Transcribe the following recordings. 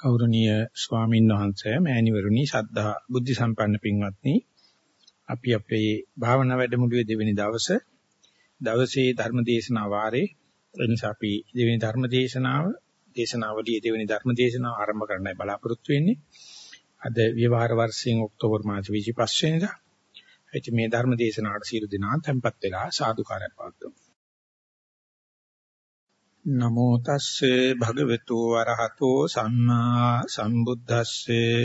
ගෞරවනීය ස්වාමීන් වහන්සේ මෑණිවරුනි ශ්‍රද්ධා බුද්ධ සම්පන්න පින්වත්නි. අපි අපේ භාවනා වැඩමුළුවේ දෙවෙනි දවසේ දවසේ ධර්ම දේශනා වාරේ එනිසා අපි දෙවෙනි ධර්ම දේශනාව දේශනාවලියේ දෙවෙනි ධර්ම දේශනාව ආරම්භ කරන්නයි බලාපොරොත්තු වෙන්නේ. අද විවහාර වර්ෂයෙන් ඔක්තෝබර් මාස 25 වෙනිදා එච මේ ධර්ම දේශනාවට සියලු දෙනා tempත් වෙලා සාදුකාරයක් පවත්වමු. නමෝ තස්සේ භගවතු වරහතෝ සම්මා සම්බුද්දස්සේ.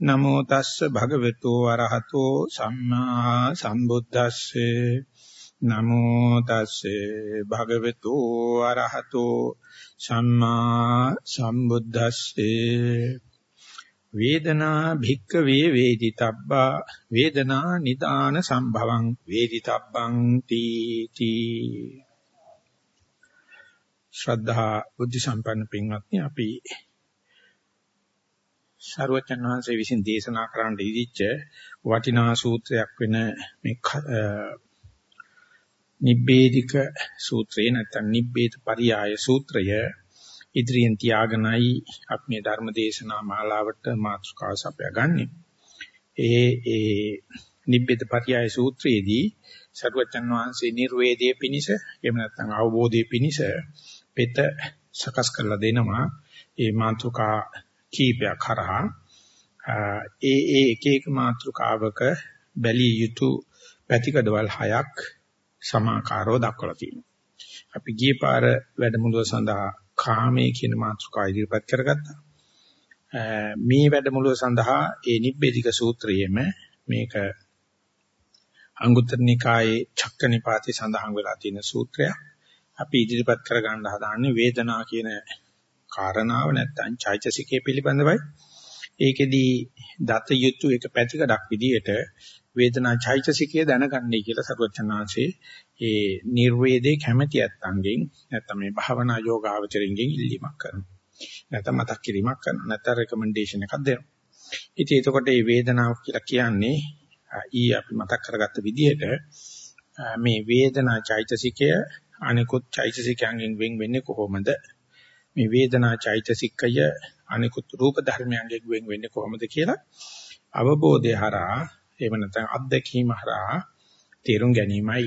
නමෝ තස්සේ භගවතු වරහතෝ සම්මා සම්බුද්දස්සේ. නමෝ තස්සේ භගවතු වරහතෝ සම්මා සම්බුද්දස්සේ. වේදනා භික්ක වේ වේදිතබ්බා වේදනා නිදාන සම්භවං වේදිතබ්බං තීති. ශ්‍රද්ධා බුද්ධ සම්පන්න පින්වත්නි අපි සර්වචන් වහන්සේ විසින් දේශනා කරන්න ඉදිච්ච වටිනා සූත්‍රයක් වෙන මේ නිබ්බේධික සූත්‍රය නැත්නම් නිබ්බේත පරියාය සූත්‍රය ඉදිරියෙන් තියාගෙනයි අපි මේ ධර්ම දේශනා මාලාවට මාතෘකාව සපයාගන්නේ. ඒ ඒ නිබ්බේත පරියාය සූත්‍රයේදී සර්වචන් වහන්සේ නිර්වේදයේ පිනිස එහෙම නැත්නම් අවබෝධයේ පිනිස පෙත සකස් කරලා දෙනවා ඒ මාතෘකා කීපයක් හරහා ඒ ඒ එක එක මාතෘකාවක බැලිය යුතු පැතිකඩවල් හයක් සමාකාරව දක්වලා තියෙනවා. අපි ගිය පාර වැඩමුළුව සඳහා කාමයේ කියන මාතෘකාව ඉදිරිපත් කරගත්තා. මේ වැඩමුළුව සඳහා ඒ නිබ්බේධික සූත්‍රයේම මේක අංගුත්තර නිකායේ චක්කනිපාතේ සඳහන් වෙලා තියෙන සූත්‍රයක්. අපි ඉදිරිපත් කර ගන්න හදාන්නේ වේදනා කියන කාරණාව නැත්නම් චෛතසිකයේ පිළිබඳවයි. ඒකෙදී දත යුතු එක පැතිකඩක් විදිහට වේදනා චෛතසිකය දැනගන්නයි කියලා සරුවචනාංශේ ඒ නිර්වේදේ කැමැති ඇත්තන්ගෙන් නැත්නම් මේ භාවනා යෝගාවචරින්ගෙන් ඉල්ලීමක් කරනවා. නැත්නම් මතක් කිරීමක් කරනවා. නැත්නම් රෙකමෙන්ඩේෂන් එකක් දෙනවා. ඉතින් එතකොට මේ වේදනාව කියලා කියන්නේ ඊ අපි මතක් කරගත්ත විදිහට මේ වේදනා චෛතසිකය අනිකුත් චෛතසිකයන්ගෙන් වෙන් වෙන්නේ කොහොමද? මේ වේදනා චෛතසිකය අනිකුත් රූප ධර්මයන්ගෙන් වෙන් වෙන්නේ කොහොමද කියලා අවබෝධය හරහා එහෙම නැත්නම් අත්දැකීම හරහා තේරුම් ගැනීමයි.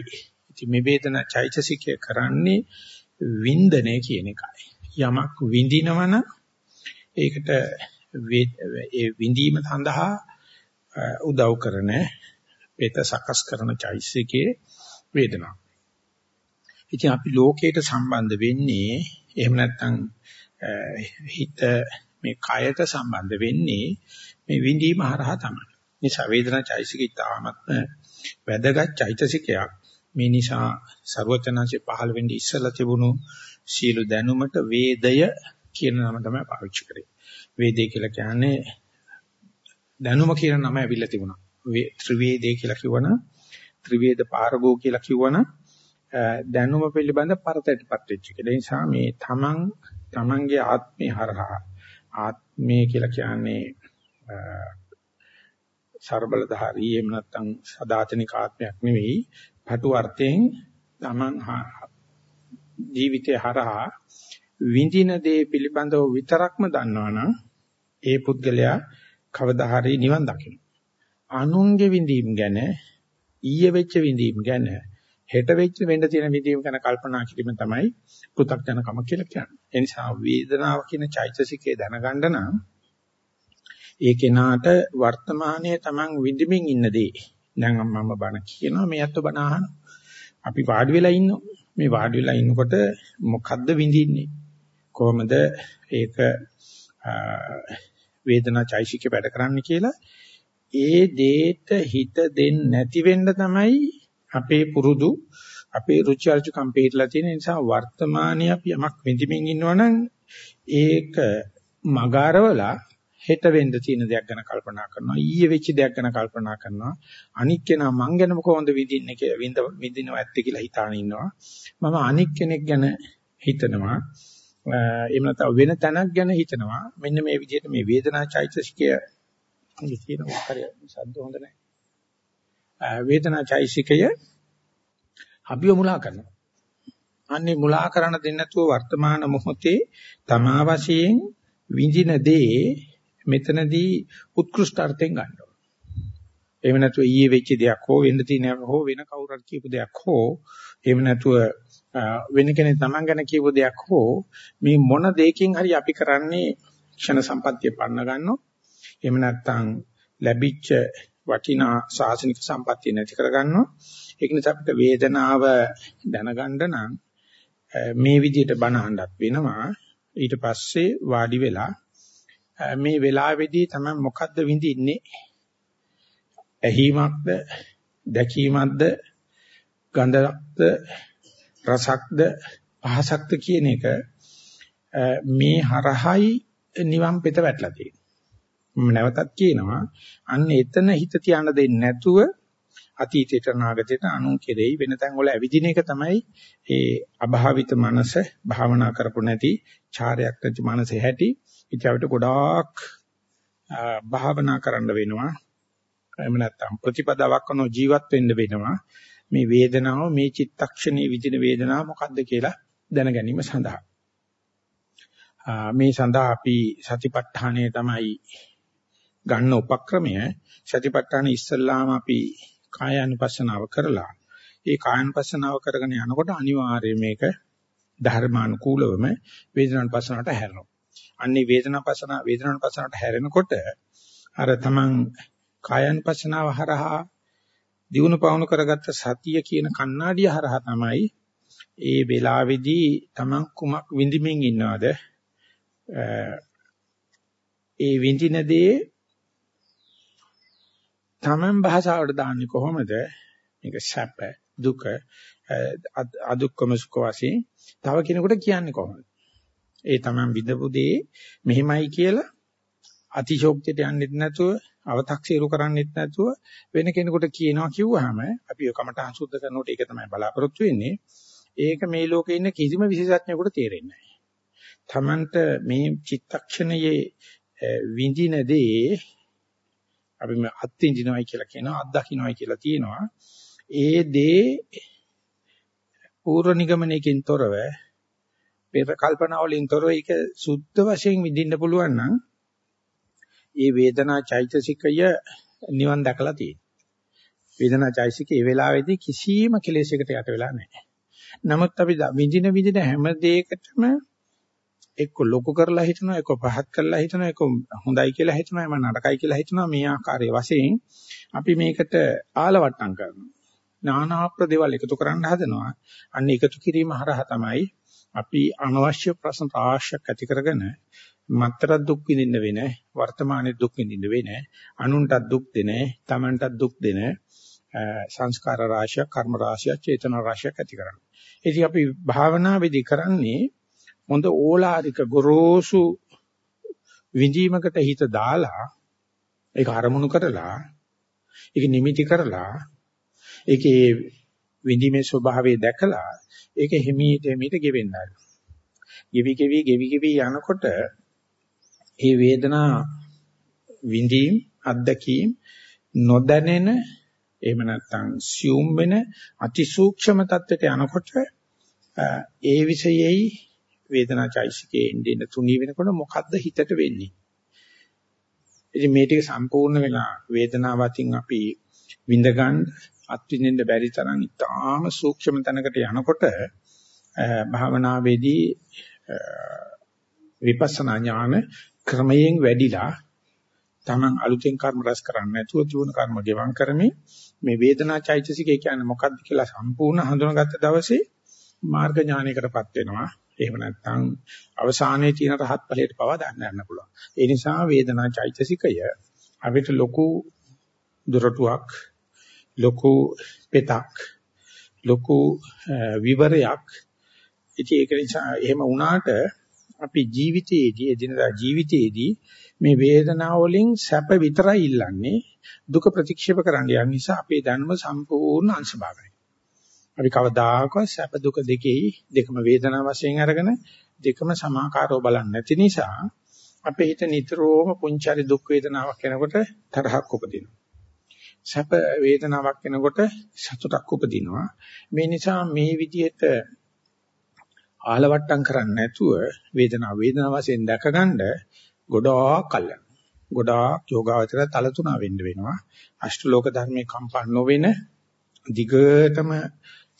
ඉතින් මේ වේදනා චෛතසිකය කරන්නේ වින්දනය කියන එකයි. යමක් විඳිනවනම් ඒකට ඒ විඳීම සඳහා උදව් කරන පෙත සකස් කරන චෛතසිකයේ වේදනාව. ඉතින් අපි ලෝකයට සම්බන්ධ වෙන්නේ එහෙම නැත්නම් හිත මේ කයට සම්බන්ධ වෙන්නේ මේ විඳීම හරහා තමයි. නිසා වේදනා චෛතසිකය තාමත්ම වැදගත් චෛතසිකයක්. මේ නිසා ਸਰවචනංශේ පහළ වෙන්නේ ඉස්සලා තිබුණු සීළු දැනුමට වේදය කියන නම තමයි පාවිච්චි කරේ. වේදේ කියලා කියන්නේ දැනුම කියන නම ඇවිල්ලා තිබුණා. ත්‍රිවේදේ කියලා කිව්වනම් ත්‍රිවේද පාරගෝ කියලා කිව්වනම් දැනුම පිළිබඳ පරතටපත් වෙච්ච එක. ඒ නිසා මේ තමන් තමන්ගේ ආත්මේ හරහා ආත්මේ කියලා කියන්නේ ਸਰබලධාරී එහෙම නැත්නම් සදාතනික ආත්මයක් නෙවෙයි. පටු අර්ථයෙන් තමන් ජීවිතේ හරහා විඳින දේ පිළිබඳව විතරක්ම දන්නවනම් ඒ පුද්ගලයා කවදා හරි නිවන් දකින්න. අනුන්ගේ විඳීම් ගැන ඊයේ වෙච්ච විඳීම් ගැන හෙට වෙච්ච වෙන්න තියෙන විදිහම ගැන කල්පනා කිරීම තමයි පෘථග්ජනකම කියලා කියන්නේ. ඒ නිසා වේදනාව කියන චෛතසිකය දැනගන්න නම් ඒ කෙනාට වර්තමානයේ Taman විඳින්මින් ඉන්න දේ. දැන් මම බණ කියනවා මේ අත්ව බණ අහන. අපි වාඩි වෙලා ඉන්නවා. මේ වාඩි වෙලා ඉන්නකොට මොකද්ද විඳින්නේ? කොහොමද ඒක වේදනා චෛතසිකය වැඩ කරන්නේ කියලා ඒ දේට හිත දෙන්නේ නැති වෙන්න තමයි අපේ පුරුදු අපේ රුචි අරුචිකම් පිටලා තියෙන නිසා වර්තමානයේ අපි යමක් විඳින්මින් ඉන්නවනම් ඒක මගාරවලා හෙට වෙන්න තියෙන දෙයක් ගැන කල්පනා කරනවා ඊයේ වෙච්ච දෙයක් ගැන කල්පනා කරනවා. අනික් කෙනා මං ගැන කොහොමද විඳින්නේ කියලා විඳ විඳිනව ඇත්තේ කියලා හිතාන ඉන්නවා. මම අනික් කෙනෙක් ගැන හිතනවා. එහෙම නැත්නම් වෙන තැනක් ගැන හිතනවා. මෙන්න මේ විදිහට මේ වේදනා චෛතසිකය ඉතින් කියන උත්තරය. සද්ද හොඳ නැහැ. වේදනා චෛසිකය අපිව මුලා කරනවා. අන්නේ මුලා කරන දෙන්නේ නැතුව වර්තමාන මොහොතේ තමා වශයෙන් විඳින දේ මෙතනදී උත්කෘෂ්ඨ අර්ථයෙන් ගන්නවා. එහෙම නැතුව ඊයේ වෙච්ච දෙයක් හෝ වෙන්න තියෙන හෝ වෙන කවුරුත් කියපු දෙයක් හෝ එහෙම නැතුව වෙන කෙනෙක් Taman ගැන කියපු දෙයක් හෝ මේ මොන දෙයකින් හරි අපි කරන්නේ ක්ෂණ සම්පත්තිය පන්න ගන්නවා. එහෙම නැත්නම් ලැබිච්ච වටිනා සාසනික සම්පත්තිය නැති කර ගන්නවා. ඒක නිසා අපිට වේදනාව දැනගන්න නම් මේ විදිහට බණ අහන්නත් වෙනවා. ඊට පස්සේ වාඩි වෙලා මේ වෙලාවේදී තමයි මොකද්ද විඳින්නේ? ඇහිමක්ද, දැකීමක්ද, ගන්ධයක්ද, රසක්ද, පහසක්ද කියන එක මේ හරහයි නිවන් පෙත වැටලා තියෙන්නේ. මම නැවතත් කියනවා අන්න එතන හිත තියන්න දෙන්නේ නැතුව අතීතයට අනාගතයට අනු කෙරෙහි වෙන තැන් වල ඇවිදින එක තමයි ඒ අභාවිත මනස භාවනා කරපො නැති චාරයක් නැති මනසේ හැටි. ඉතින් ගොඩාක් භාවනා කරන්න වෙනවා. එහෙම නැත්නම් ප්‍රතිපදාවක් කරන ජීවත් වෙන්න වෙනවා. මේ වේදනාව මේ චිත්තක්ෂණයේ විදින වේදනාව මොකද්ද කියලා දැන ගැනීම සඳහා මේ සඳහා අපි සතිපට්ඨානය තමයි ගන්න උපක්‍රමය සතිපට්ඨාන ඉස්සල්ලාම අපි කායानुපස්සනාව කරලා ඒ කායानुපස්සනාව කරගෙන යනකොට අනිවාර්යයෙන් මේක ධර්මානුකූලවම වේදනානුපස්සනාවට හැරෙනවා. අන්නේ වේදනාපස්සන වේදනානුපස්සනාවට හැරෙනකොට අර තමන් කායानुපස්සනාව හරහා දිනු පවණු කරගත්ත සතිය කියන කණ්ණාඩිය හරහා තමයි ඒ වෙලාවේදී තමන් කුමක් විඳින්මින් ඉන්නවද ඒ විඳින දේ තමන් භාෂාවට දාන්නේ කොහොමද? මේක සැප, දුක, අදුක්කම සුඛ වශයෙන් තව කෙනෙකුට කියන්නේ කොහොමද? ඒ තමන් විඳපු දේ මෙහිමයි කියලා අතිශෝක්තියට යන්නෙත් නැතුව, අව탁සීරු කරන්නෙත් නැතුව වෙන කෙනෙකුට කියනවා කිව්වහම අපි ඔය කමටහන් සුද්ධ කරනකොට ඒක තමයි බලාපොරොත්තු වෙන්නේ. ඒක මේ ලෝකේ ඉන්න කිසිම විශේෂඥයෙකුට තේරෙන්නේ නැහැ. තමන්ට මේ චිත්තක්ෂණයේ විඳින දේ අපි මේ අත්විඳිනවයි කියලා කියනවා අත්දකින්නවයි කියලා තියෙනවා. ඒ දේ පූර්ව නිගමනයකින් තොරව පෙර කල්පනා වලින් තොරව ඒක සුද්ධ වශයෙන් විඳින්න පුළුවන් නම් ඒ වේදනා චෛතසිකය නිවන් දැකලා තියෙනවා. වේදනා චෛතසිකේ ඒ වෙලාවේදී කිසිම කෙලෙසයකට යට වෙලා නැහැ. නමුත් අපි විඳින විඳින හැම දෙයකටම එක්ක ලොකු කරලා හිතනවා එක්ක පහත් කරලා හිතනවා එක්ක හොඳයි කියලා හිතනවා එම නරකයි කියලා හිතනවා මේ ආකාරයේ වශයෙන් අපි මේකට ආලවට්ටම් කරනවා. නානා ප්‍රදේවල් එකතු කරන්න හදනවා. අන්න එකතු කිරීම හරහා තමයි අපි අනවශ්‍ය ප්‍රශ්න රාශියක් ඇති කරගෙන මත්තර දුක් විඳින්න වෙන වර්තමානයේ දුක් විඳින්න වෙන අනුන්ට දුක් දෙන තමන්ට දුක් දෙන සංස්කාර රාශියක් කර්ම රාශියක් චේතනා රාශියක් ඇති කරනවා ඉතින් අපි භාවනාවේදී කරන්නේ හොඳ ඕලාරික ගොරෝසු විඳීමකට හිත දාලා ඒක අරමුණු කරලා ඒක නිමිති කරලා ඒකේ විඳීමේ ස්වභාවය දැකලා ඒක හිමීට හිමීට ගෙවෙන්න ආරම්භ. ගෙවි ගෙවි ගෙවි ගෙවි යනකොට ඒ වේදනා විඳීම් අත්දැකීම් නොදැනෙන එහෙම නැත්නම් සියුම් වෙන අතිසූක්ෂම தත්වයට යනකොට ඒ විෂයෙහි වේදනා චෛසිකේ ඉඳින තුනී වෙනකොට මොකද්ද හිතට වෙන්නේ? ඉතින් මේ ටික සම්පූර්ණ වෙලා වේදනාවකින් අපි විඳ ගන්න අත්විඳින්න බැරි තරම් ඉතාම සූක්ෂම තැනකට යනකොට භාවනාවේදී විපස්සනා ඥාන ක්‍රමයෙන් වැඩිලා තමන් අලුතෙන් කර්ම රැස් කරන්නේ නැතුව ජීවන කර්ම ගෙවම් කරමින් මේ වේදනා චෛතසිකය කියන්නේ මොකක්ද කියලා සම්පූර්ණ හඳුනාගත්ත දවසේ මාර්ග ඥානයකටපත් වෙනවා එහෙම නැත්නම් අවසානයේ තියෙන රහත් ඵලයට පවා දන්න යන්න පුළුවන්. ඒ නිසා වේදනා චෛතසිකය අපිට ලොකු දොරටුවක් ලොකු පෙතක් ලොකු විවරයක් ඉතින් ඒක නිසා එහෙම වුණාට අපි ජීවිතයේදී එදිනදා ජීවිතයේදී මේ වේදනාව වලින් සැප විතරයි ඉල්ලන්නේ දුක ප්‍රතික්ෂේප කරන්න යන නිසා අපේ ධර්ම සම්පූර්ණ අංශභාගයි. අපි කවදාකවත් සැප දුක දෙකෙහි දෙකම වේදනා වශයෙන් අරගෙන දෙකම සමාකාරව බලන්නේ නැති නිසා අපේ හිත නිතරම පුංචාරි දුක් වේදනාවක් එනකොට තරහක් උපදිනවා. සැප වේදනාවක් එනකොට සතුටක් උපදිනවා. මේ නිසා මේ විදිහට ආලවට්ටම් කරන්නේ නැතුව වේදනාව වේදනාව වශයෙන් දැකගන්න ගොඩාක් කල්යන. ගොඩාක් යෝගාවචර තල තුනා වෙන්න වෙනවා. අෂ්ටලෝක ධර්මයේ කම්පා නොවෙන දිගටම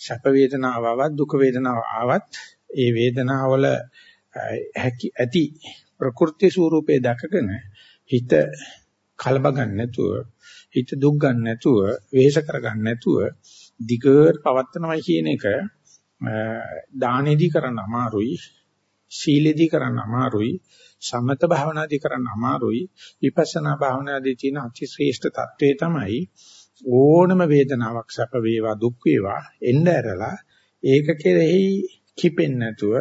සැප වේදනාව ආවත් දුක වේදනාව ආවත් ඒ වේදනාවල ඇති ප්‍රකෘති ස්වරූපේ දැකගෙන හිත කලබ ගන්න නැතුව හිත දුක් ගන්න නැතුව වෙහෙස කර ගන්න නැතුව දිගට පවත්නවයි කියන එක දානෙදී කරන්න අමාරුයි සීලෙදී කරන්න අමාරුයි සමත භාවනාදී කරන්න අමාරුයි විපස්සනා භාවනාදී තියෙන අතිශ්‍රේෂ්ඨ தત્ත්වය තමයි ඕනම වේදනාවක් සැප වේවා දුක් වේවා එන්න ඇරලා ඒක කෙරෙහි කිපෙන්නේ නැතුව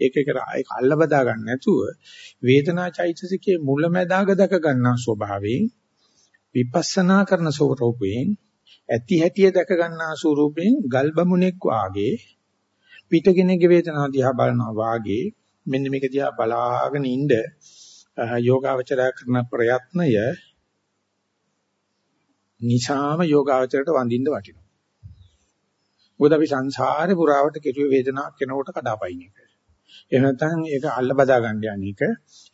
ඒක කරා ඒක අල්ල බදා ගන්න නැතුව වේදනා චෛතසිකයේ මුලැමැදාග දක ගන්නා ස්වභාවයෙන් විපස්සනා කරන ස්වරූපයෙන් ඇති හැටිය දැක ගන්නා ස්වරූපයෙන් ගල්බමුණෙක් වාගේ පිටගෙනගේ වේදනාව දිහා බලනවා වාගේ මෙන්න මේක දිහා බලාගෙන ඉඳ යෝගාවචරය කරන ප්‍රයත්නය නිසාම යෝගාවචරයට වඳින්න වටිනවා. මොකද අපි සංසාරේ පුරාවට කෙරුවේ වේදනාවක් කෙනෙකුට කඩාපයින් එක. එහෙම නැත්නම් ඒක අල්ල බදා ගන්න යන එක.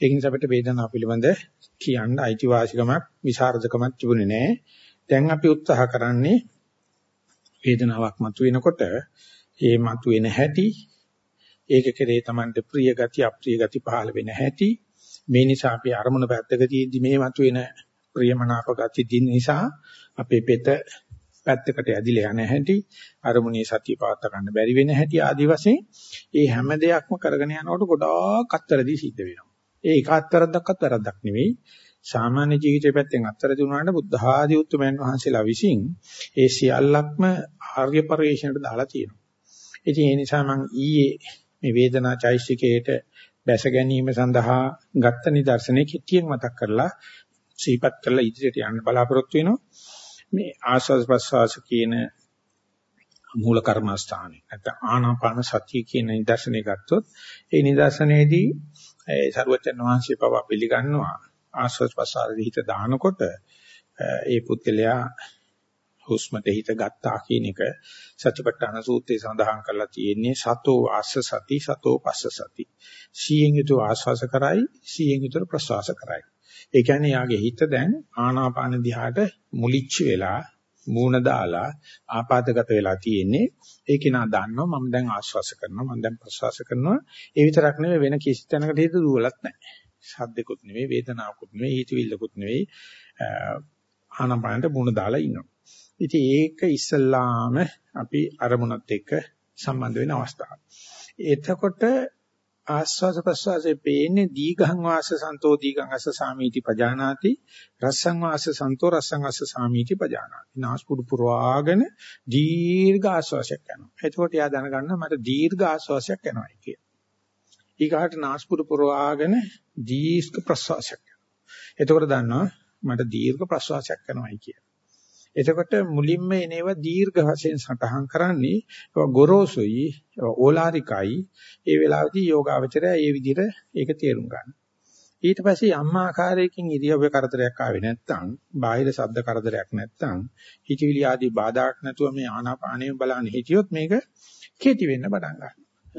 ඒක නිසා අපිට වේදනාව පිළිබඳ කියන්න අයිතිවාසිකමක් විසරදකමක් තිබුණේ නැහැ. දැන් අපි උත්සාහ කරන්නේ වේදනාවක් මතුවෙනකොට ඒ මතුවෙන හැටි ඒක කෙරේ Tamante ප්‍රිය ගති අප්‍රිය ගති පහළ වෙන හැටි මේ නිසා අපි අරමුණ පැත්තක තියෙද්දි මේ මතුවෙන ප්‍රියමනාප ගති දින නිසා අපේ පෙත පැත්තකට ඇදිලා යන හැටි අරමුණේ සතිය පවත්වා ගන්න බැරි වෙන හැටි ආදි වශයෙන් මේ හැම දෙයක්ම කරගෙන යනකොට ගොඩාක් අත්තරදී සිද්ධ වෙනවා. ඒ එක අත්තරක්වත් වැරද්දක් නෙවෙයි. සාමාන්‍ය ජීවිතේ පැත්තෙන් අත්තර දුනාට බුද්ධ ආදී උතුමයන් වහන්සේලා විසින් ඒ සියල්ලක්ම ආර්ය පරිශ්‍රණයට දාලා තියෙනවා. ඉතින් ඒ නිසා මම ඊයේ මේ වේදනා චෛසිකයේට බැස ගැනීම සඳහා ගත්ත නිදර්ශනයේ කිටියෙන් මතක් කරලා සිහිපත් කරලා ඉදිරියට යන්න බලාපොරොත්තු වෙනවා. මේ ආස්වාද ප්‍රසවාස කියන මූල කර්මස්ථානේ නැත්නම් ආනාපාන සතිය කියන නිදර්ශනය ගත්තොත් ඒ නිදර්ශනයේදී ඒ සරුවචන වහන්සේ පව පිළිගන්නවා ආස්වාද ප්‍රසආරදී හිත දානකොට ඒ පුද්ගලයා හුස්මට හිත ගත්තා කියන එක සත්‍යපට්ඨාන සූත්‍රයේ සඳහන් කරලා තියෙන්නේ සතෝ ආස්ස සති සතෝ පස්ස සති. සීයෙන් යුතු ආස්වාස කරයි සීයෙන් යුතු ප්‍රසවාස කරයි. ඒ කියන්නේ යාගේ හිත දැන් ආනාපාන දිහාට මුලිච්ච වෙලා මූණ දාලා ආපාදගත වෙලා තියෙන්නේ. ඒක නා දන්නවා මම දැන් ආශ්වාස කරනවා මම දැන් ප්‍රශ්වාස කරනවා. ඒ විතරක් නෙවෙයි වෙන කිසි තැනකට හිත දුවලත් නැහැ. සද්දෙකුත් නෙවෙයි වේදනාවකුත් නෙවෙයි හිතවිල්ලකුත් නෙවෙයි ආනාපානට මූණ දාලා ඉන්නවා. ඉතින් ඒක ඉස්සල්ලාම අපි අරමුණත් එක්ක සම්බන්ධ වෙන අවස්ථාවක්. එතකොට ආස්වාද ප්‍රසවාසයේ පේන්නේ දීඝං වාස සන්තෝ දීඝං අස්ස සාමීති පජානාති රස්සං වාස සන්තෝ රස්සං අස්ස සාමීති පජානාති නාස්පුඩු පුරවාගෙන දීර්ඝ ආස්වාසයක් යනවා එතකොට එයා දැනගන්න මට දීර්ඝ ආස්වාසයක් යනවායි කිය. ඊගාට නාස්පුඩු පුරවාගෙන දීර්ඝ ප්‍රසවාසයක් යනවා එතකොට දන්නවා මට දීර්ඝ ප්‍රසවාසයක් යනවායි කිය. එතකොට මුලින්ම එනේව දීර්ඝ වශයෙන් සටහන් කරන්නේ ඒවා ගොරෝසුයි ඕලාරිකයි ඒ වෙලාවේදී යෝගාවචරය ඒ විදිහට ඒක තේරුම් ගන්න. ඊට පස්සේ යම් ආකාරයකින් ඉරියව්ව කරදරයක් ආවේ නැත්නම් බාහිර ශබ්ද කරදරයක් නැත්නම් හිතවිලි ආදී බාධාක් නැතුව මේ ආනාපානය බලන්න හිටියොත් මේක කෙටි වෙන්න පටන් ගන්නවා.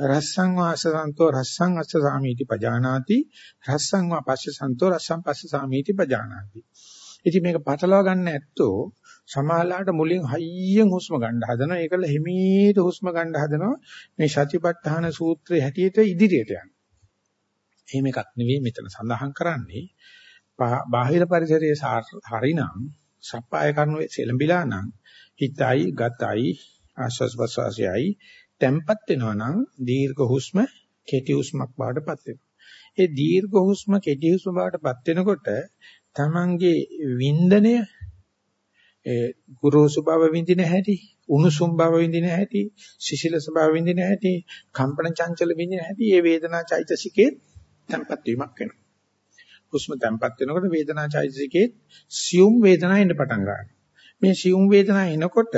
රස්සං වාසසන්තෝ රස්සං අස්ස සාමීති පජානාති රස්සං වා පස්ස සන්තෝ රස්සං පස්ස සාමීති පජානාති. ඉතින් මේක පටලවා ගන්න ඇත්තෝ සමාලාට මුලින් හයියෙන් හුස්ම ගන්න හදනවා. ඒකල හිමීට හුස්ම ගන්න හදනවා. මේ සතිපට්ඨාන සූත්‍රයේ හැටියට ඉදිරියට යන. එහෙම එකක් නෙවෙයි මෙතන සඳහන් කරන්නේ. බාහිර පරිසරයේ හරිනම් සප්පාය කරනු සෙලඹිලා නම් හිතයි ගතයි ආශ්වාස ප්‍රශ්වාසයයි tempat වෙනවා නම් දීර්ඝ හුස්ම කෙටි හුස්මක් බවටපත් වෙනවා. ඒ දීර්ඝ හුස්ම කෙටි හුස්ම බවටපත් වෙනකොට තමන්ගේ වින්දනය ඒ ගුරුසු බව විඳින හැටි, උණුසුම් බව විඳින හැටි, සිසිලස බව විඳින හැටි, කම්පන චංචල විඳින හැටි, මේ වේදනා චෛතසිකේ තැම්පත් වීමක් වෙනවා. හුස්ම තැම්පත් වෙනකොට වේදනා චෛතසිකේ සියුම් වේදනා එන්න පටන් ගන්නවා. මේ සියුම් වේදනා එනකොට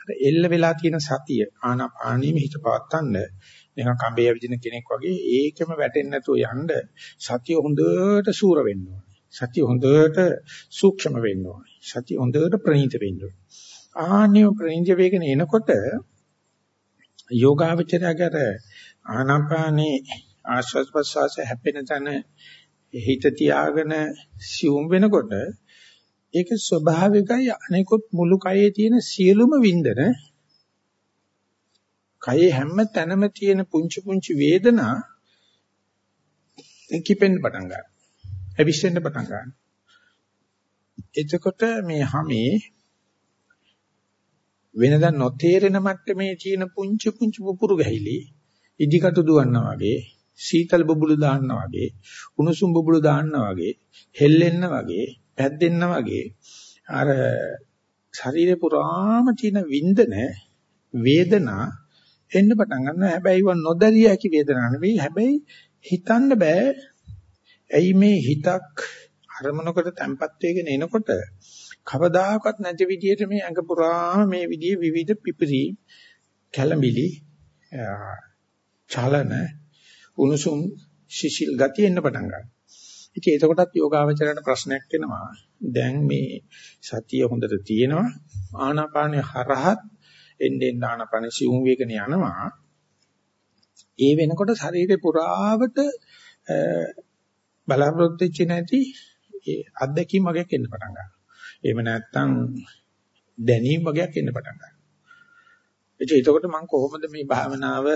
අර එල්ල වෙලා තියෙන සතිය ආනාපානෙම හිත පවත්තන්න නිකන් කඹේ ඇවිදින කෙනෙක් වගේ ඒකෙම වැටෙන්නේ නැතුව යන්න සතිය හොඳට සූර වෙන්න ඕනේ. සතිය හොඳට සූක්ෂම වෙන්න ඕනේ. සතිය හොඳට ප්‍රණීත වෙන්න ඕනේ. ආනිය ප්‍රණීත වේගන එනකොට යෝගාවචරයකට ආනාපානේ ආශ්වාස ප්‍රශ්වාස හැපෙන තැන හිත තියාගෙන සියුම් වෙනකොට ඒක ස්වභාවිකයි අනිකුත් මුළු කයේ තියෙන සියලුම වින්දන කයේ හැම තැනම තියෙන පුංචි පුංචි වේදනා කිපෙන්න පටන් ගන්නවා. ඇවිස්සෙන්න පටන් ගන්නවා. එතකොට මේ හැමේ වෙනදා නොතේරෙන මට්ටමේ තියෙන පුංචි පුංචි පුපුරු ගැහිලි ඉදිකටු දුවන්නා වගේ සීතල බබුළු දාන්නා වගේ උණුසුම් බබුළු දාන්නා වගේ හෙල්ලෙන්න වගේ පැද්දෙන්න වගේ අර ශරීරේ පුරාම තියෙන වින්දන වේදනා එන්න පටන් ගන්නවා හැබැයි ව නොදැරිය හැකි වේදනාවක් නෙවෙයි හැබැයි හිතන්න බෑ ඇයි මේ හිතක් අරමුණකට තැම්පත් වෙගෙන එනකොට කවදාකවත් නැති විදිහට මේ අඟ පුරාම මේ විදිහේ විවිධ පිපිරි කැළඹිලි චලන උණුසුම් ශිශිල් ගතිය එන්න පටන් ගන්නවා. ඉතින් එතකොටත් යෝගාවචරයට ප්‍රශ්නයක් එනවා. දැන් මේ සතිය හොඳට තියෙනවා. ආනාපානය හරහත් එන්නේ ආනාපාන සිවුම් වේගන යනවා. ඒ වෙනකොට ශරීරේ පුරාවට බලාපොරොත්තු වෙච්ච නැති ඒ අත්දැකීම් වගේක් එන්න පටන් ගන්නවා. එහෙම නැත්නම් දැනීම් වගේක් එන්න පටන් ගන්නවා. එතකොට මම කොහොමද මේ භාවනාව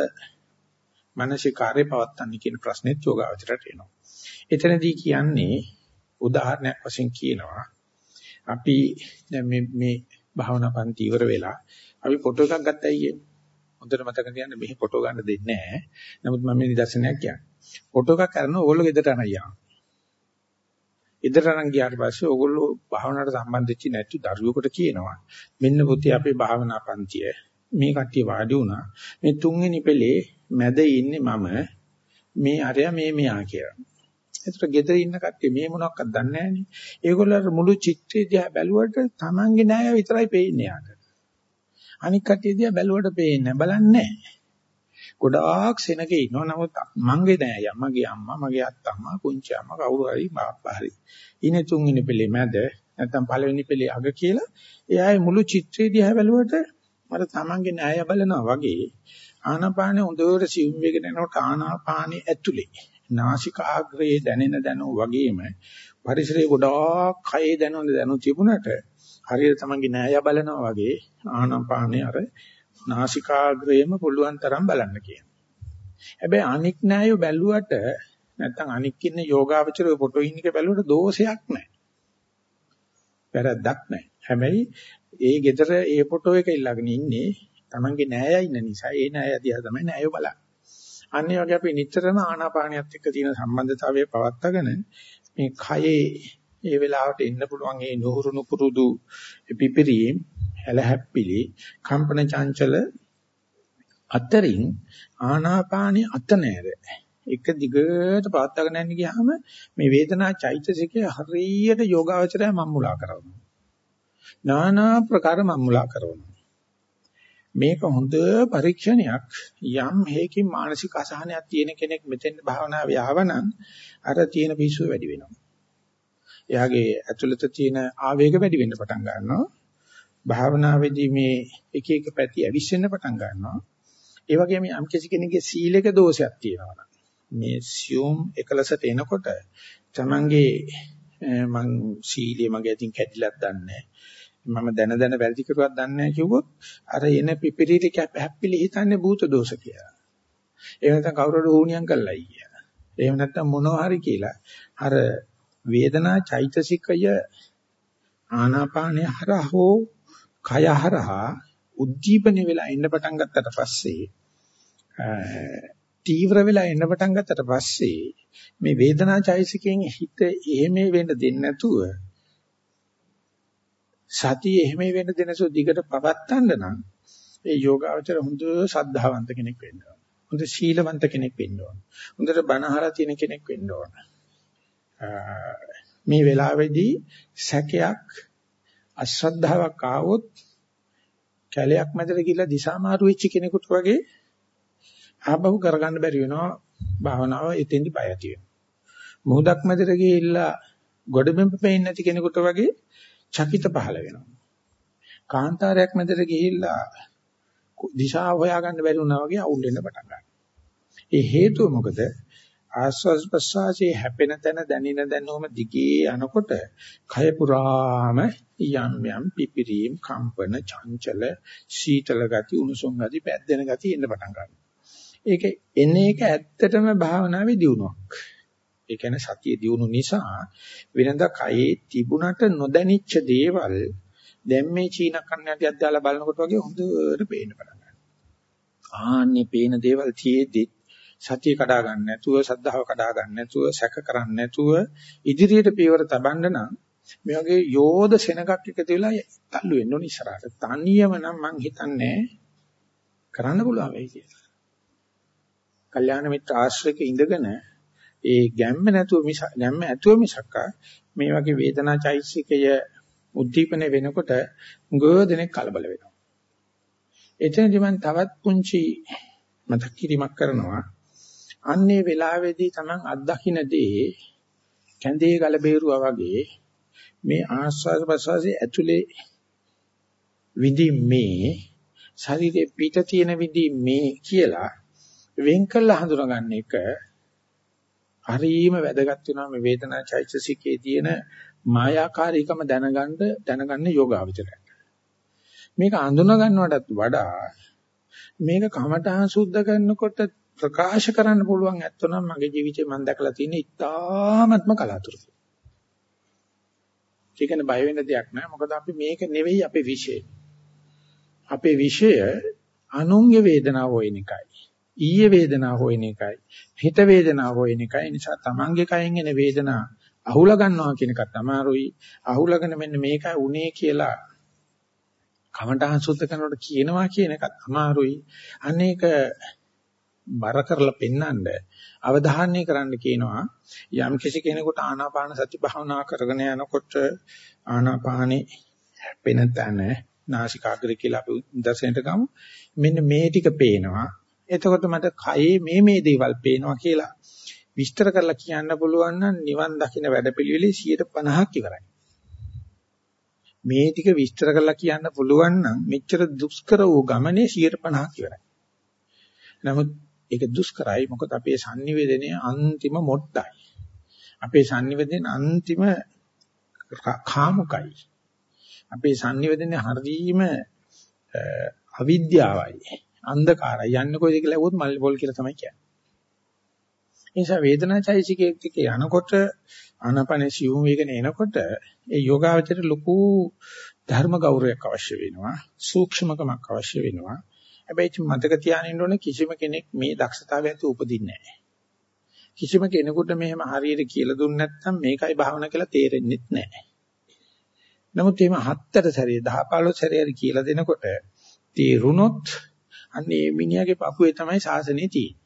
මානසිකාර්ය පවත්න්නේ කියන ප්‍රශ්නෙත් යෝගාවචරයට එනවා. එතනදී කියන්නේ උදාහරණයක් වශයෙන් කියනවා අපි දැන් මේ මේ භාවනා පන්ති ඉවර වෙලා අපි ෆොටෝ එකක් ගත්තා අයියේ. හොඳට මතක තියාගන්න මෙහි ෆොටෝ ගන්න දෙන්නේ නැහැ. නමුත් මම මේ නිදර්ශනයක් කියන්නේ. ෆොටෝ එකක් කරන ඕගොල්ලෝ ගෙදරට යනවා. ගෙදරට අරන් ගියාට පස්සේ ඕගොල්ලෝ භාවනාවට සම්බන්ධ වෙච්ච නැති දරුවෙකුට කියනවා. මෙන්න පුතේ අපේ භාවනා පන්තිය. මේ කට්ටිය වාඩි වුණා. මේ තුන්වෙනි පෙළේ මැද ඉන්නේ මම. මේ අරයා මේ මෙයා කියලා. ඒතර ගෙදර ඉන්න කට්ටිය මේ මොනවක්වත් දන්නේ නැහනේ. ඒගොල්ලෝ මුළු චිත්‍රය දිහා බැලුවට Tamange නෑ විතරයි පේන්නේ යාට. අනික් කට්ටිය දිහා බැලුවට පේන්නේ බලන්නේ ගොඩාක් සෙනගේ ඉන්නවා. නමුත් මංගේ නෑ. යා මගේ අම්මා මගේ අත්තම්මා පුංචි අම්මා කවුරු හරි බාප්පා හරි. ඉන්නේ තුන්වෙනි පෙළේ මැද නැත්නම් පළවෙනි පෙළේ අග කියලා එයාගේ මුළු චිත්‍රය දිහා බැලුවට මට Tamange නෑය බලනවා වගේ. ආනාපානෙ හොඳට සිවුම් වේගෙන යනකොට ආනාපානෙ ඇතුලේ නාසිකාග්‍රයේ දැනෙන දැනුම වගේම පරිසරයේ ගොඩාක් කයේ දැනුන දැනුම තිබුණට හරියට තමන්ගේ නෑය බලනවා වගේ ආනාපානේ අර නාසිකාග්‍රයේම පුළුවන් තරම් බලන්න කියන. හැබැයි අනික් නෑය බැලුවට නැත්තම් අනික් ඉන්න යෝගාවචරයේ ෆොටෝ ඉන්නක බැලුවට දෝෂයක් නෑ. වැරද්දක් නෑ. හැබැයි ඒ gedara ඒ ෆොටෝ එක ඉල්ලගෙන ඉන්නේ තමන්ගේ නෑය ඉන්න නිසා ඒ නෑය දිහා තමයි නෑය බලන්නේ. අනිත් වගේ අපි නිතරම ආනාපානියත් එක්ක තියෙන සම්බන්ධතාවය පවත්වාගෙන මේ කයේ ඒ වෙලාවට එන්න පුළුවන් ඒ නුහුරුණු පුරුදු පිපිරීම් හැලහැප්පිලි කම්පන චංචල අතරින් ආනාපානිය අත නෑර එක දිගට පවත්වාගෙන යන්න ගියාම මේ වේදනා චෛතසිකය හරියට යෝගාවචරය මම්මුලා කරනවා. নানা ප්‍රකාර මම්මුලා කරනවා. මේක හොඳ පරීක්ෂණයක්. යම් හේකින් මානසික අසහනයක් තියෙන කෙනෙක් මෙතෙන් භාවනාවේ ආවනම් අර තියෙන පිස්සුව වැඩි වෙනවා. එයාගේ ඇතුළත තියෙන ආවේග වැඩි වෙන්න පටන් ගන්නවා. භාවනාවේදී මේ එක එක පැති ඇවිස්සෙන්න පටන් ගන්නවා. ඒ වගේම යම් කෙනෙකුගේ සීලක දෝෂයක් තියෙනවා. මේ සියුම් එකලසට එනකොට තමන්ගේ මං සීලිය මගේ අතින් කැඩිලක් දන්නේ මම දැන දැන වැරදි කරුවක් දන්නේ නැහැ කිව්වොත් අර එන පිපිරීට හැප්පිලි හිතන්නේ භූත දෝෂ කියලා. එහෙම නැත්නම් කවුරුහරි ඌණියම් කළායි කියලා. එහෙම නැත්නම් මොනවා හරි කියලා අර වේදනා චෛතසිකය ආනාපානය හරහා හෝ කය හරහා උද්දීපන වෙලා එන්න පටන් ගත්තට පස්සේ තීව්‍ර වෙලා එන්න පටන් ගත්තට පස්සේ මේ වේදනා චෛතසිකයෙන් හිත එහෙම වෙන්න දෙන්නේ නැතුව සතිය එහෙම වෙන්න දෙනසෝ දිගට පවත්තන්න නම් ඒ යෝගාවචර හොඳ සද්ධාවන්ත කෙනෙක් වෙන්න ඕන. හොඳ සීලවන්ත කෙනෙක් වෙන්න ඕන. හොඳට බණහලා තියෙන කෙනෙක් වෙන්න ඕන. මේ වෙලාවේදී සැකයක් අශ්‍රද්ධාවක් ආවොත් කැලයක් මැදට ගිහිල්ලා දිශා මාරු වෙච්ච කෙනෙකුට වගේ ආබහු කරගන්න බැරි වෙනවා භාවනාව එතෙන්දි බය ඇති වෙනවා. මුහුදක් මැදට ගිහිල්ලා ගොඩබිම් පෙන්නේ නැති කෙනෙකුට වගේ චකිත පහළ වෙනවා. කාන්තාරයක් මැදට ගිහිල්ලා දිශාව හොයාගන්න බැරි වුණා වගේ අවුල් වෙන්න පටන් ගන්නවා. ඒ හේතුව මොකද? ආස්වාස් ප්‍රසආසයේ හැපෙන තැන දැනින දැනුම දිගේ යනකොට කය පුරාම යම් යම් පිපිරීම් කම්පන චංචල සීතල ගති උණුසුම් ගති පැද්දෙන ගති එන්න පටන් ගන්නවා. ඒක එන එක ඇත්තටම භාවනාවේ දියුණුවක්. ඒ කියන්නේ සතිය දියුණු නිසා වෙනදා කයේ තිබුණට නොදැනිච්ච දේවල් දැන් මේ චීන කන්නටියක් දාලා බලනකොට වගේ හොඳට පේන්න පටන් ගන්නවා. ආන්නේ පේන දේවල් තියේදී සතිය කඩා ගන්න නැතුව සද්ධාව කඩා ගන්න නැතුව සැක කරන්න නැතුව ඉදිරියට පියවර තබන්න නම් මේ වගේ යෝධ සෙනගක් එකතු වෙලා තල්ලු වෙන්න ඕන ඉස්සරහට. තනියම නම් මං හිතන්නේ කරන්න පුළුවන් වෙයි කියලා. කල්යාණ මිත්‍ර ආශ්‍රයක ඉඳගෙන ඒ ගැම්ම නැතුව මිස ගැම්ම ඇතුව මිසක් මේ වගේ වේදනා චෛසිකය උද්දීපන වෙනකොට ගොඩ දෙනෙක් කලබල වෙනවා. එතනදී මම තවත් පුංචි මතක් කිරීමක් කරනවා. අන්නේ වෙලාවේදී Taman අත්දකින්න දේ කැඳේ ගල බේරුවා වගේ මේ ආස්වාද ප්‍රසවාසයේ ඇතුලේ විදි මේ ශරීරේ පිට තියෙන විදි මේ කියලා වෙන් කළ හඳුනගන්න එක හරිම වැදගත් වෙනවා මේ වේදනා චෛතසිකයේ තියෙන මායාකාරීකම දැනගන්න දැනගන්න යෝගාවචරය. මේක අඳුන ගන්නවටත් වඩා මේක කමඨහං සුද්ධ කරනකොට ප්‍රකාශ කරන්න පුළුවන් ඇත්තනම් මගේ ජීවිතේ මම දැකලා තියෙන ඉතාමත්ම කලාතුරකින්. ඒකනේ බය වෙන්න දෙයක් නෑ මොකද අපි මේක නෙවෙයි අපේ විෂය. අපේ විෂය අනුන්ගේ වේදනාව හොයන එකයි. ඊයේ වේදනාව හොයන එකයි. හිත වේදනාව හොයන එකයි. නිසා තමන්ගේ කයෙන් එන වේදනාව අහුලා ගන්නවා කියන එකත් අමාරුයි. අහුලාගෙන මෙන්න මේකයි උනේ කියලා කමඨහං සුද්ධ කරනකොට කියනවා කියන එකත් අමාරුයි. අනේක බර කරලා පෙන්නඳ අවධානය කරන්න කියනවා යම් කිසි කෙනෙකුට ආනාපාන සති භාවනා කරගෙන යනකොට ආනාපානේ හැපෙන තැන නාසිකාග්‍රේ කියලා අපි දර්ශනයට ගමු. මෙන්න මේ ටික පේනවා. එතකොට මට කයේ මේ මේ දේවල් පේනවා කියලා විස්තර කරලා කියන්න පුළුවන් නම් නිවන් දකින්න වැඩපිළිවෙලේ 50ක් ඉවරයි. මේ ටික විස්තර කරලා කියන්න පුළුවන් නම් මෙච්චර දුෂ්කර වූ ගමනේ 50ක් ඉවරයි. නමුත් ඒක දුෂ්කරයි මොකද අපේ sannivedanaye අන්තිම මොට්ටයි. අපේ sannivedanaye අන්තිම කාමුකයි. අපේ sannivedanaye හරීම අවිද්‍යාවයි. අන්ධකාරයි. යන්නේ කොයිද කියලා ඇහුවොත් මල්ලි පොල් කියලා තමයි කියන්නේ. ඒ නිසා වේදනාචෛසිකයේ ටික යනකොට ආනාපාන සිවුම් වේගන එනකොට ඒ යෝගාවචරයට ලොකු ධර්ම ගෞරවයක් අවශ්‍ය වෙනවා. සූක්ෂමකමක් අවශ්‍ය වෙනවා. හැබැයි මතක තියාගන්න ඕනේ කිසිම කෙනෙක් මේ දක්ෂතාවය ඇති උපදින්නේ නැහැ. කිසිම කෙනෙකුට මෙහෙම හරියට කියලා දුන්නේ නැත්නම් මේකයි භාවනා කියලා තේරෙන්නේ නැහැ. නමුත් එහෙම හත්තර සැරේ 10 15 සැරේ කියලා දෙනකොට තේරුණොත් අන්නේ මිනිහාගේ පපුවේ තමයි සාසනේ තියෙන්නේ.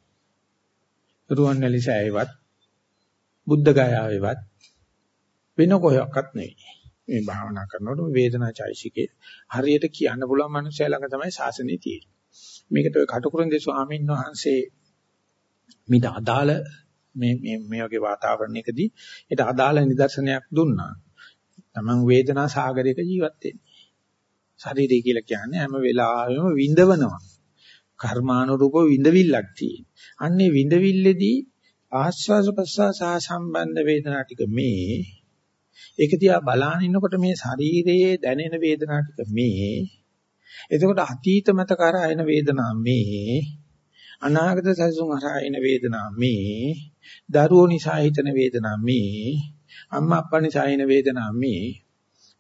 රුවන්වැලි සෑයවත් බුද්ධ ගයාවේවත් වෙන කොහොක්වත් නෙවෙයි. මේ භාවනා කරනකොට වේදනා චෛසිකේ හරියට කියන්න පුළුවන් මනුස්සය ළඟ තමයි සාසනේ තියෙන්නේ. මේකට ඔය කටුකුරුන්ගේ ස්වාමීන් වහන්සේ මිට අදාළ මේ මේ මේ වගේ වාතාවරණයකදී ඒට අදාළ නිදර්ශනයක් දුන්නා. තමන් වේදනා සාගරයක ජීවත් වෙන්නේ. ශරීරය කියලා කියන්නේ හැම වෙලාවෙම විඳවනවා. කර්මානුරූප විඳවිල්ලක් තියෙන. අන්නේ විඳවිල්ලේදී ආස්වාද ප්‍රසආස සම්බන්ධ වේදනා ටික මේ ඒක දිහා බලාගෙන ඉන්නකොට මේ ශරීරයේ දැනෙන වේදනා ටික මේ එතකොට අතීත මත කරා එන වේදනා මේ අනාගත සැසුම් හරහා එන වේදනා මේ දරුවෝ නිසා හිතන වේදනා මේ අම්මා අප්පා නිසා එන වේදනා මේ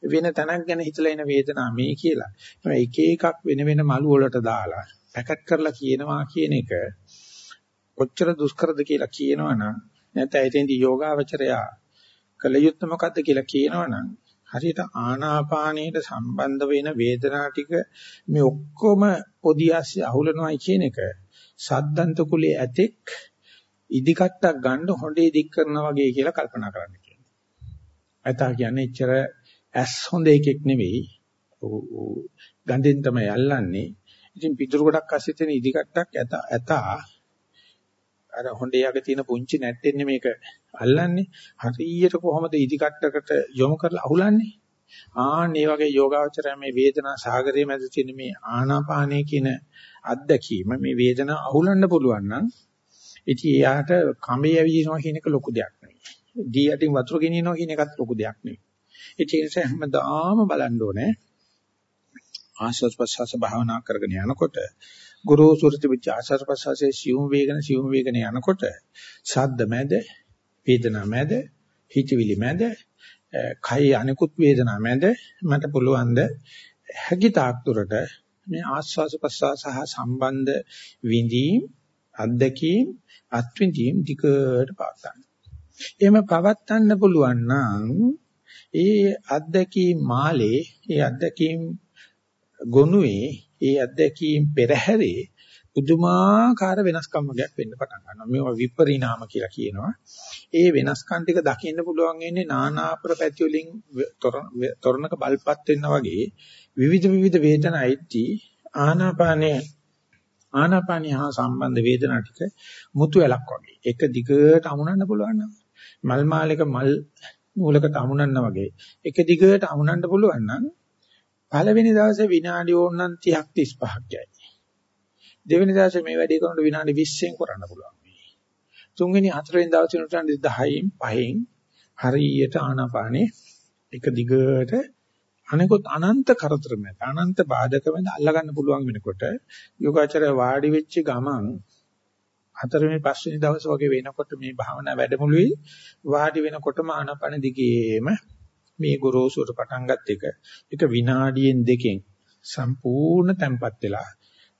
වෙන තැනක් ගැන හිතලා එන වේදනා මේ කියලා. එක එකක් වෙන වෙන මළු වලට දාලා පැකට් කරලා කියනවා කියන එක කොච්චර දුෂ්කරද කියලා කියනවනම් නැත්නම් එතෙන්දී යෝගාවචරයා කළ යුත්තේ මොකද්ද කියලා කියනවනම් හරියට ආනාපානයට සම්බන්ධ වෙන වේදනා ටික මේ ඔක්කොම පොදියස්සේ අහුලනවායි කියන එක සද්දන්ත කුලයේ ඇතෙක් ඉදිකට්ටක් ගන්න හොඬේ දික් කරනවා වගේ කියලා කල්පනා කරන්න කියනවා. ඇතා කියන්නේ එච්චර ඇස් හොඳ එකෙක් නෙවෙයි. ගඳෙන් තමයි අල්ලන්නේ. ඉතින් පිටුරු ගොඩක් අස්සේ තියෙන ඉදිකට්ටක් ඇතා ඇතා අර හොඬේ යක තියෙන පුංචි නැට්ටෙන්නේ මේක අල්ලන්නේ හරියට කොහොමද ඉදි කට්ටකට යොමු කරලා අහුලන්නේ ආන් මේ වගේ යෝගාවචරය මේ වේදනා සාගරයේ මැද තියෙන මේ ආනාපානය කියන අත්දැකීම මේ වේදනාව අහුලන්න පුළුවන් නම් ඉතින් එයාට කඹේ ඇවිදිනවා කියන එක ලොකු දෙයක් නෙවෙයි. දී යටින් වතුර ගෙනියනවා කියන එකත් ලොකු දෙයක් නෙවෙයි. ඒ නිසා හැමදාම බලන්න ඕනේ ආස්වාද ප්‍රසවාස භාවනා කරගෙන යනකොට ගුරු සුරති විච ආස්වාද ප්‍රසවාසයේ සියුම් වේගන සියුම් වේගන යනකොට ශබ්ද මැද වේදනා මැද හිතවිලි මැද කයි අනිකුත් වේදනා මැද මට පුළුවන් ද හැකිතාක් දුරට මේ ආස්වාස ප්‍රසවාස හා සම්බන්ධ විඳීම් අත්දැකීම් අත්විඳීම් දිගට පවත්වන්න. එහෙම පවත්වන්න පුළුවන් නම් ඒ අත්දැකීම් මාලේ ඒ අත්දැකීම් ගොනුවේ ඒ අත්දැකීම් පෙරහැරේ පුදුමාකාර වෙනස්කම් වර්ගයක් වෙන්න පටන් ගන්නවා. මේවා විපරිණාම කියලා කියනවා. ඒ වෙනස්කම් ටික දකින්න පුළුවන් වෙන්නේ නානාපර පැති වලින් තොරණක බල්පත් වෙනා වගේ විවිධ විවිධ වේදනයිති ආනාපානයේ ආනාපානිය හා සම්බන්ධ වේදනා ටික මුතු ඇලක් වගේ. එක දිගට අමුණන්න පුළුවන් නම් මල් මාලයක මල් නූලකට අමුණන්න වගේ. එක දිගට අමුණන්න පුළුවන් නම් පළවෙනි දවසේ විනාඩි ඕනනම් 30ක් 35ක් යයි. දෙවෙනි දවසේ මේ වැඩේ කරනකොට විනාඩි 20න් කරන්න පුළුවන්. තුන්වෙනි හතරවෙනි දවසේ උනට 10න් 5න් හරියට ආනාපානේ එක දිගට අනිකොත් අනන්ත කරදර මැද අනන්ත බාධක මැද අල්ලගන්න පුළුවන් වෙනකොට යෝගාචරය වාඩි වෙච්ච ගමන් හතරවෙනි පස්වෙනි දවස් වගේ වෙනකොට මේ භාවනා වැඩමුළුවේ වාඩි වෙනකොටම ආනාපාන දිගේම මේ ගොරෝසුට පටන් ගත් එක එක විනාඩියෙන් දෙකෙන් සම්පූර්ණ තැම්පත් වෙලා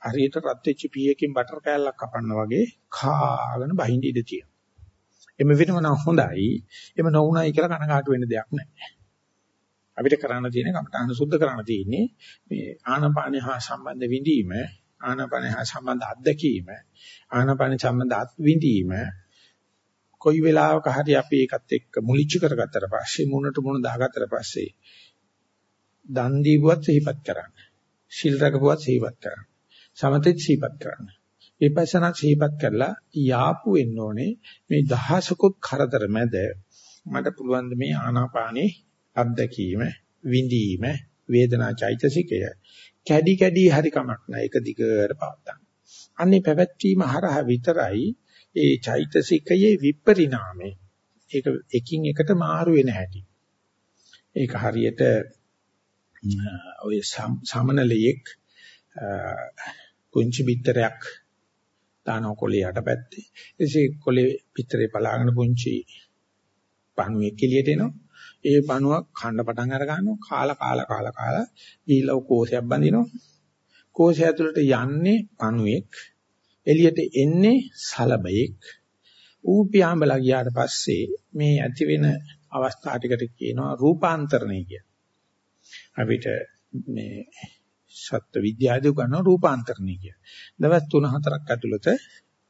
හරියට රත් වෙච්ච පීයකින් බටර් කෑල්ලක් කපන්න වගේ කාගෙන බහිඳ ඉඳ තියෙනවා. එමෙ වෙනම නම් හොඳයි. එමෙ නොවුණයි කියලා කනගාටු වෙන්න දෙයක් නැහැ. අපිට කරන්න තියෙන කමඨාන සුද්ධ කරන්න තියෙන්නේ මේ ආනාපානය හා සම්බන්ධ විඳීම ආනාපානය හා සම්බන්ධ අත්දැකීම ආනාපානය සම්බන්ධ අත්විඳීම කොයි වෙලාවක හරි අපි ඒකත් එක්ක මුලිච්ච කරගත්තට පස්සේ මුණට මුණ දාගත්තට පස්සේ දන් දීපුවත් සිහිපත් කරන්න. ශිල් රැකපුවත් සිහිපත් කරන්න. සමතෙත් සිහිපත් කරන්න. විපස්සනා සිහිපත් කරලා යාපු වෙන්න ඕනේ මේ දහසකුත් කරදර මැද මට පුළුවන් මේ ආනාපානේ අත්දැකීම විඳීම වේදනා චෛතසිකය කැඩි කැඩි හරි කමක් නැහැ ඒක දිගට පවත්තා. අන්නේ පැවැත්වීම හරහා විතරයි ඒ චෛතසිකයේ විපරිණාමය. ඒක එකින් එකට මාරු වෙන හැටි. ඒක හරියට ඔය සමනලයක් කුංචි බිත්තරයක් දාන කොලේ යටපැත්තේ. එසේ කොලේ බිත්තරේ පලාගෙන පුංචි පණුවෙක් එළියට එනවා. ඒ පණුව කන්න පටන් අර ගන්නවා. කාලා කාලා කාලා කාලා ඊළව කෝෂයක් බඳිනවා. කෝෂය ඇතුළට යන්නේ පණුවෙක්. එළියට එන්නේ සලබයෙක්. ඌ පියාඹලා ගියාට පස්සේ මේ ඇති වෙන අවස්ථා ටිකට කියනවා රූපාන්තරණය කියලා. අපිට මේ සත්ත්ව විද්‍යාවේදී උගන්වන රූපාන්තරණය කිය. දවස් 3-4ක් ඇතුළත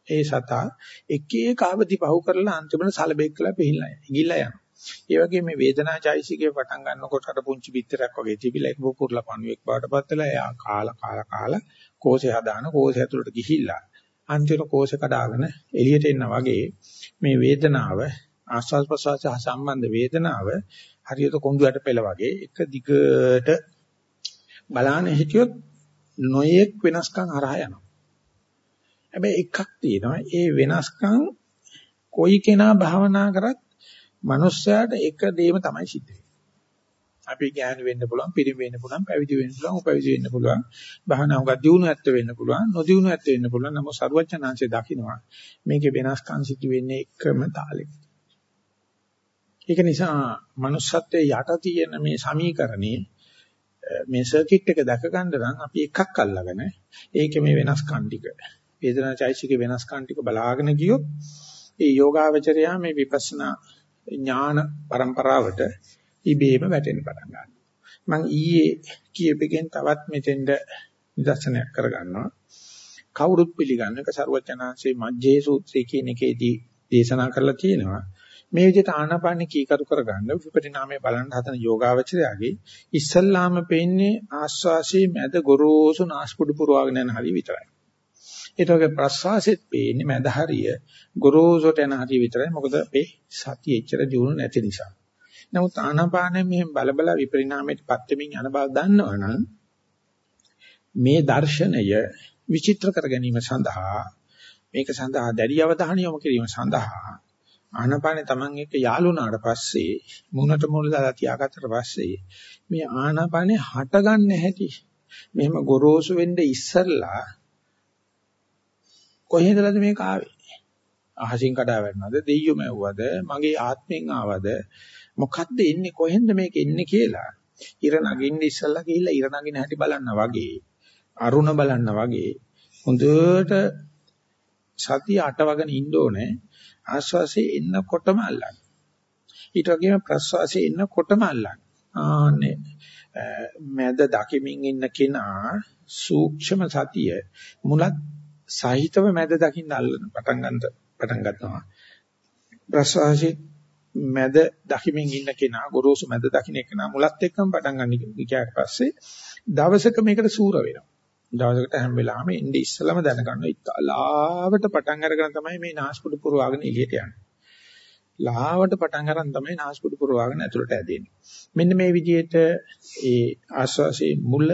ඒ සතා එක එක අවදි පහු කරලා අන්තිමට සලබෙක් කියලා පිළිලා ගිහිල්ලා යනවා. ඒ වගේ මේ වේදනා චෛසිකේ පටන් ගන්නකොට අර පුංචි පිටරක් වගේ තිබිලා ඒක පුපුරලා පණුවෙක් බවට පත් වෙලා එයා කාලා කාලා කාලා කෝෂය හදාන කෝෂය ඇතුළට ගිහිල්ලා අන්තිමට කෝෂය කඩාගෙන එළියට එන්න වගේ මේ වේදනාව ආස්වාද ප්‍රසවාස සම්බන්ධ වේදනාව හරියට කොඳුයට පෙළ වගේ එක දිගට බලාන හිටියොත් නොයෙක් වෙනස්කම් හරහා යනවා. හැබැයි එකක් තියෙනවා ඒ වෙනස්කම් කොයි කෙනා භාවනා කරත් මනුස්සයාට එක දෙයම තමයි සිද්ධ වෙන්නේ. අපි ඥාන වෙන්න පුළුවන්, පිරිමි වෙන්න පුළුවන්, පැවිදි වෙන්න පුළුවන්, උපවිදි වෙන්න පුළුවන්, භාවනා උගත් දියුණු ඇත්ත වෙන්න පුළුවන්, නොදියුණු ඇත්ත වෙන්න පුළුවන්. නමුත් සරුවචනාංශය දකින්නවා මේකේ වෙනස්කම් සිද්ධ වෙන්නේ එකම තාලෙක. ඒක නිසා manussත්වයේ යට තියෙන මේ සමීකරණේ මේ සර්කිට් එක දැක ගන්න නම් අපි එකක් අල්ලගෙන ඒකේ මේ වෙනස්කම් ටික වේදනා චෛසිකේ වෙනස්කම් ටික බලාගෙන ගියොත් ඒ යෝගාවචරයා මේ විපස්සනා ඥාන પરම්පරාවට ඉබේම වැටෙන්න පටන් ගන්නවා. මම ඊයේ කියපෙකින් තවත් මෙතෙන්ද නිදර්ශනයක් කරගන්නවා. කවුරුත් පිළිගන්න එක ਸਰවචනාංශේ මජ්ජේ සූත්‍රය කියන එකේදී දේශනා කරලා තියෙනවා. මේ විදිහට ආනාපාන කීකරු කරගන්න විපරිණාමය බලන්න හදන යෝගාවචරයගේ ඉස්සල්ලාම පෙන්නේ ආස්වාසී මැද ගොරෝසු නාස්පුඩු පුරවාගෙන යන හරිය විතරයි. ඊට වගේ ප්‍රස්වාසෙත් පේන්නේ මැද හරිය ගොරෝසුට යන හරිය විතරයි. මොකද අපේ සතිය එච්චර දියුණු නැති නිසා. නමුත් ආනාපානෙ මෙහෙම බලබල විපරිණාමයටපත් වෙමින් යන බව දන්නවනම් මේ දර්ශනය විචිත්‍ර කර ගැනීම සඳහා මේක සඳහා දැඩි අවධානය යොමු කිරීම සඳහා ආනාපානේ Taman එක්ක යාළුනාට පස්සේ මුණට මුණ දාලා තියාගත්තට පස්සේ මේ ආනාපානේ හටගන්න හැටි මෙහෙම ගොරෝසු වෙන්න ඉස්සෙල්ලා කොහේදලද මේක ආවේ? අහසින් කඩා වැටෙනවද? දෙයියෝ මැව්වද? මගේ ආත්මෙන් ආවද? මොකද්ද එන්නේ කොහෙන්ද මේක එන්නේ කියලා. ඉර නගින්න ඉස්සෙල්ලා ගිහිල්ලා ඉර නගින හැටි බලන්න වගේ අරුණ බලන්න වගේ. හොඳට සතිය අටවගෙන ඉන්න ඕනේ. ආස්වාසේ එන්නකොටම අල්ලන්න. ඊට වගේම ප්‍රස්වාසයේ එන්නකොටම අල්ලන්න. ආන්නේ මැද දකිමින් ඉන්න කෙනා සූක්ෂම සතිය මුලත් සහිතව මැද දකින්න අල්ලන පටන් ගන්න පටන් ගන්නවා. ප්‍රස්වාසයේ මැද දකිමින් ඉන්න කෙනා ගොරෝසු මැද දකින්න කෙනා මුලත් එක්කම පටන් ගන්න කියාට පස්සේ දවසක මේකට සූර වෙනවා දවසකට හැම වෙලාවෙම ඉන්නේ ඉස්සලම දැනගන්න ඉතලාවට පටන් අරගෙන තමයි මේ නාස්පුඩු පුරවාගෙන එළියට යන්නේ. ලාවට පටන් අරන් තමයි නාස්පුඩු පුරවාගෙන ඇතුළට ඇදෙන්නේ. මෙන්න මේ විදිහට ඒ ආස්වාසේ මුල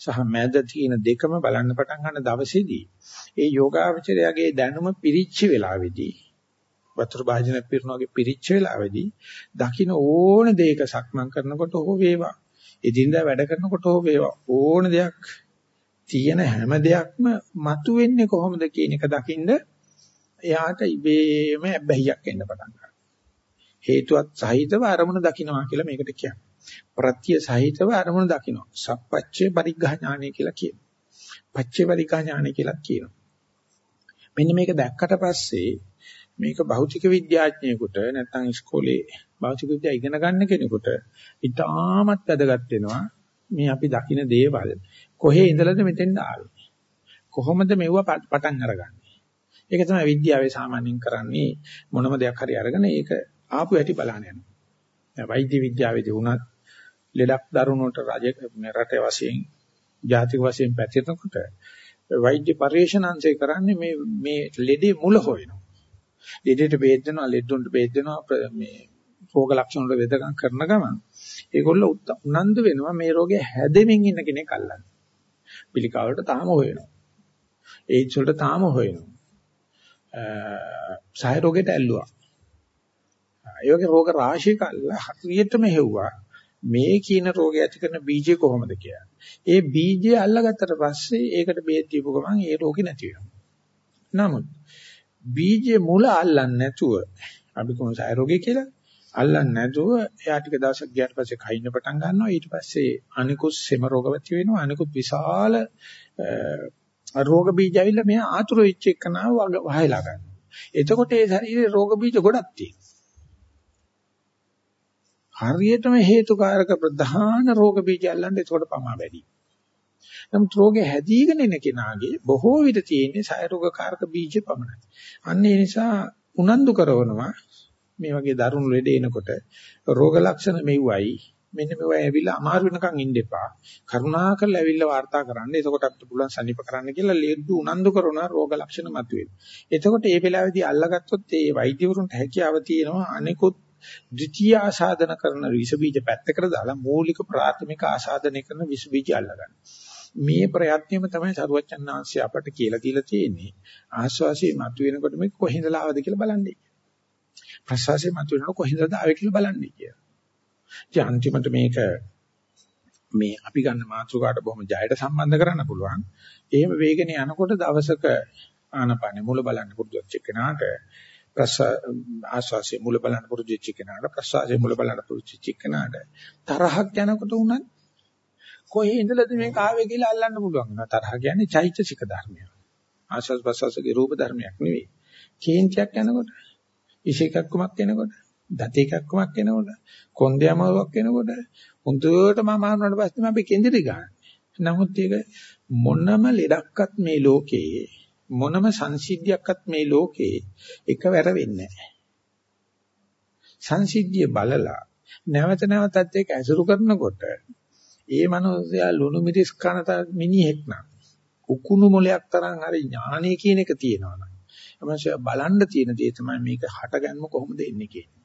සහ මැද තියෙන දෙකම බලන්න පටන් ගන්න දවසේදී ඒ යෝගාවචරයාගේ දැනුම පිරිච්ච වෙලාවේදී වතුර භාජනයක් පිරනවා වගේ පිරිච්ච වෙලාවේදී දකින්න ඕන දෙයක සක්මන් කරනකොට හෝ වේවා එදිනදා වැඩ කරනකොට හෝ වේවා ඕන දෙයක් තියෙන හැම දෙයක්ම මතුවෙන්නේ කොහොමද කියන එක දකින්න එයාට ඉබේම බැහැියක් එන්න පටන් ගන්නවා. හේතුවත් සහිතව අරමුණ දකින්නවා කියලා මේකට කියනවා. ප්‍රත්‍ය සහිතව අරමුණ දකින්නවා. සප්පච්චේ පරිග්ඝා ඥානය කියලා කියනවා. පච්චේ පරිග්ඝා ඥානය කියලා කියනවා. මෙන්න මේක දැක්කට පස්සේ මේක භෞතික විද්‍යාඥයෙකුට නැත්නම් ඉස්කෝලේ භෞතික විද්‍යාව ඉගෙන ගන්න කෙනෙකුට ඉතාමත් වැදගත් වෙනවා මේ අපි දකින දේවල්. කොහේ ඉඳලාද මෙතෙන්ට ආවේ? කොහොමද මෙවුව පටන් අරගන්නේ? ඒක තමයි විද්‍යාවේ සාමාන්‍යයෙන් කරන්නේ මොනම දෙයක් හරි අරගෙන ඒක ආපු හැටි බලන්න යනවා. වෛද්‍ය විද්‍යාවේදී වුණත් ලෙඩක් දරුණුවට රජ රටේ වශයෙන් ජාතික වශයෙන් පැතිරෙනකොට වෛද්‍ය පරිශනාංශය කරන්නේ මේ මේ ලෙඩේ මුල හොයනවා. ලෙඩේට බේද දෙනවා ලෙඩුන්ට බේද දෙනවා මේ රෝග ලක්ෂණ වල වෙදකම් කරන ගමන් ඒගොල්ලෝ උනන්දු වෙනවා මේ රෝගේ හැදෙමින් ඉන්න කෙනෙක් අල්ලන්න. පිළිකාවලට තාම හොයනවා. ඒඩ්ස් වලට තාම හොයනවා. සාය රෝගයට ඇල්ලුවා. ඒ වගේ රෝග රාශියක අල්ලලා හරියටම හෙව්වා. මේ කියන රෝගය ඇති කරන බීජය කොහොමද කියලා. ඒ බීජය අල්ලගත්තට පස්සේ ඒකට බේත් දීපු ගමන් ඒ රෝගේ නැති වෙනවා. නමුත් බීජේ මුල අල්ලන්නේ නැතුව. අපි කොහොමද සාය රෝගය කියලා? අල්ලන්නේ නැතුව එයා ටික දවසක් ගියාට පස්සේ කයින්න පටන් ගන්නවා. ඊට පස්සේ අනිකුත් සෙම රෝගවත්ති වෙනවා. අනිකුත් විශාල රෝග බීජ ඇවිල්ලා මෙයා ආතුර වෙච්ච එකනාව වහයලා ගන්නවා. එතකොට ඒ ශරීරේ රෝග බීජ ගොඩක් තියෙනවා. හරියටම හේතුකාරක ප්‍රධාන රෝග බීජ අල්ලන්නේ එතකොට පමා වැඩි නමුත් රෝගේ හැදීගෙන එන කෙනාගේ බොහෝ විට තියෙන්නේ සය රෝගකාරක බීජ පමණයි. අන්න ඒ නිසා උනන්දු කරනවා මේ වගේ දරුණු ලෙඩ එනකොට රෝග ලක්ෂණ මෙව්වයි. මෙන්න මේවා ඇවිල්ලා අමාරු වෙනකන් ඉන්න එපා. කරුණාකරලා ඇවිල්ලා වාර්තා කරන්න. එතකොට අපිට පුළුවන් සනීප කරන්න කියලා ලෙඩ උනන්දු කරන රෝග ලක්ෂණ මතුවේ. එතකොට මේ වෙලාවේදී අල්ලගත්තොත් ඒ වෛද්‍යවරුන්ට හැකියාව තියෙනවා අනිකුත් ද්විතීය ආසාදන කරන විස බීජ පැත්තකට දාලා මූලික ප්‍රාථමික ආසාදනය කරන විස බීජ අල්ලගන්න. මේ ප්‍රයත්නෙම තමයි සරුවච්චන්හන්සේ අපට කියලා දීලා තියෙන්නේ ආස්වාසිය මතුවෙනකොට මේක කොහෙන්දලා ආවද කියලා බලන්නේ ප්‍රසවාසය මතුවෙනකොට කොහෙන්ද ආවේ කියලා බලන්නේ කියලා. ඉතින් අන්තිමට මේක මේ අපි ගන්න මාතෘකාවට බොහොම ජයයට සම්බන්ධ කරන්න පුළුවන්. එහෙම වේගන යනකොට දවසක ආනපනෙ මුල බලන්න පුරුදු වෙච්ච කෙනාට ආස්වාසිය මුල බලන්න පුරුදු වෙච්ච කෙනාට ප්‍රසවාසය මුල බලන්න පුරුදු වෙච්ච කෙනාට තරහක් යනකොට උනත් කොහේ ඉඳලාද මේක ආවේ කියලා අල්ලන්න පුළුවන්. තරහ කියන්නේ චෛතසික ධර්මයක්. ආස්වාස් ප්‍රසවාසයේ රූප ධර්මයක් නෙවෙයි. කේන්තියක් යනකොට ඉෂේකක්කමක් එනකොට, දත එකක්කමක් එනකොට, කොන්දේමාවක් එනකොට හුදුට මම අහනවට පස්සේ අපි කෙන්දිරි ගන්න. නමුත් ඒක මොනම ලෙඩක්වත් මේ ලෝකේ මොනම සංසිද්ධියක්වත් මේ ලෝකේ එකවර වෙන්නේ නැහැ. සංසිද්ධිය බලලා නැවත නැවතත් ඒක ඇසුරු කරනකොට ඒ මනුස්සයා ලුණු මිරිස් කන මිනිහෙක් නම් උකුණු මොලයක් තරම් හරි ඥානය කියන එක තියෙනවා එමන්ෂය බලන්න තියෙන දේ තමයි මේක හටගන්න කොහොමද එන්නේ කියන්නේ.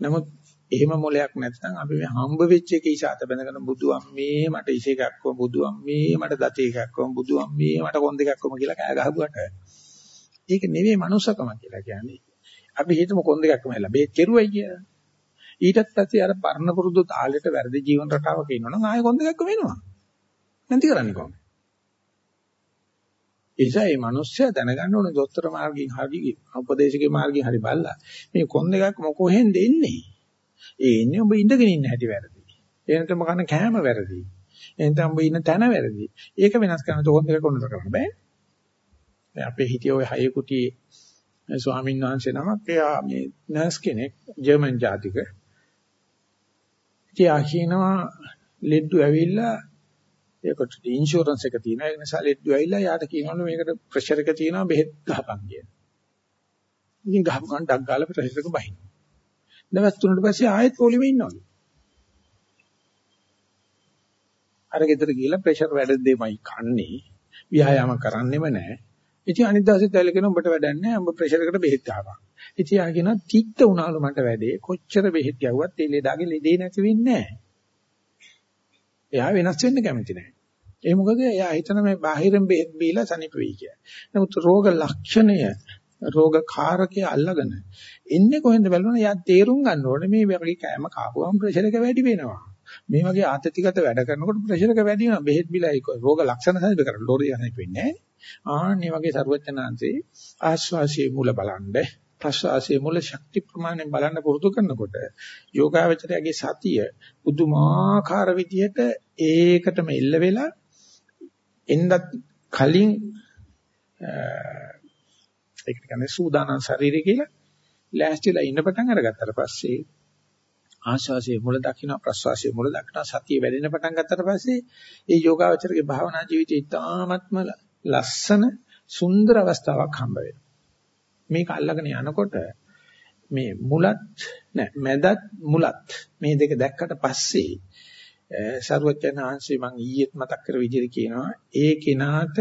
නමුත් එහෙම මොලයක් නැත්නම් අපි මේ හම්බ වෙච්ච එක ඉසాత බඳගෙන බුදුන් මේ මට ඉස එකක් කොම බුදුන් මේ මට දත එකක් කොම බුදුන් මේ මට කොන් දෙකක් කොම කියලා කෑ ගහුවට ඒක නෙවෙයි manussකම කියලා කියන්නේ. අපි හිතමු කොන් දෙකක්ම හැලා බේත් කෙරුවයි කියලා. ඊටත් පස්සේ අර පරණ පුරුදු තාලෙට වැරදි ජීවන රටාවක ඉන්නවනම් ආයෙ කොන් දෙකක්ම වෙනවා. නැති කරන්නේ කොහොමද? එනිසා මේ මිනිස්සයා දැනගන්න ඕනේ දොස්තර මාර්ගයෙන් හරි උපදේශකේ මාර්ගයෙන් හරි බලලා මේ කොන් දෙකක් මොකෙන්ද එන්නේ? ඒ එන්නේ ඔබ ඉඳගෙන ඉන්න හැටි වැරදි. ඒ නැත්නම් කන කෑම වැරදි. එහෙනම් ඔබ ඉන්න තැන වැරදි. ඒක වෙනස් කරන්න කොන් දෙකක් කොන්නද කරන්න බෑ. අපේ හිටිය ওই හය කුටි ස්වාමීන් වහන්සේ නමක් එයා මේ නර්ස් කෙනෙක් ජර්මන් ජාතික. ඉතියා කියනවා ලෙඩ්ඩු ඇවිල්ලා ඒකට ඉන්ෂුරන්ස් එක තියෙනවා ඒ නිසා ලෙඩ්ඩු ඇවිල්ලා යාට කියනවලු මේකට ප්‍රෙෂර් එක තියෙනවා බෙහෙත් ගහපන් කියලා. ඉතින් ගහපු ගමන් ඩක් ගාලා ප්‍රෙෂර් එක බහිනවා. දවස් තුනකට පස්සේ ආයෙත් පොලිමේ ඉන්නවලු. අර ගෙදර ගිහලා ප්‍රෙෂර් වැඩ දෙමයි කන්නේ. ව්‍යායාම කරන්නෙම නැහැ. ඉතින් අනිත් දවසේ තැල කියන උඹට වැඩක් නැහැ. උඹ ප්‍රෙෂර් එකට බෙහෙත් ගහපන්. ඉතින් ආ කියනවා තිත්ත උනාලු මට වැඩේ. කොච්චර බෙහෙත් ගැව්වත් ඒ ලෙඩාගේ ලෙඩේ නැති වෙන්නේ නැහැ. එයා වෙනස් වෙන්න කැමති නැහැ. ඒ මොකද එයා හිතන මේ බාහිරින් බෙහෙත් බීලා සනීප වෙයි කියලා. නමුත් රෝග ලක්ෂණය රෝග කාරකය අල්ලගෙන එන්නේ කොහෙන්ද බලනවා එයා තේරුම් ගන්න ඕනේ මේ වගේ කෑම කාපුවම ප්‍රෙෂර් එක වැඩි වෙනවා. මේ වගේ ආතතිගත වැඩ කරනකොට ප්‍රෙෂර් එක වැඩි වෙනවා. බෙහෙත් බිලා රෝග ලක්ෂණ සනීප කරලා ලෝරිය සනීප වෙන්නේ නැහැ. ආන්නේ වගේ සරුවචනාංශේ ආස්වාසියේ මුල බලන්න ප්‍රසවාසයේ මුල ශක්ති ප්‍රමාණයෙන් බලන්න පුරුදු කරනකොට යෝගාවචරයේ සතිය පුදුමාකාර විදිහට ඒකටම එල්ල වෙලා එන්නත් කලින් ඒකට කියන්නේ සූදානම් ශරීරය කියලා ලෑස්තිලා ඉන්න පටන් අරගත්තට පස්සේ ආශාසයේ මුල දකින්න ප්‍රසවාසයේ මුල දකින්න සතිය වැඩෙන පටන් ගත්තට පස්සේ ඒ යෝගාවචරගේ භාවනා ජීවිතය ඉතාමත්ම ලස්සන සුන්දර අවස්ථාවක් හම්බ වෙනවා. මේක අල්ලගෙන යනකොට මේ මුලත් නෑ මැදත් මුලත් මේ දෙක දැක්කට පස්සේ සරුවචන ආංශේ මම ඊයේත් මතක් කර විදිහට කියනවා ඒ කෙනාට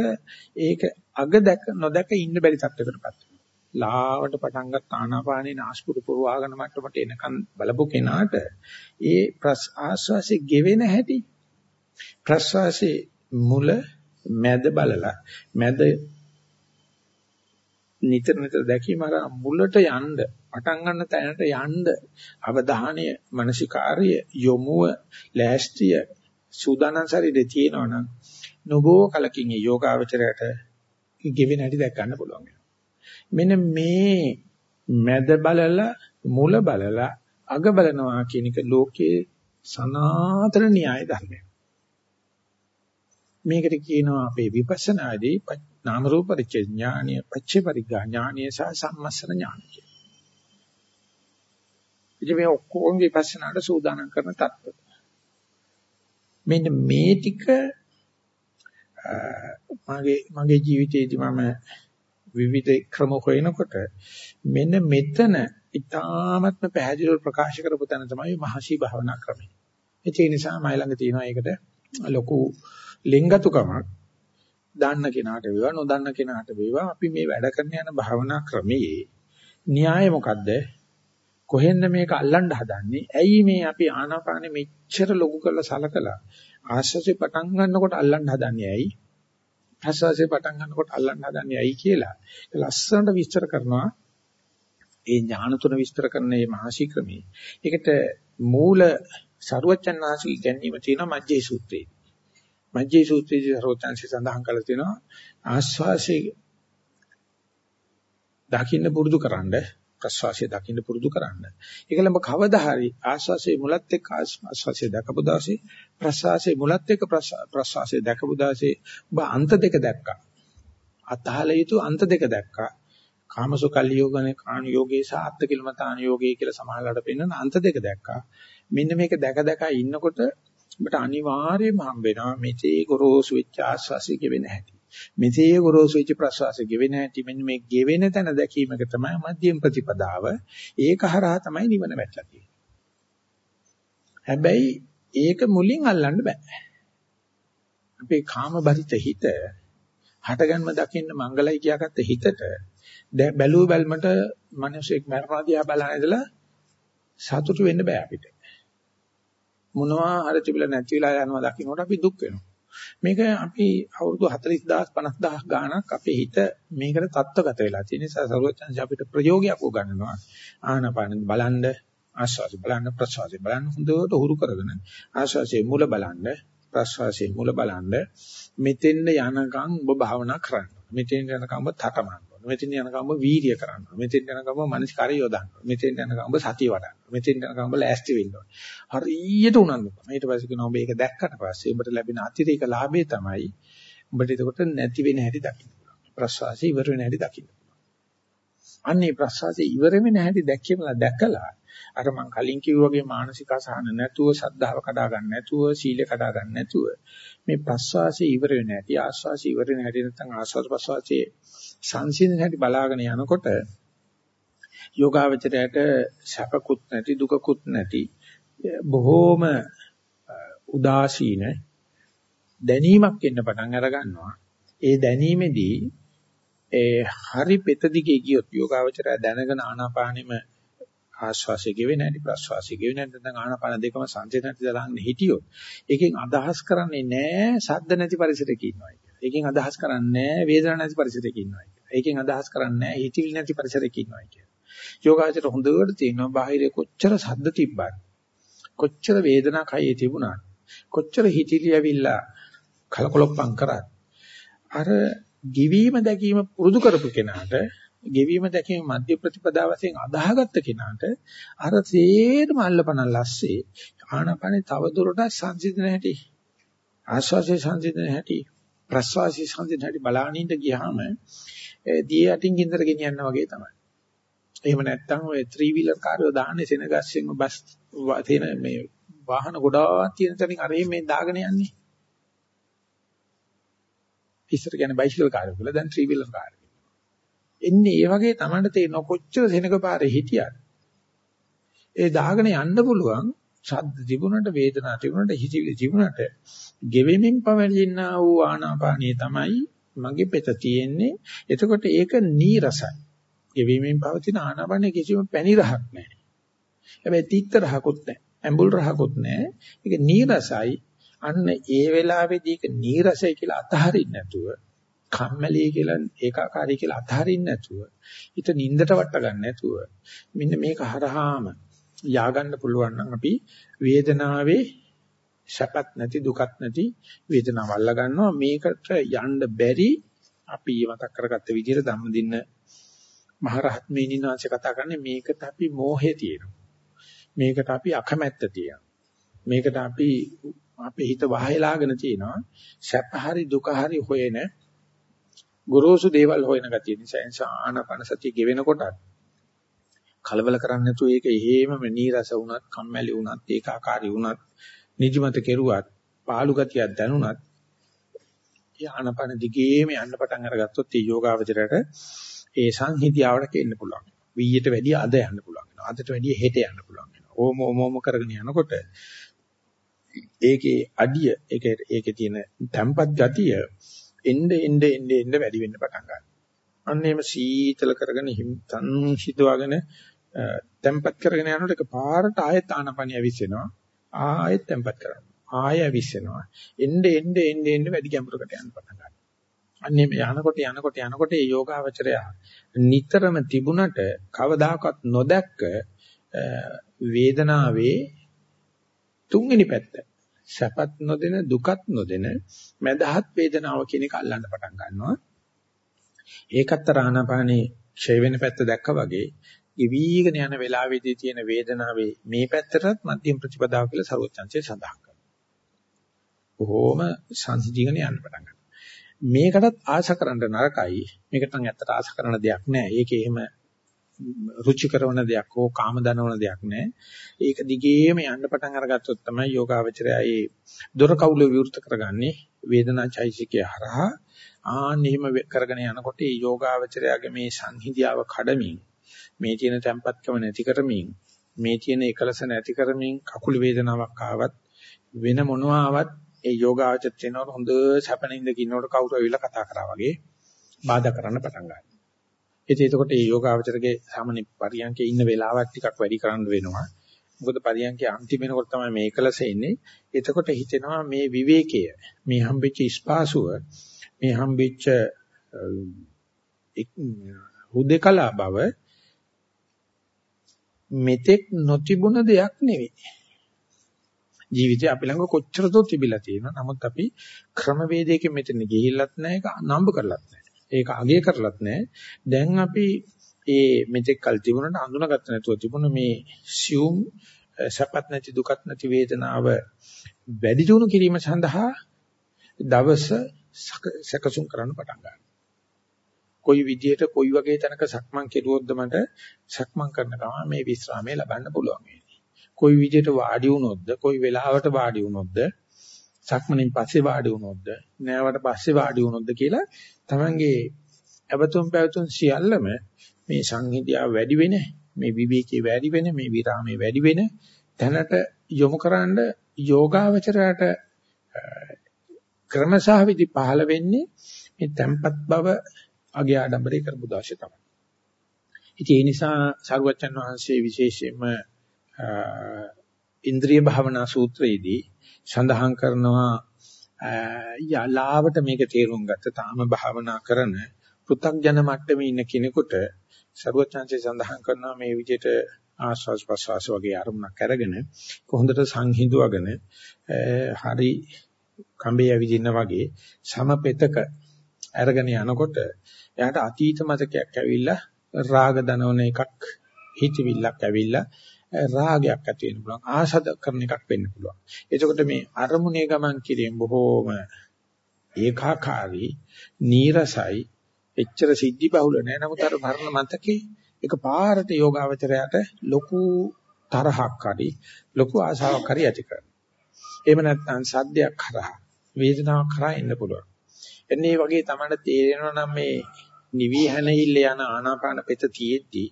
ඒක අග දැක නොදැක ඉන්න බැරි තත්යකටපත් වෙනවා. ලාවට පටන් ගන්න ආනාපානේ නාස්පුඩු පුරවාගෙන මට්ටමට එනකන් බලපු කෙනාට ඒ ආස්වාසේ ගෙවෙන හැටි ප්‍රස්වාසේ මුල මැද බලලා මැද නිතර නිතර දැකීම අර මුලට යන්න පටන් ගන්න තැනට යන්න අවධානය මානසිකාර්ය යොමුව ලෑස්තිය සූදානම් ශරීරේ තියෙනවනම් නොබෝ කලකින් යෝගාවචරයට ගෙවෙන හැටි දැක් ගන්න පුළුවන් මෙන්න මේ මැද බලලා මුල බලලා අග බලනවා කියන එක ලෝකයේ සනාතන න්‍යාය ධර්මයක්. මේකට කියනවා අපේ විපස්සනාදී නාම රූප පරිච්ඡේ ඥානීය පච්චේ පරිග්ගා ඥානීය සහ සම්මස්සන ඥානීය. ඉතින් මේ ඔක්කොම විපස්සනාට සූදානම් කරන தত্ত্ব. මෙන්න මේ ටික මගේ මගේ ජීවිතයේදී මම විවිධ ක්‍රම හොයනකොට මෙන්න මෙතන ඉතාමත්ම පැහැදිලිව ප්‍රකාශ කරපු තැන තමයි මහසි භාවනා ක්‍රමය. ඒ නිසා මයි ළඟ තියෙනවා ඒකට ලොකු ලෙන්ගතුකමක් දන්න කෙනාට වේවා නොදන්න කෙනාට වේවා. අපි මේ වැඩ කරන යන භාවනා ක්‍රමයේ න්‍යාය මොකද්ද? කොහෙන්ද මේක අල්ලන්න හදන්නේ? ඇයි මේ අපි ආනාපානෙ මෙච්චර ලොකු කරලා සලකලා ආශ්වාසය පටන් ගන්නකොට අල්ලන්න හදන්නේ ඇයි? ප්‍රශ්වාසය පටන් ගන්නකොට අල්ලන්න හදන්නේ ඇයි කියලා ලස්සනට විස්තර කරනවා. ඒ ඥාන තුන විස්තර කරන මේ මහසි ක්‍රමයේ. ඒකට මූල සරුවචන් ආශි ගැනීම තියෙනවා මජ්ජේ සූත්‍රයේ. මජ්ජේ සූත්‍රයේ සරෝජන්සි සඳහන් කරලා තියෙනවා ආස්වාසේ දකින්න පුරුදු කරන්න ප්‍රස්වාසයේ දකින්න පුරුදු කරන්න. ඒකලම කවදා හරි ආස්වාසේ මුලත් එක්ක ආස්වාසේ දැකපු දාසේ ප්‍රස්වාසයේ මුලත් එක්ක ප්‍රස්වාසයේ දැකපු දාසේ ඔබ අන්ත දෙක දැක්කා. අතහල යුතු අන්ත දෙක දැක්කා. කාමසුකල් යෝගනේ කාණ යෝගේ සහ අත්තිකිලමතාන යෝගේ කියලා සමාහලට පෙන්වන අන්ත දෙක දැක්කා. මෙන්න මේක දැක දැක ඉන්නකොට ඔබට අනිවාර්යයෙන්ම හම්බ වෙනවා මෙතේ ගොරෝසු වෙච්ච ආස්වාසිය ගෙවෙන හැටි. මෙතේ ගොරෝසු වෙච්ච ප්‍රසවාසය ගෙවෙන හැටි මෙන්න මේ ගෙවෙන තැන දැකීමක තමයි මධ්‍යම ප්‍රතිපදාව. ඒක හරහා තමයි නිවන වැටලා තියෙන්නේ. හැබැයි ඒක මුලින් අල්ලන්න බෑ. අපේ කාම බරිත හිත හටගන්ම දකින්න මංගලයි කියාගත්ත හිතට බැලුව බැල්මට මිනිසෙක් මරණ දිහා බලන ඉඳලා සතුටු වෙන්න බෑ අපිට. මොනවා හරි තිබිලා නැති වෙලා යනවා දකින්නකොට අපි දුක් වෙනවා. මේක අපි අවුරුදු 40000 50000 ගාණක් අපේ හිත මේකට தත්වගත වෙලා තියෙන නිසා සරුවචන්ස අපිට ප්‍රයෝගයක් උගන්වනවා ආනපාන බලන්න ආස්වාද බලන්න ප්‍රසවාස බලන්න හොඳට හුරු කරගෙන ආස්වාසේ මුල බලන්න ප්‍රසවාසයේ මුල බලන්න මෙතෙන්ද යනකම් ඔබ භාවනා කරන්න. මෙතෙන් යනකම් ඔබ තටමන්න. මෙතෙන් යනකම් ඔබ වීර්ය කරන්න. මෙතෙන් යනකම් ඔබ මනස්කාරය යොදන්න. මෙතෙන් යනකම් ඔබ සතිය වඩන්න. මෙතෙන් යනකම් ඔබ ලෑස්ති වෙන්න ඕනේ. හරියට උනන්දු කරනවා. ඊට පස්සේ කියනවා ඔබ ඒක දැක්කට පස්සේ ඔබට ලැබෙන අතිරේක ලාභය තමයි ඔබට එතකොට නැති වෙන හැටි දකින්න පුළුවන්. ප්‍රසවාසය ඉවර වෙන හැටි දකින්න පුළුවන්. අන්නේ ප්‍රසවාසය ඉවර වෙන හැටි දැක්කම දැකලා අර මං කලින් කිව්වා වගේ මානසික අසහන නැතුව සද්ධාව කඩා ගන්න නැතුව සීල කඩා ගන්න නැතුව මේ ප්‍රස්වාසයේ ඉවර වෙන්නේ නැති ආස්වාසයේ ඉවර වෙන්නේ නැති නැත්නම් ආස්වාද ප්‍රස්වාසයේ සංසිඳන හැටි බලාගෙන යනකොට යෝගාවචරයට සැපකුත් නැති දුකකුත් නැති බොහෝම උදාසීන දැනීමක් එන්න පටන් අර ගන්නවා. ඒ දැනීමේදී ඒ හරි පෙත දිගේ ගියොත් යෝගාවචරය දැනගෙන ආනාපානෙම ආශ්වාසය ගෙවෙන්නේ නැති ප්‍රශ්වාසය ගෙවෙන්නේ නැති නැත්නම් ආනාපාන දෙකම සංසිඳනටි දාන්න හිටියොත් ඒකෙන් අදහස් කරන්නේ නැහැ සද්ද නැති පරිසරයක ඉන්නවා කියලා. ඒකෙන් අදහස් කරන්නේ නැහැ වේදනා නැති පරිසරයක ඉන්නවා කියලා. ඒකෙන් අදහස් කරන්නේ නැහැ හිතිවිලි නැති පරිසරයක ඉන්නවා කියලා. යෝගාචර හොඳට තියෙනවා බාහිරේ කොච්චර සද්ද තිබ්බත් කොච්චර වේදනා කයේ තිබුණත් කොච්චර හිතිවිලි ඇවිල්ලා කලකොලොප්පම් කරත් අර ගිවීම දැකීම පුරුදු කරපු කෙනාට ගෙවීම දැකීම මධ්‍ය ප්‍රතිපදා වශයෙන් අදාහගත්ත කෙනාට අර සේරම අල්ලපන ලස්සේ ආනපනේ තව දුරටත් සංසිඳන හැටි ආස්වාසේ සංසිඳන හැටි ප්‍රස්වාසේ සංසිඳන හැටි බලානින්න ගියාම දී යටින් ගින්දර ගෙනියනවා වගේ තමයි. එහෙම නැත්නම් ඔය ත්‍රී වීලර් කාර්යෝ දාන්නේ සෙනගස්සෙන් බස් තියෙන මේ වාහන ගොඩාක් තියෙන තැනින් අර මේ දාගෙන යන්නේ. ඉස්සර කියන්නේ බයිසිකල් කාර්යෝ කියලා දැන් ත්‍රී වීලර් කාර්යෝ. එන්නේ ඒ වගේ Tamanට තේරෙන කොච්චර සෙනක පාරේ හිටියත් ඒ දාගෙන යන්න පුළුවන් ශබ්ද තිබුණට වේදනා තිබුණට හිතිවිලි තිබුණට ගෙවෙමින් පවතිනා වූ ආනාපානිය තමයි මගේ පෙත තියෙන්නේ. එතකොට ඒක නීරසයි. ගෙවෙමින් පවතින ආනාපානිය කිසිම පැණි රහක් නැහැ. හැබැයි තීක්ත රහකුත් නැහැ. ඇඹුල් රහකුත් නැහැ. ඒක නීරසයි. අන්න ඒ වෙලාවේදී ඒක නීරසයි කියලා අතහරින්න නැතුව කම්මැලි කියලා ඒකාකාරී කියලා අතහරින්න නැතුව හිත නින්දට වට ගන්න නැතුව මෙන්න මේක හරහාම ය아가න්න පුළුවන් නම් අපි වේදනාවේ සැපත් නැති දුකත් නැති වේදනාව අල්ල ගන්නවා. මේකට යන්න බැරි අපි මතක් කරගත්ත විදිහට ධම්මදින්න මහරහත් මේනිනාංශ කතා කරන්නේ මේකට අපි මෝහය තියෙනවා. මේකට අපි අකමැත්ත තියෙනවා. මේකට අපි අපේ හිත වහයලාගෙන තියෙනවා. සැප හරි දුක හරි හොයන ගොරෝසු දේවල් හොයන ගතිය නිසා නිසා ආනාපාන සතිය ගෙවෙනකොට කලබල කරන්නේ නැතුව ඒක එහෙමම නීරස වුණත් කම්මැලි වුණත් ඒකාකාරී වුණත් නිදිමත කෙරුවත් පාළු ගතියක් දැනුණත් ඒ ආනාපාන දිගේම යන්න පටන් අරගත්තොත් ඒ යෝගාවචරයට ඒ සංහිතියාවට කෙන්න පුළුවන්. වීයට වැඩිය අද යන්න පුළුවන් වෙනවා. අදට වැඩිය හෙට යන්න පුළුවන් වෙනවා. ඕම ඕම කරගෙන යනකොට ඒකේ අඩිය ඒකේ ඒකේ තියෙන tempat ගතිය එnde එnde එnde එnde වැඩි වෙන්න පටන් ගන්නවා. අන්න එහෙම සීතල කරගෙන හිතන් හිතවගෙන tempat කරගෙන යනකොට ඒක පාරට ආයෙත් ආනපනිය විශ්වෙනවා. ආයෙත් tempat කරනවා. ආයෙ විශ්වෙනවා. එnde එnde එnde එnde වැඩි ගැඹුරකට යන්න පටන් ගන්නවා. අන්න එහෙම යනකොට යනකොට යනකොට මේ යෝගාවචරය නිතරම තිබුණට කවදාකවත් නොදැක්ක වේදනාවේ තුන්වෙනි පැත්ත සැපත් නොදෙන දුකත් නොදෙන මදහත් වේදනාව කියන එක අල්ලන්න පටන් ගන්නවා. ඒකත් ආනාපානේ ඡය වෙන පැත්ත දැක්කා වගේ ඉවීගෙන යන වෙලාවේදී තියෙන වේදනාවේ මේ පැත්තටත් මධ්‍යම ප්‍රතිපදාව කියලා සරුවචන්සේ සඳහන් කරනවා. බොහොම සංසිඳීගෙන යන්න පටන් ගන්නවා. මේකටත් ආශ කරන්න නරකයි. මේකට නම් ඇත්තට ආශ කරන දෙයක් නෑ. ඒකේ එහෙම රුචි කරන දෙයක් හෝ කාම දනවන දෙයක් නැහැ. ඒක දිගේම යන්න පටන් අරගත්තොත් තමයි යෝගාවචරය ඒ දොර කවුල විවෘත කරගන්නේ වේදනා චෛසිකය හරහා ආන්න එහෙම කරගෙන යනකොට ඒ යෝගාවචරයගේ මේ සංහිඳියාව කඩමින් මේ තියෙන tempatකම නැති කරමින් මේ තියෙන එකලස නැති කරමින් කකුල වේදනාවක් ආවත් වෙන මොනවා ආවත් ඒ යෝගාවචර තියෙනකොට හොඳ සැපනින්ද කිනකොට කවුරු ඇවිල්ලා කතා කරා වගේ බාධා කරන්න පටන් ගන්නවා. ඉතින් එතකොට මේ යෝගාවචරගේ සාමාන්‍ය පරියන්කේ ඉන්න වෙලාවක් ටිකක් වැඩි කරන්න වෙනවා. මොකද පරියන්කේ අන්තිම වෙනකොට තමයි මේ එකලස එන්නේ. එතකොට හිතෙනවා මේ විවේකය, මේ හම්බෙච්ච ස්පාසුව, මේ හම්බෙච්ච හුදේකලා බව මෙතෙක් නොතිබුණ දෙයක් නෙවෙයි. ජීවිතේ අපි ළඟ කොච්චර දෝ තිබිලා තියෙනවා. නමුත් අපි ක්‍රමවේදයකින් මෙතන ගිහිල්ලත් නැහැ, ඒක නම්බ කරලත් නැහැ. ඒක අගය කරලත් නැහැ. දැන් අපි ඒ මෙතෙක් කල් තිබුණාට අඳුනගත්ත නැතුව තිබුණ මේ සියුම් සපත් නැති දුකත් නැති වේදනාව වැඩි දියුණු කිරීම සඳහා දවස සැකසුම් කරන්න පටන් ගන්නවා. කොයි විදියට කොයි වගේ තැනක සක්මන් කෙරුවොත්ද මට සක්මන් කරන ගමන් මේ විශ්‍රාමය ලබන්න පුළුවන් වෙන්නේ. කොයි විදියට වාඩි වුණොත්ද කොයි වෙලාවට වාඩි වුණොත්ද සක්මනින් පස්සේ වාඩි වුණොත්ද නෑවට පස්සේ වාඩි වුණොත්ද කියලා තමන්ගේ අවතුම් පැවතුම් සියල්ලම මේ සංහිඳියාව වැඩි වෙන මේ විවේකී වැඩි වෙන මේ විරාමයේ වැඩි වෙන තැනට යොමු කරන්න යෝගාවචරයට ක්‍රමසහ විදි පහළ වෙන්නේ මේ tempat බව අගේ ආඩම්බරේ කරපු දාශය තමයි. ඉතින් ඒ නිසා සරුවච්චන් වහන්සේ විශේෂයෙන්ම ඉන්ද්‍රිය භාවනා සූත්‍රයේදී සඳහන් කරනවා යලාවට මේක තේරුම් ගත්ත තාම භාවනා කරන පෘථග්ජන මට්ටමේ ඉන්න කෙනෙකුට සරුවච්චන්සේ සඳහන් කරනවා මේ විදිහට ආස්වාස් ප්‍රසවාස වගේ අරමුණක් අරගෙන කොහොඳට සංහිඳුවගෙන හරි කඹේ ඇවිදින්න වගේ සමපෙතක අරගෙන යනකොට එයාට අතීත මතකයක් ඇවිල්ලා රාග දනවන එකක් හිතවිල්ලක් ඇවිල්ලා රාගයක් ඇති වෙන්න පුළුවන් ආසද කරන එකක් වෙන්න පුළුවන්. එතකොට මේ අරමුණේ ගමන් කිරීම බොහෝම ඒකාකාරී නීරසයි එච්චර සිද්ධි බහුල නෑ. නමුත් අර මරණ මතකේ එක පාරට යෝගාවචරයට ලොකු තරහක් හරි ලොකු ආශාවක් හරි ඇති කරනවා. එහෙම නැත්නම් සද්දයක් කරා වේදනාවක් කරා එන්න පුළුවන්. එන්නේ වගේ තමයි තේරෙනවා නම් මේ නිවි හැනහිල්ල යන ආනාපාන පෙත තියෙද්දි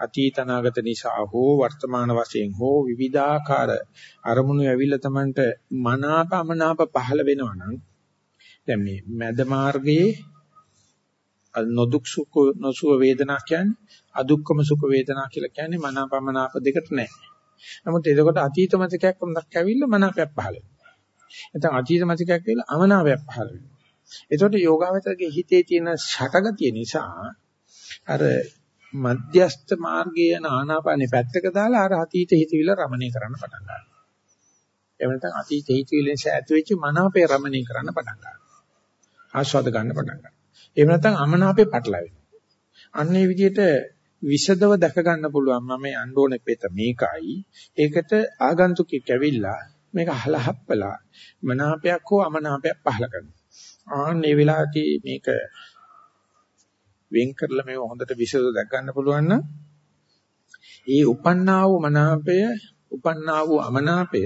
අතීත අනාගත නිසා හෝ වර්තමාන වශයෙන් හෝ විවිධාකාර අරමුණු ඇවිල්ලා Tamanට මනාපමනාප පහළ වෙනවා නම් දැන් මේ මැද මාර්ගයේ නොදුක් සුඛ නොසුව වේදනා කියන්නේ අදුක්කම සුඛ වේදනා කියලා කියන්නේ මනාපමනාප දෙකට නැහැ. නමුත් එතකොට අතීත මතකයක් මොකක් ඇවිල්ලා මනාපයක් පහළ වෙනවා. නැත්නම් අතීත මතකයක් ඇවිල්ලා අමනාපයක් පහළ වෙනවා. එතකොට යෝගාවචරගේ හිතේ තියෙන ෂටගතිය නිසා අර මධ්‍යස්ත මාර්ගයේ නානාපානේ පැත්තක දාලා අර අතීත හිතවිල්ල රමණය කරන්න පටන් ගන්නවා. එහෙම නැත්නම් අතීත හිතවිල්ලෙන් ඇති වෙච්ච මනාපේ රමණය කරන්න පටන් ගන්නවා. ආස්වාද ගන්න පටන් ගන්නවා. එහෙම නැත්නම් අමනාපේ පටලවෙනවා. අන්නේ විදිහට විෂදව දැක ගන්න පුළුවන් මම යන්න ඕනේ පෙත මේකයි. ඒකට ආගන්තුකෙක් ඇවිල්ලා මේක හලහප්පලා මනාපයක් හෝ අමනාපයක් පහල කරනවා. ආන්නේ වෙලාවදී මේක වෙන් කරලා මේව හොඳට විශේෂව දැක් ගන්න පුළුවන් නම් ඒ උපන්නා වූ මනාපය උපන්නා වූ අමනාපය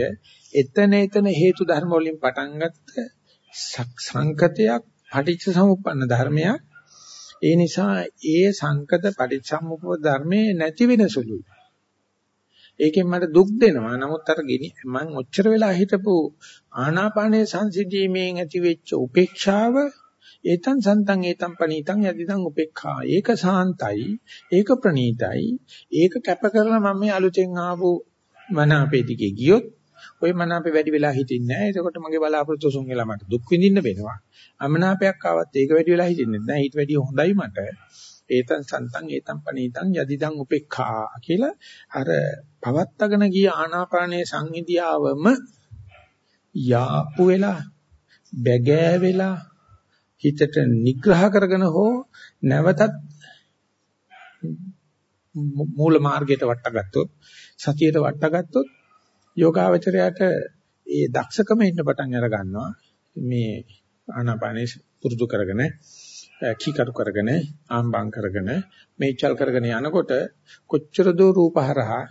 එතන එතන හේතු ධර්ම වලින් පටන් ගත්ත සංකතයක් පටිච්ච සමුප්පන්න ධර්මයක්. ඒ නිසා ඒ සංකත පටිච්චසමුප්ප ධර්මයේ නැති වෙන සුළුයි. ඒකෙන් මට දුක් දෙනවා. නමුත් අර ගිනි මම ඔච්චර වෙලා හිටපු ආනාපානයේ සංසිද්ධීමෙන් ඇති වෙච්ච උපේක්ෂාව ඒතං සන්තං ඒතං පනීතං යදිදං උපේක්ඛා. ඒක සාන්තයි, ඒක ප්‍රණීතයි. ඒක කැප කරලා මම මේ අලුතෙන් ආපු මනාපේ දිගේ ගියොත් ওই මනාපේ වැඩි වෙලා හිටින්නේ නැහැ. එතකොට මගේ බලාපොරොත්තු සුන් වෙලා මට දුක් විඳින්න වෙනවා. අමනාපයක් ආවත් ඒක වැඩි වෙලා හිටින්නේ නැහැ. ඊට වැඩිය හොඳයි මට. ඒතං සන්තං ඒතං පනීතං යදිදං උපේක්ඛා කියලා අර පවත්තගෙන ගිය ආනාපානයේ සංහිදියාවම යාපු වෙලා බැගෑ වෙලා හිතට නිග්‍රහ කරගෙන හෝ නැවතත් මූල මාර්ගයට වට්ටගත්තොත් සතියට වට්ටගත්තොත් යෝගාවචරයට ඒ දක්ෂකම ඉන්න පටන් අර ගන්නවා. මේ ආනාපානේ පුරුදු කරගෙන කීකරු කරගෙන ආම්බම් කරගෙන මේචල් කරගෙන යනකොට කොච්චර දෝ රූපහරහා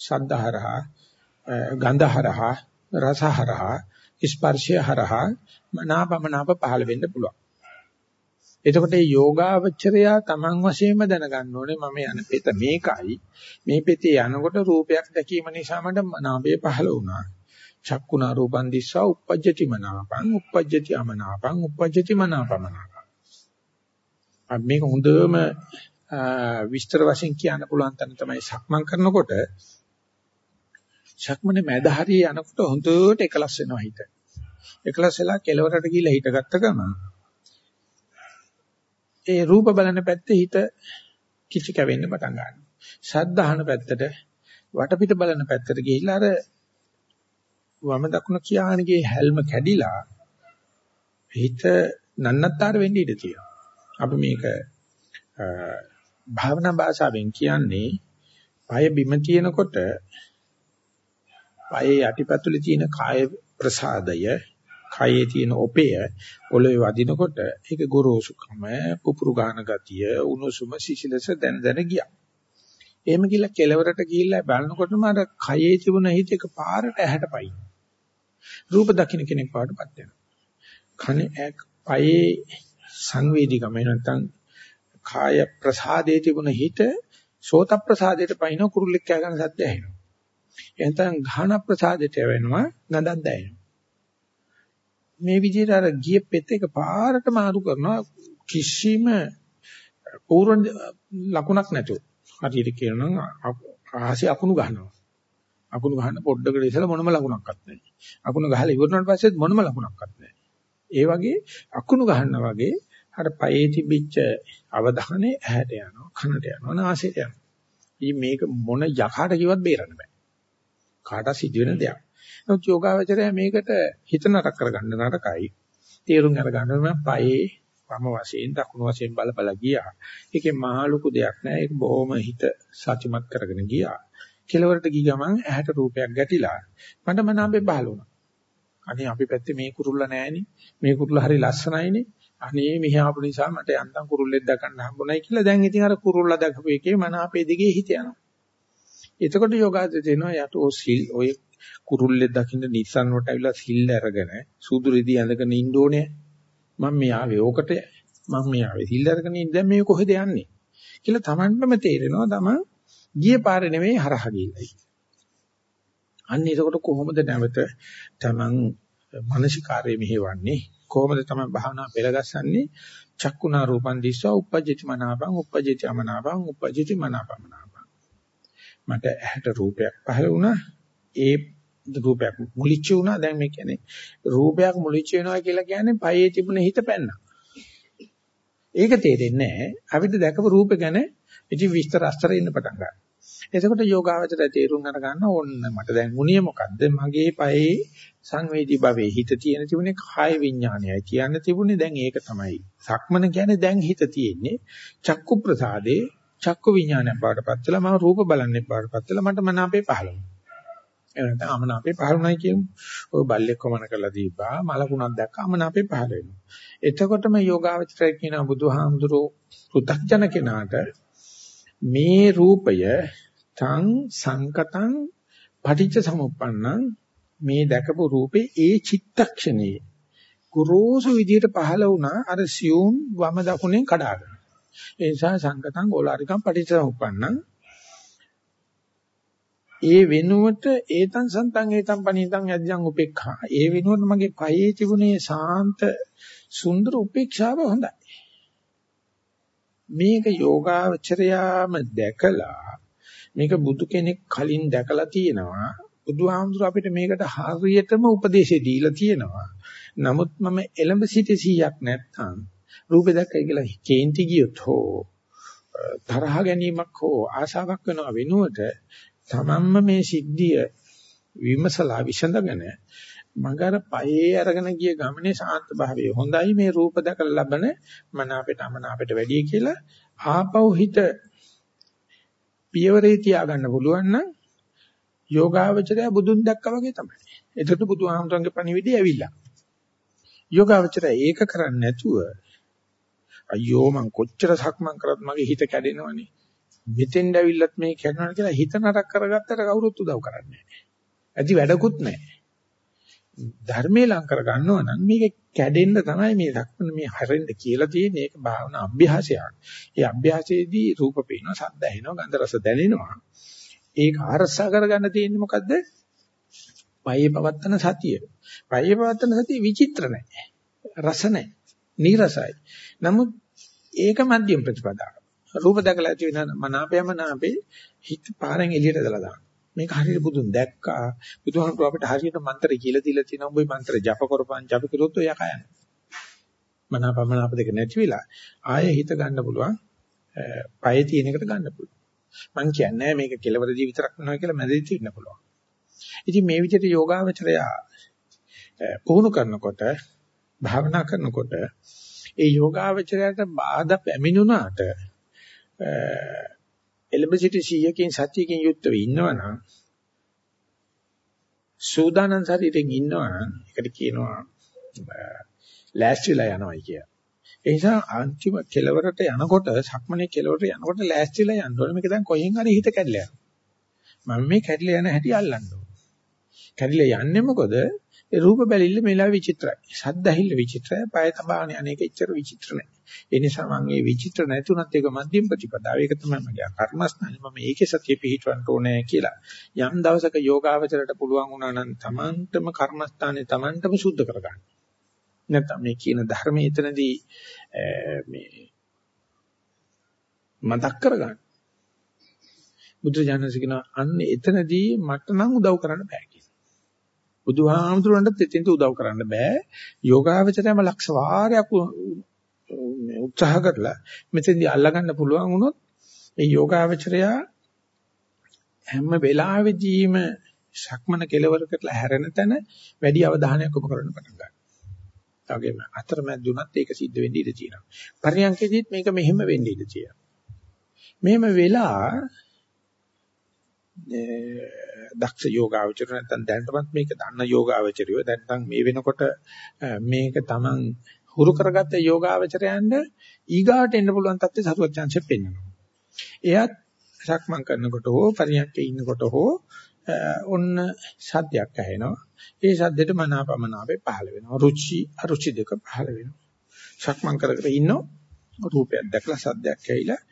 ශබ්දහරහා ගන්ධහරහා රසහරහා ස්පර්ශයහරහා මනාපමනාප පහළ වෙන්න පුළුවන්. එතකොට මේ යෝගාවචරයා Taman වශයෙන්ම දැනගන්න ඕනේ මම යන පෙත මේකයි. මේ පෙතේ යනකොට රූපයක් දැකීම නිසා මට මනාපය පහළ වුණා. චක්කුණා රූපන් දිස්සා uppajjati මනාපං uppajjati අමනාපං uppajjati මනාපමනාපං මේක හොඳම විස්තර වශයෙන් කියන්න පුළුවන් තැන තමයි සක්මන් කරනකොට සක්මනේ මැද හරිය යනකොට හොඳට එකලස් වෙනවා හිත. එකලස් වෙලා කෙලවරට ගිහිල්ලා හිටගත්ත ගමන් ඒ රූප බලන පැත්තේ හිත කිචි කැවෙන්න පටන් ගන්නවා. ශබ්ද අහන පැත්තට වටපිට බලන පැත්තට ගිහිල්ලා අර වම දකුණ කියානගේ හැල්ම කැඩිලා හිත නන්නත්තර වෙන්න ඉඩ තියෙනවා. අපි මේක භාවනා භාෂාවෙන් කියන්නේ පය බිම තියෙනකොට පයේ යටිපතුලේ තියෙන කාය ප්‍රසාදය කයේ තියෙන ඔපය ඔලේ වදිනකොට ඒක ගොරෝසුකම පුපුරු ගන්න ගතිය උණුසුම සිසිලස දැන දැන ගියා. එහෙම ගිහලා කෙලවරට ගිහිල්ලා බලනකොටම අර කයේ තිබුණ හිත එක පාරට ඇහැට පයින්. රූප දකින්න කෙනෙක් පාටපත් වෙනවා. කනේ පයේ සංවේදීකම නැත්නම් කාය ප්‍රසාදයේ තිබුණ හිත සෝත ප්‍රසාදයට පයින් කුරුල්ලෙක් කෑ ගන්න සද්ද ඇහෙනවා. එහෙනම් ඝාන ප්‍රසාදයට වෙනවා ගඳක් දැනෙනවා. මේ විදිහට අර ගිය පෙත් එක පාරට මාරු කරනවා කිසිම පූර්ව ලකුණක් නැතුව. හරියට කියනවා ආහසේ අකුණු ගන්නවා. අකුණු ගහන පොඩ්ඩකට ඉස්සලා මොනම ලකුණක්වත් නැහැ. අකුණු ගහලා ඉවරනට පස්සෙත් මොනම ලකුණක්වත් නැහැ. ඒ වගේ අකුණු ගහනවා වගේ අර පයේ තිබිච්ච අවධානය ඇහැට යනවා, කනට යනවා, නාසයට යනවා. ඉතින් මේක මොන යකාට කිව්වත් බේරන්න බෑ. කාට සිදුවෙන දෙයක්. නමුත් යෝගාවචරය මේකට හිත නරක කරගන්න නරකයි. තේරුම් අරගන්න මම පයේ වම වශයෙන් දකුණු වශයෙන් බල බල ගියා. ඒකේ මහා ලොකු දෙයක් නෑ. ඒක බොහොම හිත සත්‍යමත් කරගෙන ගියා. කෙලවරට ගිය ගමන් ඇහැට රූපයක් ගැටිලා මට මනාපේ පහළ වුණා. අනේ අපි පැත්තේ මේ කුරුල්ල නෑනේ. මේ කුරුල්ල හරි ලස්සනයිනේ. අනේ මෙහි ආපු නිසා මට යන්තම් කුරුල්ලෙක් දකන්න හම්බුනායි කියලා දැන් ඉතින් අර කුරුල්ල දැකපු එකේ මනාපේ දිගේ හිත යනවා. එතකොට යෝගාද දෙනවා යට ඔය සිල් ඔය කුරුල්ලෙක් දකින්න නිස්සන් වලට ඇවිල්ලා සිල් අරගෙන සුදු රිදි ඇඳගෙන ඉන්න ඕනේ. මම මේ ආවේ ඕකට මම මේ ආවේ සිල් අරගෙන ඉන්න දැන් මේ කොහෙද යන්නේ කියලා Tamanටම තේරෙනවා තමන් ගිය පාරේ නෙමෙයි හරහා ගිහිල්ලා. අන්න එතකොට කොහොමද නැවත තමන් මානසිකාරයේ මෙහෙවන්නේ. කොහොමද තමයි භාවනා පෙළගස්සන්නේ? චක්කුණා රූපං දිස්වා uppajjati මනාපං uppajjati අමනාපං uppajjati මනාපමනාපං. මට ඇහැට රූපයක් පහළ වුණා. ඒ රූපයක් මුලිච්ච වුණා. දැන් මේ කියන්නේ රූපයක් මුලිච්ච වෙනවා කියලා කියන්නේ පයේ තිබුණ හිත පැන්නා ඒක තේරෙන්නේ නැහැ. අපිට දැකපු රූප ගැන ඉතින් විස්තර අස්තර ඉන්න පටන් ගන්නවා. එතකොට යෝගාවචරය තේරුම් අරගන්න ඕන්න මට. දැන් මුනිය මොකද්ද? මගේ පයේ සංවේදී භවයේ හිත තියෙන තිබුණේ කාය විඥානයයි කියන්න තිබුණේ. දැන් ඒක තමයි සක්මන කියන්නේ දැන් හිත තියෙන්නේ චක්කු ප්‍රසාදේ චක්කු විඥානය බාටපත් වෙලා මම රූප බලන්නේ බාටපත් වෙලා මට මන අපේ පහළනවා එහෙනම් අමන අපේ පහළුණයි කියමු. ඔය බල්ලෙක් කොමන කරලා දීපා මලකුණක් දැක්කම අමන අපේ පහළ වෙනවා. එතකොටම යෝගාවචරය කියන බුදුහාමුදුරෝ පෘථග්ජන කෙනාට මේ රූපය තං සංකතං පටිච්ච සමුප්පන්නං මේ දැකපු රූපේ ඒ චිත්තක්ෂණේ කුරෝසු විදියට පහළ වුණා අර සියුම් වම දකුණෙන් කඩාගෙන. ඒ නිසා සංකතං ඕලාරිකං පටිච්ච සමුප්පන්නං ඒ වෙනුවට ඒතං සන්තං ඒතං පණීතං යද්දං උපේක්ඛා. ඒ වෙනුවට මගේ පයේ තිබුණේ සාන්ත සුන්දර උපේක්ෂාව හොඳයි. මේක යෝගාචරයාම දැකලා මේක බුදු කෙනෙක් කලින් දැකලා තියෙනවා. බුදුහාමුදුර අපිට මේකට හරියටම උපදේශය දීලා තියෙනවා. නමුත් මම එළඹ සිටි 100ක් නැත්නම් රූපේ දැක්කයි කියලා කේන්ති ගියොත් හෝ තරහ ගැනීමක් හෝ ආශාවක් වෙනවා වෙනුවට තමන්ම මේ සිද්ධිය විමසලා විසඳගෙන මගර පයේ අරගෙන ගිය ගමනේ ශාන්ත භාවය හොඳයි මේ රූප දැකලා ලබන මන අපිට අමන අපිට වැඩි කියලා ආපහු හිත පියවරේ තියාගන්න පුළුවන් නම් යෝගාවචරය බුදුන් දැක්කා වගේ තමයි. එතකොට බුදුහාමුදුරන්ගේ පණිවිඩය ඇවිල්ලා. යෝගාවචරය ඒක කරන්නේ නැතුව අයියෝ මං කොච්චර සක්මන් කරත් මගේ හිත කැඩෙනවනේ. මෙතෙන්ද ඇවිල්ලත් මේ කැඩෙනවා කියලා හිත නරක කරගත්තට කවුරුත් උදව් කරන්නේ නැහැ. ඇති වැඩකුත් නැහැ. ධර්මයේ ලං කර ගන්නවා නම් මේක කැඩෙන්න තමයි මේ දක්වන මේ හැරෙන්න කියලා තියෙන්නේ ඒක භාවනා අභ්‍යාසයක්. ඒ අභ්‍යාසයේදී රූප පේනවා, ශබ්ද ඇහෙනවා, ගන්ධ රස දැනෙනවා. ඒක ආරසා කරගන්න තියෙන්නේ මොකද්ද? පයේ පවත්තන සතිය. පයේ පවත්තන සතිය විචිත්‍ර නැහැ. රස නැහැ. නීරසයි. නමුත් ඒක මධ්‍යම ප්‍රතිපදාව. රූප දැකලා ඇති වෙන මනාපයම නාපේ හිත පාරෙන් එළියට දාලා දාන්න. මේක හරියට බුදුන් දැක්කා. බුදුහාමුදුරුවෝ අපිට හරියට මන්ත්‍රය කියලා දීලා තියෙනවා. උඹේ මන්ත්‍රය ජප කරපන් ජප කරොත් ඔය යකා යනවා. මනාපමන අප දෙක නැති වෙලා ආයෙ හිත ගන්න පුළුවන්. පයේ තියෙන එකට ගන්න පුළුවන්. මං කියන්නේ මේක කෙලවරදී විතරක් වෙනවා කියලා මැදදී තියෙන්න පුළුවන්. ඉතින් මේ විදිහට යෝගාවචරය පුහුණු කරනකොට භාවනා කරනකොට ඒ යෝගාවචරයට බාධා පැමිණුණාට එලඹ සිටි 100කින් සත්‍යකින් යුක්තව ඉන්නවනම් සූදානම් ශරීරයෙන් ඉන්නවනම් ඒකට කියනවා ලෑස්තිලා යනවායි කිය. ඒ නිසා අන්තිම කෙලවරට යනකොට සක්මනේ කෙලවරට යනකොට ලෑස්තිලා යන්න ඕනේ. මේක දැන් කොහෙන් හරි හිත කැඩලා යනවා. මම මේ කැඩලා යන හැටි අල්ලන්න ඕනේ. කැඩලා යන්නේ මොකද? ඒ රූප බැලිල්ල මෙලා විචිත්‍රයි. ශබ්ද ඇහිල්ල විචිත්‍රයි. පය තබාගෙන අනේක එච්චර විචිත්‍ර නැහැ. ඒ නිසා මම මේ විචිත්‍ර නැතුණත් ඒක මධ්‍යම ප්‍රතිපදාව. ඒක තමයි මගේ කර්මස්ථානේ. මම ඒකේ සතිය පිහිටවන්න ඕනේ කියලා. යම් දවසක යෝගාවචරයට පුළුවන් වුණා නම් Tamanටම කර්මස්ථානේ Tamanටම සුද්ධ කරගන්න. නැත්නම් මේ කියන ධර්මයේ එතනදී මේ මතක් කරගන්න. බුදු ජානක කියනවා අන්න එතනදී මට නම් උදව් කරන්න බෑ බුදුහාමුදුරන්ට දෙතින්ට උදව් කරන්න බෑ. යෝගාවචරයම ලක්ෂ වාරයක් උත්සාහ කරලා මෙතෙන්දී අල්ලගන්න පුළුවන් වුණොත් ඒ යෝගාවචරය හැම වෙලාවෙදීම ශක්මන කෙලවරකට හැරෙන තැන වැඩි අවධානයක් යොමු කරන්න පටන් ගන්නවා. ඒ වගේම අතරමැදුණත් ඒක සිද්ධ වෙන්න ඉඩ තියෙනවා. පරියන්කෙදිත් මේක මෙහෙම වෙන්න ඉඩ තියෙනවා. මෙහෙම වෙලා දක්ෂ යෝගාවචර නැත්නම් දැනටමත් මේක දන්න යෝගාවචරයෝ දැන් මේ වෙනකොට මේක Taman හුරු කරගත්ත යෝගාවචරයන්ට ඊගාට එන්න පුළුවන් තත්ත්වය සරුවත් chance පෙන්වනවා. එයත් සක්මන් කරනකොට හෝ පරියන්කේ ඉන්නකොට හෝ ඔන්න සද්දයක් ඇහෙනවා. ඒ සද්දෙට මනාපමනාපේ පහළ වෙනවා. රුචි අරුචි දෙක පහළ වෙනවා. සක්මන් කර කර ඉන්නෝ රූපයක් දැකලා සද්දයක් ඇහිලා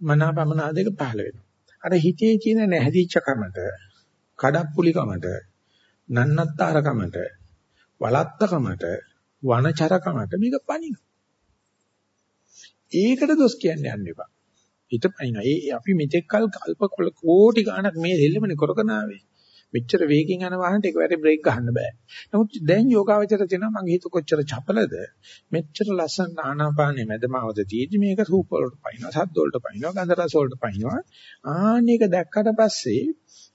මනාපමනා දෙක පහළ වෙනවා. අර හිතේ තියෙන නැහැදිච්ච කමට, කඩප්පුලි කමට, නන්නත්තර කමට, වලත්ත කමට, වනචර කමට මේක පණින. ඒකට දොස් කියන්නේ යන්න එපා. හිත පයින්. ඒ අපි මෙතෙක් කල් කල්ප කෝටි ගණක් මේ දෙල්ලමනේ කරගෙන ආවේ. මෙච්චර වේගෙන් යන වාහනට එකවරේ බ්‍රේක් ගහන්න බෑ. නමුත් දැන් යෝගාවචර තියෙනවා මගේ හිත කොච්චර චපලද මෙච්චර ලස්සන ආනාපානෙ මැදමවද තියෙදි මේක රූප වලට පයින්නවා සද්ද වලට පයින්නවා ගන්ධ රස වලට පයින්නවා ආන්නේක දැක්කට පස්සේ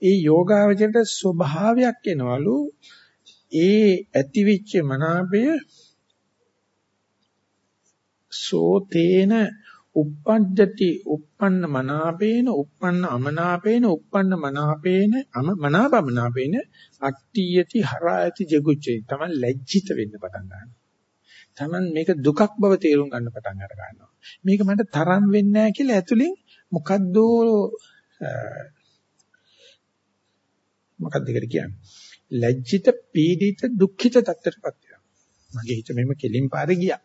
ඒ යෝගාවචරයට ස්වභාවයක් එනවලු ඒ ඇතිවිච්ච මනාපය සෝතේන uppajjati uppන්න මනාපේන uppන්න අමනාපේන uppන්න මනාපේන අම මනාපමනාපේන අට්ඨියති හරායති ජගුච්චේ තමයි ලැජ්ජිත වෙන්න පටන් ගන්නවා. තමන් මේක දුකක් බව තේරුම් ගන්න පටන් අර ගන්නවා. මේක මට තරම් වෙන්නේ නැහැ කියලා ඇතුලින් මොකද්ද මොකක්ද ඒකට කියන්නේ? ලැජ්ජිත පීඩිත දුක්ඛිත තත්ත්වයටපත් වෙනවා. මගේ හිත මෙහෙම කෙලින් පාරේ ගියා.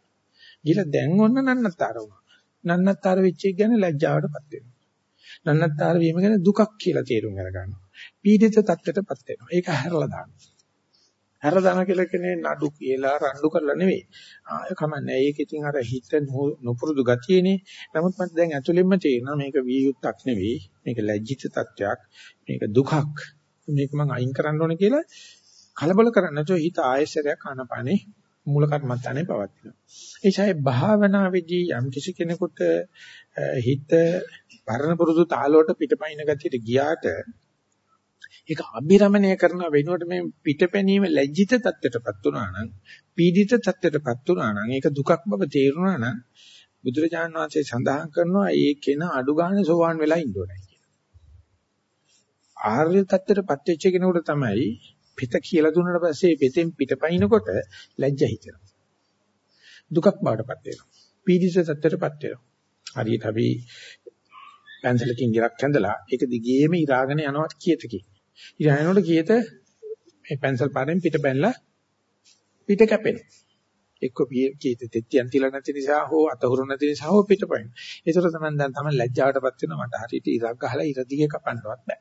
ගිහලා දැන් ඔන්න නන්නතර වුණා. නන්නත්තර වෙච්ච එක ගැන ලැජ්ජාවටපත් වෙනවා. නන්නත්තර වීම ගැන දුකක් කියලා තේරුම් අරගන්නවා. පීඩිත තත්ත්වයටපත් වෙනවා. ඒක හැරලා දානවා. හැරලා දාන කියලා කියන්නේ නඩු කියලා රණ්ඩු කරලා නෙවෙයි. ආය කමන්නේ. ඒක ඉතින් අර හිත නොපුරුදු ගතියනේ. නමුත් මට දැන් ඇතුළෙන්ම තේරෙනවා මේක විය යුක්තක් නෙවෙයි. මේක ලැජ්ජිත තත්ත්වයක්. මේක දුකක්. මේක මම අයින් කරන්න ඕනේ කියලා කලබල කරන්නේ නැතුව හිත ආයෙසරයක් ආනපානේ මූල කර්මත්තානේ පවතිනවා. ඒ ඡායේ භාවනාවේදී යම් කිසි කෙනෙකුට හිත පරණ පුරුදු තාලවලට පිටපයින් ගතියට ගියාට ඒක අභිරමණය කරන වෙනුවට මේ පිටපැනීම ලැජ්ජිත තත්ත්වයටපත් වුණා නම් පීඩිත තත්ත්වයටපත් වුණා නම් ඒක දුකක් බව තේරුණා නම් බුදුරජාණන් වහන්සේ සඳහන් කරනවා ඒ කෙන අඩු ගන්න සෝවාන් වෙලා ඉන්න ඕනේ කියලා. ආර්ය තත්ත්වයටපත් වෙච්ච කෙනෙකුට තමයි පිට කියලා දුන්නාට පස්සේ පෙතෙන් පිටපයින්කොට ලැජ්ජ හිතෙනවා. දුකක් බවටපත් වෙනවා. පීඩිත තත්ත්වයටපත් වෙනවා. හරියට අපි පැන්සලකින් ඉරක් ඇඳලා ඒක දිගේම ඉරාගෙන යනවා කීයටකින්. ඉරායනකොට කීයට මේ පැන්සල් පාරෙන් පිට බැලලා පිට කැපෙනවා. එක්ක කීයට තෙත්තියන් තියලා නැති නිසා හෝ අතහුරු නැති නිසා හෝ පිටපයින්. ඒතර තමයි දැන් තමයි ලැජ්ජාවටපත් වෙනවා මට හරියට ඉරක් ගහලා ඉර දිගේ කපන්නවත් බෑ.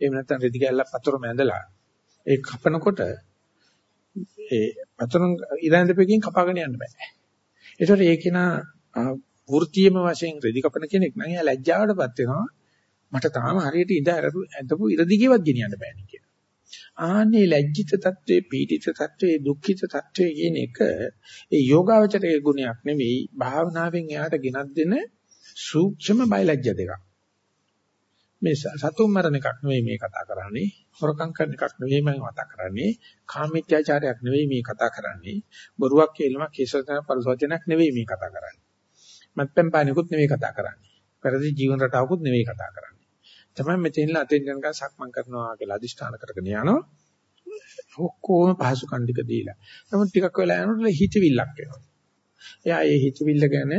එහෙම නැත්නම් රෙදි කැල්ලක් වතුරම ඇඳලා ඒ කපනකොට ඒ වතුරෙන් ඉරඳ දෙපෙකින් කපාගෙන යන්න බෑ. ඒතකොට ඒක නා වෘත්තියම වශයෙන් රෙදි කපන කෙනෙක් නම් එයා ලැජ්ජාවටපත් වෙනවා. මට තාම හරියට ඉඳ ඇඳපු ඉරදිගේවත් ගෙනියන්න බෑනේ කියලා. ආන්නේ ලැජ්ජිත తත්වේ, පීඩිත తත්වේ, දුක්ඛිත తත්වේ කියන එක ඒ යෝගාවචරයේ ගුණයක් නෙවෙයි. භාවනාවෙන් එයාට ගෙනත් දෙන සූක්ෂම බයලජ්‍ය දෙකක්. මේ සතුම් මරණ එකක් නෙවෙයි මේ කතා කරන්නේ. හොරකම් කරන එකක් නෙවෙයි මම කතා කරන්නේ. කාමීත්‍යාචාරයක් නෙවෙයි මේ කතා කරන්නේ. බොරුවක් කියලාම කේසවතන පරිසවචනයක් නෙවෙයි මේ කතා කරන්නේ. මත්පැන් පානිකුත් නෙවෙයි කතා කරන්නේ. පෙරදී ජීවන රටාවකුත් නෙවෙයි කතා කරන්නේ. තමයි මෙතෙන්ලා අතෙන් යනකම් සක්මන් කරනවා කියලා අදිෂ්ඨාන කරගෙන යනවා. ඔක්කොම පහසුකම් ටික දීලා. නමුත් ටිකක් වෙලා යනකොට හිතවිල්ලක් එනවා. එයා ඒ හිතවිල්ල ගැන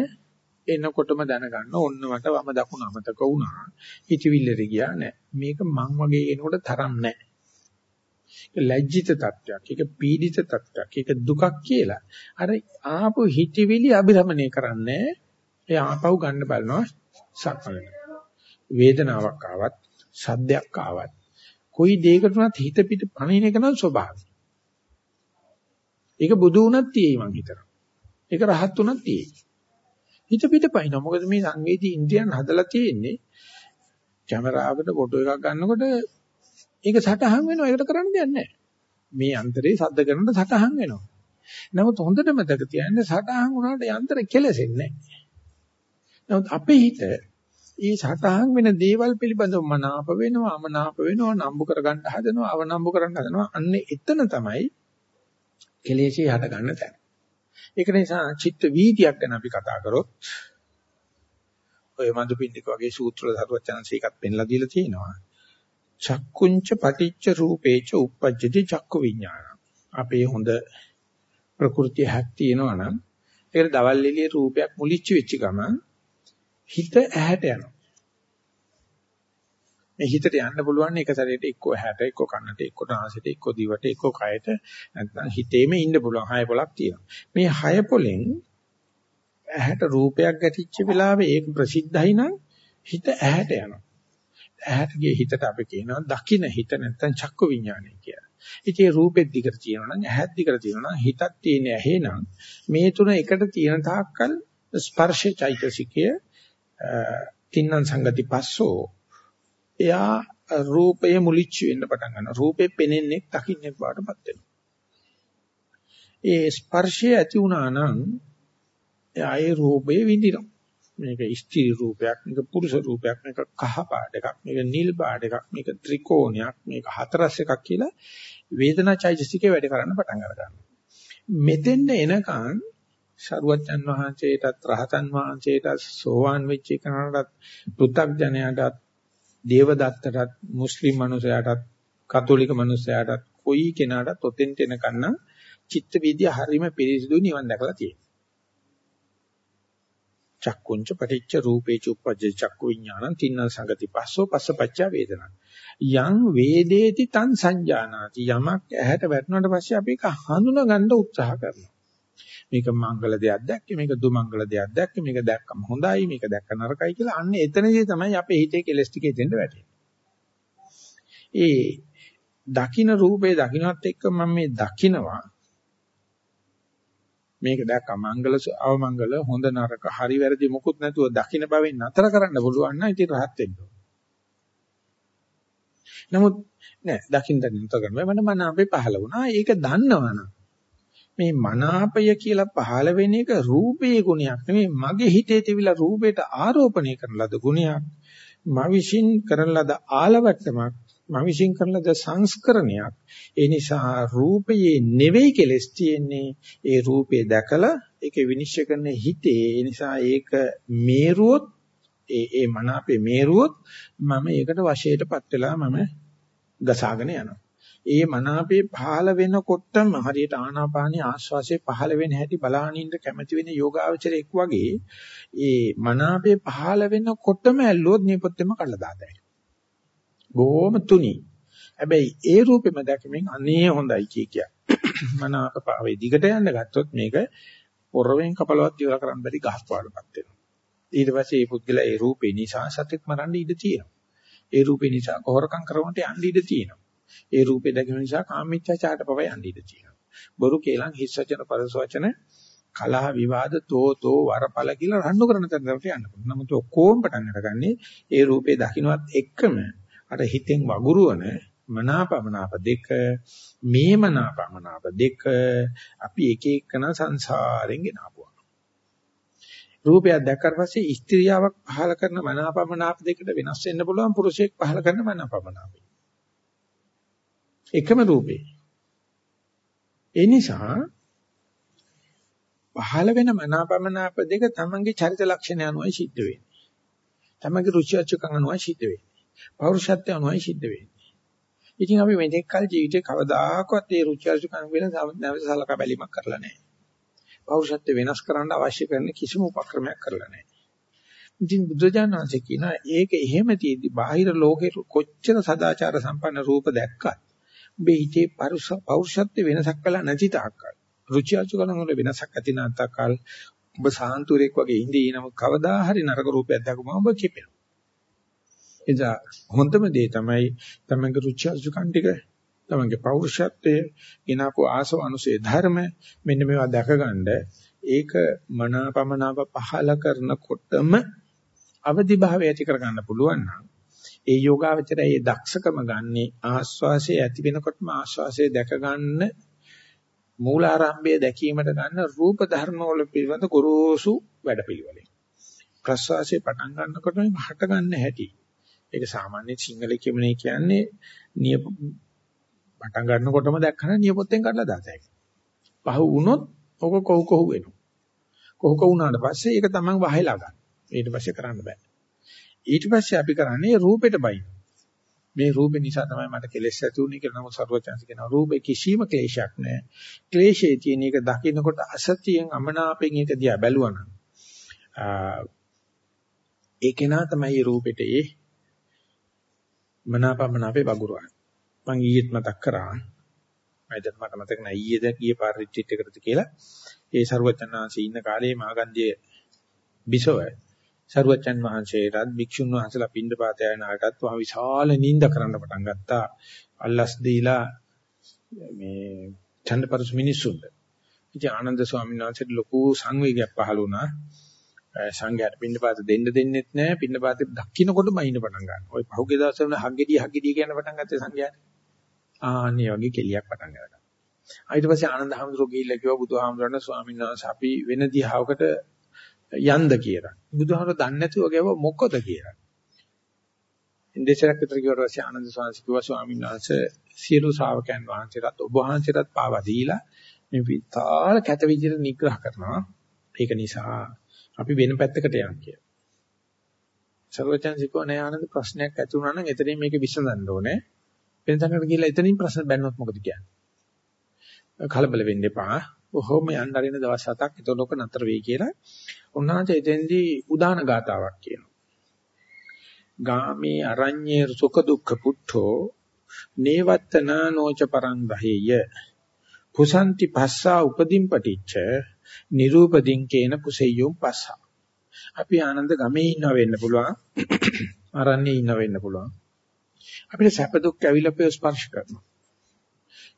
එනකොටම දැනගන්න ඕන්න මට වම දකුණ අමතක වුණා. හිතවිල්ලට ගියා නෑ. මේක මං වගේ එනකොට තරම් නෑ. ලැජ්ජිත තත්ත්වයක්, ඒක පීඩිත තත්ත්වයක්, ඒක දුකක් කියලා. අර ආපු හිතවිලි අභිරමණය කරන්නේ ඒ ආපහු ගන්න බලනවා සක්මලට. වේදනාවක් ආවත්, සද්දයක් ආවත්, කොයි දෙයකට උනත් හිත පිට පණින එක නම් ස්වභාවයි. ඒක බුදු වුණත් තියෙයි මං හිතනවා. ඒක රහත් වුණත් තියෙයි. හිත පිටපයින් මොකද මේ සංවේදී ඉන්ද්‍රියන් හදලා තියෙන්නේ කැමරාවකට ෆොටෝ එකක් ගන්නකොට ඒක සටහන් වෙනවා. ඒකට කරන්න දෙයක් නැහැ. මේ අන්තරේ සද්ද කරනකොට සටහන් වෙනවා. නමුත් හොඳට මතක තියාගන්න සටහන් වුණාට යන්ත්‍රය කෙලසෙන්නේ නැහැ. නමුත් අපේ හිත ඒ සටහන් වෙන දේවල් පිළිබඳව මනාප වෙනවා අමනාප වෙනවා නම්බු කරගන්න හදනවා අවනම්බු කරන්න හදනවා. අන්න එතන තමයි කෙලෙසේ හට ගන්න තැන. ඒක නිසා චිත්ත වීදියක් ගැන අපි කතා කරොත් ඔය මදුපිණ්ඩික වගේ සූත්‍ර ධර්මචන්සේකත් පෙන්ලා දීලා තියෙනවා. චක්කුංච පටිච්ච රූපේච uppajjati චක්කු විඥාන. අපේ හොඳ ප්‍රകൃතිය හැක් තියෙනවා නම් ඒකට දවල් එළියේ රූපයක් මුලිච්ච වෙච්ච ගමන් හිත ඇහැට යනවා. මේ හිතට යන්න පුළුවන් එක සැරේට එක්ක ඇහැට එක්ක කනට එක්ක නාසයට එක්ක දිවට එක්ක කයට නැත්නම් හිතේම ඉන්න පුළුවන් හය පොලක් තියෙනවා. මේ හය පොලෙන් ඇහැට රූපයක් ගැටිච්ච වෙලාවේ ඒක ප්‍රසිද්ධයි නම් හිත ඇහැට යනවා. ඇහැට ගිය හිතට අපි කියනවා දකින හිත නැත්නම් චක්ක විඥානය කියලා. ඉතින් රූපෙත් දිගට තියෙනවා නම් ඇහත් දිගට තියෙනවා නම් හිතත් තියෙන ඇහි නම් මේ තුන එකට තියෙන තාක්කල් ස්පර්ශ චෛතසිකය තින්නම් සංගති පස්සෝ එයා රූපයේ මුලිච්ච වෙන්න පටන් ගන්නවා. රූපේ පෙනෙන්නේ දකින්නෙක් බවටපත් වෙනවා. ඒ ස්පර්ශය ඇති වුණා නම් එයා ඒ රූපේ විඳිනවා. මේක ස්ත්‍රී රූපයක්, මේක පුරුෂ රූපයක්, මේක කහ පාට එකක්, මේක නිල් පාට එකක්, මේක ත්‍රිකෝණයක්, මේක හතරස් එකක් කියලා වේදනා චෛතසිකේ වැඩ කරන්න පටන් ගන්නවා. මෙතෙන්ද එනකන් ශරුවච්චන් වහන්සේටත් රහතන් වහන්සේටත් සෝවාන් වෙච්ච කෙනාටත් පෘථග්ජනයාටත් දේවදත්තටත් මුස්ලිම් මනුස්සයාටත් කතෝලික මනුස්සයාටත් කොයි කෙනාටත් ඔතෙන්ට එනකන් නම් චිත්ත විද්‍ය හරීම පිරිසිදු නිවන් දැකලා තියෙනවා. චක්කුංච පටිච්ච රූපේ චුප්පජ්ජ චක්කු විඥානං තින්න සංගති පස්සෝ පස්සපච්ච වේදනා. යං වේදේති තං සංජානාති යමක් ඇහැට වැටුණාට පස්සේ අපි ඒක හඳුනා ගන්න උත්සාහ කරනවා. මේක මංගල දෙයක් දැක්කේ මේක දුමංගල දෙයක් දැක්කේ මේක දැක්කම හොඳයි මේක දැක්ක නරකයි කියලා අන්න එතනදී තමයි අපේ හිතේ කෙලස් ටිකේ දෙන්න වැටෙන්නේ. ඒ දකින්න රූපේ දකින්නත් එක්ක මම මේ දකින්නවා මේක දැක්ක මංගල අවමංගල හොඳ නරක හරි වැරදි මොකුත් නැතුව දකින්න බවෙන් නතර කරන්න පුළුවන් නම් ඉතින් rahat වෙන්න නමුත් නෑ දකින්න නතර කරනවා මම මන අපේ පහල වුණා. ඒක දන්නවනම් මේ මනාපය කියලා පහළ වෙන එක රූපේ ගුණයක් නෙමෙයි. මගේ හිතේ තිබිලා රූපයට ආරෝපණය කරන ලද ගුණයක්. මම විශ්ින් කරන ලද ආලවට්ටමක් මම විශ්ින් කරන ලද සංස්කරණයක්. ඒ නිසා රූපයේ නෙවෙයි කෙලස් තියෙන්නේ. ඒ රූපේ දැකලා ඒකේ විනිශ්චය කරන හිතේ. ඒ නිසා ඒක මේරුවොත් ඒ ඒ මනාපේ මේරුවොත් මම ඒකට වශයටපත් වෙලා මම ගසාගෙන යනවා. ඒ මනාපේ පහළ වෙනකොටම හරියට ආනාපානී ආශ්වාසයේ පහළ වෙන හැටි බලානින්න කැමති වෙන යෝගාවචරයක් වගේ ඒ මනාපේ පහළ වෙනකොටම ඇල්ලුවොත් නියපොත්තෙම කළා දාතයි. බොහොම තුනි. හැබැයි ඒ රූපෙම දැකමින් අනේ හොඳයි කිය කිය. මනාප පාවේ දිගට යන්න ගත්තොත් මේක පොරවෙන් කපලවත් ඉවර කරන්න බැරි ගහක් වඩපත් වෙනවා. ඊට පස්සේ මේ පුද්ගලයා ඒ රූපේ නිසා සත්‍යක් මරන්න ඉඩ තියෙනවා. ඒ රූපේ නිසා කොහොරකම් කරවන්නට යන්න ඉඩ තියෙනවා. ඒ රූපේ දැකීම නිසා කාමීච්ඡාචාරට පව යන්න ඉඩ තියෙනවා. බොරු කේලම් හිස් වචන පරස වචන කලහ විවාද තෝතෝ වරපල කියලා රණ්ඩු කරන තැනකට යන්න පුළුවන්. නමුත් ඔක්කොම පටන් අරගන්නේ ඒ රූපේ දකින්නවත් එක්කම අර හිතෙන් වගුරුවන මනාපමනාප දෙක මේ මනාපමනාප දෙක අපි එක එකන සංසාරෙන් ගෙනාවුවා. රූපයක් දැක්කට පස්සේ ස්ත්‍රියාවක් පහල කරන මනාපමනාප දෙකට වෙනස් වෙන්න පුළුවන් පුරුෂයෙක් පහල කරන මනාපමනාපේ. එකම රූපේ. ඒ නිසා පහළ වෙන මනාපමනාප දෙක තමන්ගේ චරිත ලක්ෂණ අනුවයි සිද්ධ වෙන්නේ. තමන්ගේ රුචි අරුචිකම් අනුවයි සිද්ධ වෙන්නේ. පෞරුෂත්වය අනුවයි සිද්ධ වෙන්නේ. ඉතින් අපි මෙතෙක් කල ජීවිතේ කවදාකවත් ඒ රුචි අරුචිකම් වෙන නැවත සලකා බැලීමක් කරලා නැහැ. පෞරුෂත්වය වෙනස් කරන්න අවශ්‍ය කරන කිසිම උපක්‍රමයක් කරලා නැහැ. ඉතින් බුදුජානනාංශ කියන ඒක එහෙම තියෙද්දි බාහිර ලෝකේ කොච්චර සදාචාර සම්පන්න රූප දැක්කත් උඹේ හිතේ පෞරුෂත්වයේ වෙනසක් කළා නැති තාක්කල් රුචි අරුචිකම් වල වෙනසක් ඇති නැත්නම් ඔබ සාන්තුරෙක් වගේ ඉඳී නම කවදා හරි නරක රූපයක් දැකපුවම ඔබ කිපෙනවා. එදා හොඳම දේ තමයි තමන්ගේ රුචි අරුචිකම් ටික තමන්ගේ පෞරුෂත්වයේ එනපු ආසව අනුසේ ධර්ම මෙන්න මේවා දැකගන්න ඒක මනාපමනාප පහල කරනකොටම අවදි භාවය ඇති කරගන්න පුළුවන් නම් ඒ යෝගාවචරය ඒ දක්ෂකම ගන්නෙ ආස්වාසයේ ඇති වෙනකොටම ආස්වාසයේ දැක ගන්න මූලාරම්භය දැකීමට ගන්න රූප ධර්ම වල පිළිබඳ ගොරෝසු වැඩපිළිවෙලයි. ප්‍රස්වාසයේ පටන් ගන්නකොටම හට ගන්න හැටි. ඒක සාමාන්‍ය සිංහල කියමනේ කියන්නේ නිය පටන් ගන්නකොටම දැක්කම නියපොත්තෙන් කඩලා දාතයි. පහ වුණොත් ඔක කොහො කොහො වෙනවා. කොහො කොහො වුණාට පස්සේ ඒක තමන් වහලා ගන්න. ඊට පස්සේ කරන්න බෑ. ඊට පස්සේ අපි කරන්නේ රූපෙට බයි. මේ රූපේ නිසා තමයි මට කෙලෙස් ඇති වුනේ කියලා නමුත් සරුවචන්ස කියනවා රූපේ කිසිම ක්ලේශයක් නැහැ. ක්ලේශයේ තියෙන එක දකින්නකොට අසතියෙන් අමනාපෙන් ඒක දිහා බැලුවනම් ඒ කෙනා තමයි රූපෙට ඒ මනාපමනාපේ වගුරුවන්නේ. මම ඊයේත් මතක් කරා. මම දැන් මට මතක නැහැ ඊයේද ගියේ පාර රිට්‍රීට් එකකට කියලා. ඒ සරුවචනාංශී ඉන්න කාලේ මාගන්ධියේ බිසව සරුවචන් වහන්සේටත් භික්ෂුන් වහන්සේලා පින්ඩපාත යන ආයතත් වහ විශාල නිඳ කරන්න පටන් ගත්තා. අල්ලස් දීලා මේ ඡන්දපරස් මිනිසුන්ට. ඉතින් ආනන්ද ස්වාමීන් වහන්සේට ලොකු සංවේගයක් පහළ වුණා. සංඝයාට පින්නපාත දෙන්න දෙන්නෙත් නැහැ පින්නපාත දක්කිනකොට බයින්න පටන් ගන්නවා. ওই පහුගිය දවස්වල හග්ගෙඩිය හග්ගෙඩිය කියන පටන් ගත්තේ සංඝයාට. ආන්නේ වගේ කෙලියක් පටන් ගන්නවා. ඊට පස්සේ ආනන්ද හැමදෙරෝ ගිහිල්ලා කිව්වා බුදුහාමුදුරනේ ස්වාමීන් වහන්සේ අපි වෙන දිහාවකට යන්ද කියලා. බුදුහාමර දන්නේ නැතුව ගැව මොකද කියලා. ඉන්දේශයක් විතර කිව්වට පස්සේ ආනන්ද ස්වාමීන් කිව්වා ස්වාමීන් වහන්සේ සියලු ශ්‍රාවකයන් වහන්සේලාත් ඔබ වහන්සේලාත් පාවා දීලා මේ විතාල කැත විදිහට නිග්‍රහ කරනවා. ඒක නිසා අපි වෙන පැත්තකට යන්න කියලා. සර්වචන්සිකෝ නේ ආනන්ද ප්‍රශ්නයක් ඇති වුණා නම් එතනින් මේක විසඳන්න ඕනේ. වෙන තැනකට ගිහලා එතනින් ප්‍රශ්න බැන්නොත් මොකද කියන්නේ? කලබල වෙන්න එපා. ඔහොම යන්න අරින දවස් හතක් එතකොට නතර වෙයි කියලා. උන්වහන්සේ එතෙන්දී උදාන ගාතාවක් කියනවා. ගාමේ අරඤ්ඤේ සුඛ දුක්ඛ පුට්ඨෝ නේවත්තන නොච පරං බහේය. පුසන්ති පස්සා උපදීන් පටිච්ච නිරූපදීන් කේන පුසෙය්‍යොම් පස්සා. අපි ආනන්ද ගමේ ඉන්නව වෙන්න පුළුවන්. අරන්නේ ඉන්නව වෙන්න පුළුවන්. අපිට සැප දුක් ඇවිල්ලා පේ ස්පර්ශ කරනවා.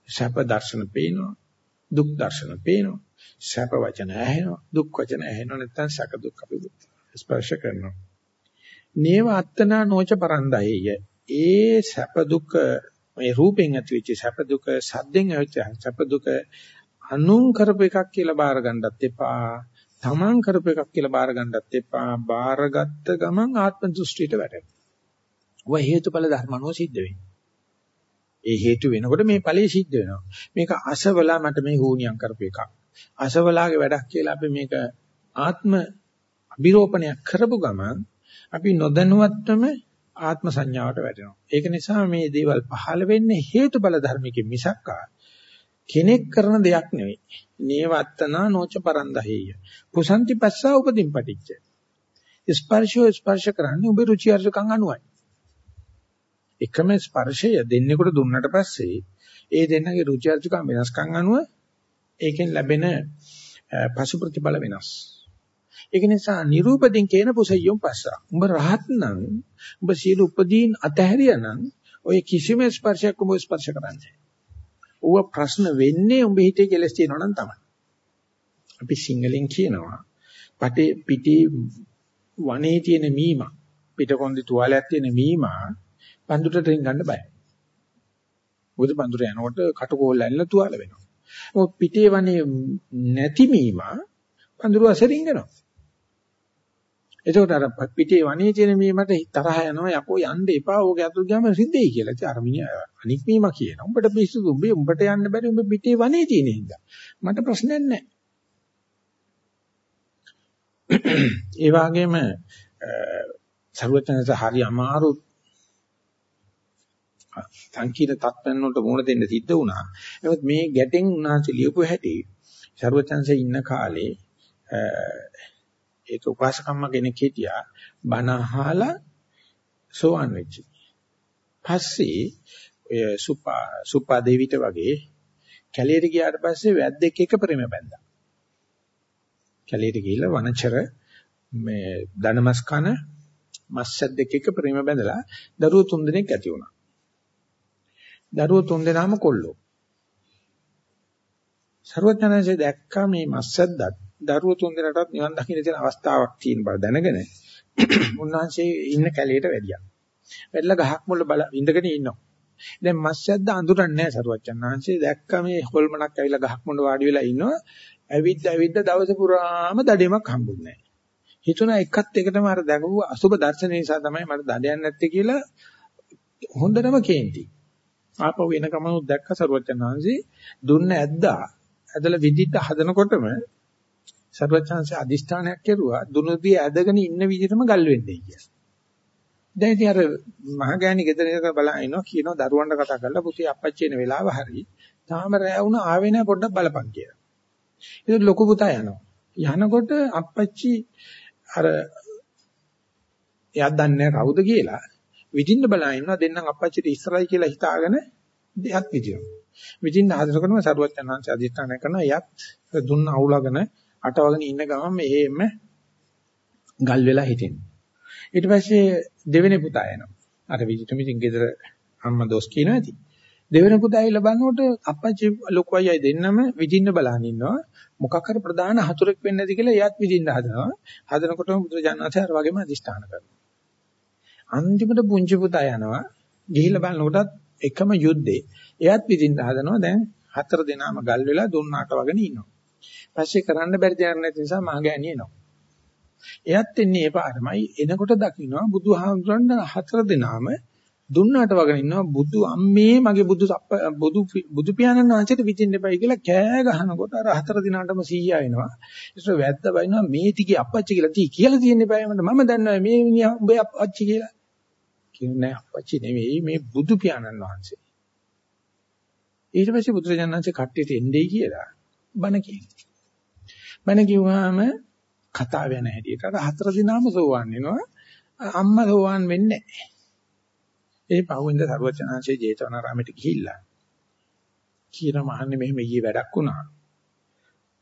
සැප දර්ශන පේනවා. දුක් දර්ශන පේනවා. සැප වචන ඇහෙනවා. දුක් වචන ඇහෙනවා නැත්නම් සැක දුක් අපි ස්පර්ශ කරනවා. නේව අත්තනා නොච පරන්දයේය. ඒ සැප දුක මේ රූපෙන් ඇතිවෙච්ච සැප දුක සද්දෙන් ඇතිවෙච්ච සැප දුක අනුන් කරපු එකක් කියලා බාර ගන්නත් එපා. තමන් කරපු එකක් කියලා බාර ගන්නත් එපා. බාරගත්ත ගමන් ආත්ම දෘෂ්ටියට වැටෙනවා. ඔය හේතුඵල ධර්මනෝ සිද්ධ වෙන්නේ. ඒ හේතු වෙනකොට මේ ඵලයේ සිද්ධ වෙනවා. මේක අසවලා මට මේ හෝනියම් කරපු එකක්. අසවලාගේ වැඩක් කියලා අපි මේක ආත්ම අභිරෝපණයක් කරපු ගමන් අපි නොදැනුවත්වම ආත්ම සංඥාවට වැටෙනවා. ඒක නිසා මේ දේවල් පහළ වෙන්නේ හේතුඵල ධර්මකින් මිසක්කා කෙනෙක් කරන දෙයක් නෙවෙයි. නේවත්තනා නොච පරන්දහෙය. පුසන්ති පස්සා උපදින් පටිච්ච. ස්පර්ශෝ ස්පර්ශ කරන්නේ ඔබ රුචි අරුචිකම් අනුවයි. එකම ස්පර්ශය දෙන්නෙකුට දුන්නට පස්සේ ඒ දෙන්නගේ රුචි අරුචිකම් වෙනස්කම් අනුව ඒකෙන් ලැබෙන පසු ප්‍රතිඵල වෙනස්. ඒක නිසා නිරූපදින් කියන පුසෙයියොම් පස්සා. උඹ රහත් නම් උඹ සීල උපදීන් අතහැරියා නම් ඔය කිසිම ස්පර්ශයක් උඹ ස්පර්ශ කරන්නේ ඌව ප්‍රශ්න වෙන්නේ උඹ හිතේ කෙලස් තියෙනවා නම් තමයි. අපි සිංහලෙන් කියනවා පටේ පිටේ වනේ තියෙන මීම පිටකොන්දේ තුවාලයක් තියෙන මීම පඳුරට රින් ගන්න බයයි. මොකද පඳුර යනකොට කටකෝල් ඇල්ල තුවාල වෙනවා. මොකද පිටේ වනේ නැති මීම පඳුර අසරින්ගනවා. එතකොට අර පිටේ වනේ තියෙන මීමට තරහ යනවා යකෝ යන්න එපා ඕක ඇතුල් ගියාම සිද්ධෙයි කියලා. ඉතින් අර මිනිහා අනික් මීම කියනවා. උඹට පිස්සු උඹේ උඹට යන්න බැරි උඹ පිටේ වනේ තියෙන හින්දා. මට ප්‍රශ්නයක් නැහැ. ඒ වගේම සර්වඥයන්ස හරි අමාරු සංකීර්ණ තත්ත්වයන් වලට මුහුණ දෙන්න සිද්ධ වුණා. නමුත් මේ ගැටෙන් උන්වහන්සේ ලියපු හැටි සර්වඥයන්සේ ඉන්න කාලේ ඒක උපාසකම්ම කෙනෙක් හිටියා බණ අහලා සෝවන් වෙච්ච. පස්සේ ඔය සුපා සුපා දෙවිට වගේ කැලේට ගියාට පස්සේ වැද්දෙක් එක ප්‍රේම බැඳා. කැලේට ගිහිල්ලා වනචර මේ ධනමස් කන මස්සද්දෙක් එක ප්‍රේම බැඳලා දරුවෝ තුන්දෙනෙක් ඇති වුණා. දරුවෝ තුන්දෙනාම කොල්ලෝ. සර්වඥාන්සේ දැක්කා මේ මස්සද්දත් දරුවෝ තුන්දෙනාටත් නිවන් දකින්න තියෙන අවස්ථාවක් තියෙන බව දැනගෙන උන්වහන්සේ ඉන්න කැලේට වැඩියා. වැඩිලා ගහක් මුල බල ඉඳගෙන ඉන්නවා. දැන් මස්සද්ද අඳුරන්නේ නැහැ සරුවච්චන්හන්සේ දැක්ක මේ හොල්මනක් ඇවිල්ලා ගහක් මුල වාඩි වෙලා ඉන්නවා. ඇවිත් ඇවිත් දවස පුරාම දඩේමක් හම්බුන්නේ නැහැ. හිතුණා එකත් එකටම අර දැකපු අසුබ දර්ශන නිසා තමයි මට දඩයන් නැත්තේ කියලා හොඳටම කේන්ති. ආපහු එන ගමනුත් දැක්ක සරුවච්චන්හන්සේ දුන්න ඇද්දා ඇදලා විදිහට හදනකොටම සර්වචන්සේ අදිෂ්ඨානයක් කෙරුවා දුනුදී ඇදගෙන ඉන්න විදිහටම ගල් වෙන්නේ කියලා. දැන් ඉතින් අර මහගෑණි ගෙදර ඉඳලා බලන ඉනවා කියනවා දරුවන්ට කතා කරලා පුතේ අප්පච්චි එන වෙලාව හරි තාම රෑ වුණා ආවේ නැහැ පොඩ්ඩක් බලපන් කියලා. ඉතින් ලොකු පුතා යනවා. යනකොට අප්පච්චි අර එයා දන්නේ කවුද කියලා විදින්න බලන ඉන්නවා දෙන්නම් අප්පච්චිට ඉස්සරයි කියලා හිතාගෙන දෙයක් විදිනවා. විදින්න හදනකොටම සරුවත් යනංශ අධිෂ්ඨානය කරනවා එයත් දුන්න අවුලගෙන අටවගෙන ඉන්න ගමන් මෙහෙම ගල් වෙලා හිටින්නේ. ඊට පස්සේ දෙවෙනි පුතා එනවා. අර විජිතම ඉතින් ගෙදර අම්මා දොස් කියනවා ඇති. දෙවෙනි පුතා ඇවිල්ලා බලනකොට අප්පච්චි ලොකු අයියා දෙන්නම විදින්න බලන් ඉන්නවා. මොකක් හරි ප්‍රධාන හතුරෙක් වෙන්නේ නැති කියලා එයාත් විදින්න හදනවා. හදනකොටම බුදුරජාණන්සේ අර වගේම අදිෂ්ඨාන කරනවා. අන්තිමට පුංචි පුතා යනවා. ගිහිල්ලා බලනකොටත් එකම යුද්ධේ. එයාත් විදින්න හදනවා. දැන් හතර දෙනාම ගල් වෙලා දුන්නාට වගේන ඉන්නවා. පස්සේ කරන්න බැරි දෙයක් නැති නිසා මහගෑණි එනවා. එයත් එන්නේ ඒ පාරමයි එනකොට දකින්නවා බුදුහාමුදුරන් හතර දෙනාම දුන්නාට වගේ ඉන්නවා බුදු අම්මේ මගේ බුදු බුදු බුදු පියාණන් වහන්සේට විදින්න එපයි කියලා කෑ ගහනකොට අර හතර දිනාටම 100 එනවා. ඒක වැද්ද බයිනවා මේ ටිකේ අපච්චි කියලා තී කියලා තියෙන්න එපා මට මම දන්නවා මේ මිනිහා උඹේ අපච්චි කියලා. කියන්නේ අපච්චි නෙවෙයි මේ බුදු පියාණන් වහන්සේ. ඊට පස්සේ බුදුරජාණන් වහන්සේ කට්ටියට එන්නේ කියලා බණ කියනවා. බණ කිව්වහම කතාව යන හැටියට අර හතර දිනාම සෝවන් වෙනවා. අම්මා සෝවන් වෙන්නේ නැහැ. ඒ පහුවෙන්ද සර්වචනාංශයේ ජේතවනාරාමයට ගිහිල්ලා කියන මහන්නේ මෙහෙම ඊයේ වැඩක් වුණා.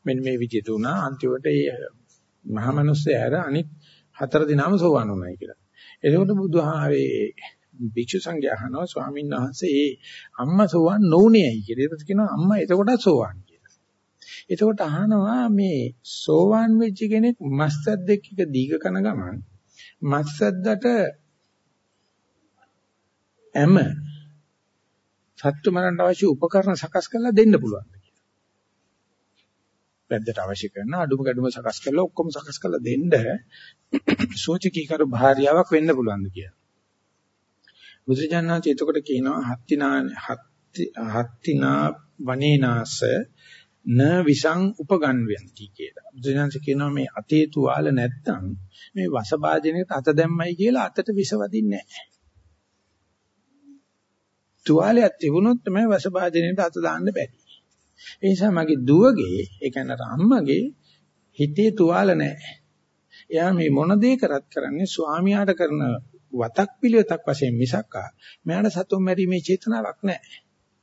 මෙන්න මේ විදිහට වුණා. අන්තිමට ඒ මහමනුස්සයා ඇර අනිත් හතර දිනාම සෝවන් වුණායි කියලා. එතකොට බුදුහාරේ භික්ෂු සංඝයා අහනවා ස්වාමීන් වහන්සේ ඒ අම්මා සෝවන් නොඋනේයි කියලා. ඒකට කියනවා අම්මා එතකොට සෝවන්. එතකොට අහනවා මේ සෝවාන් වෙච්ච කෙනෙක් මස්සද්දෙක් එක දීග කන ගමන් මස්සද්දට එම සත්තු මරන්න අවශ්‍ය උපකරණ සකස් කරලා දෙන්න පුළුවන් කියලා. වැද්දට අවශ්‍ය කරන අඩුම ගැඩුම සකස් කරලා ඔක්කොම සකස් කරලා දෙන්න සෝචිකීකරු භාර්යාවක් වෙන්න පුළුවන්ද කියලා. බුදුජානනාච එතකොට කියනවා හත්තිනා හත්තිනා වනේනාස න විසං උපගන්වන්ති කියලා. බුදුසසුන කියනවා මේ අතේ තුවාල නැත්තම් මේ වසභාජනයට අත දැම්මයි කියලා අතට විස වදින්නේ නැහැ. තුවාලයක් තිබුණොත් තමයි වසභාජනයට අත දාන්න බැරි. ඒ නිසා මගේ දුවගේ, ඒ කියන්නේ අම්මගේ හිතේ තුවාල නැහැ. එයා මේ මොන දේ කරත් කරන්නේ ස්වාමියාට කරන වතක් පිළිවෙතක් වශයෙන් මිසක්කා මෙයාට සතුම් මැරීමේ චේතනාවක් නැහැ.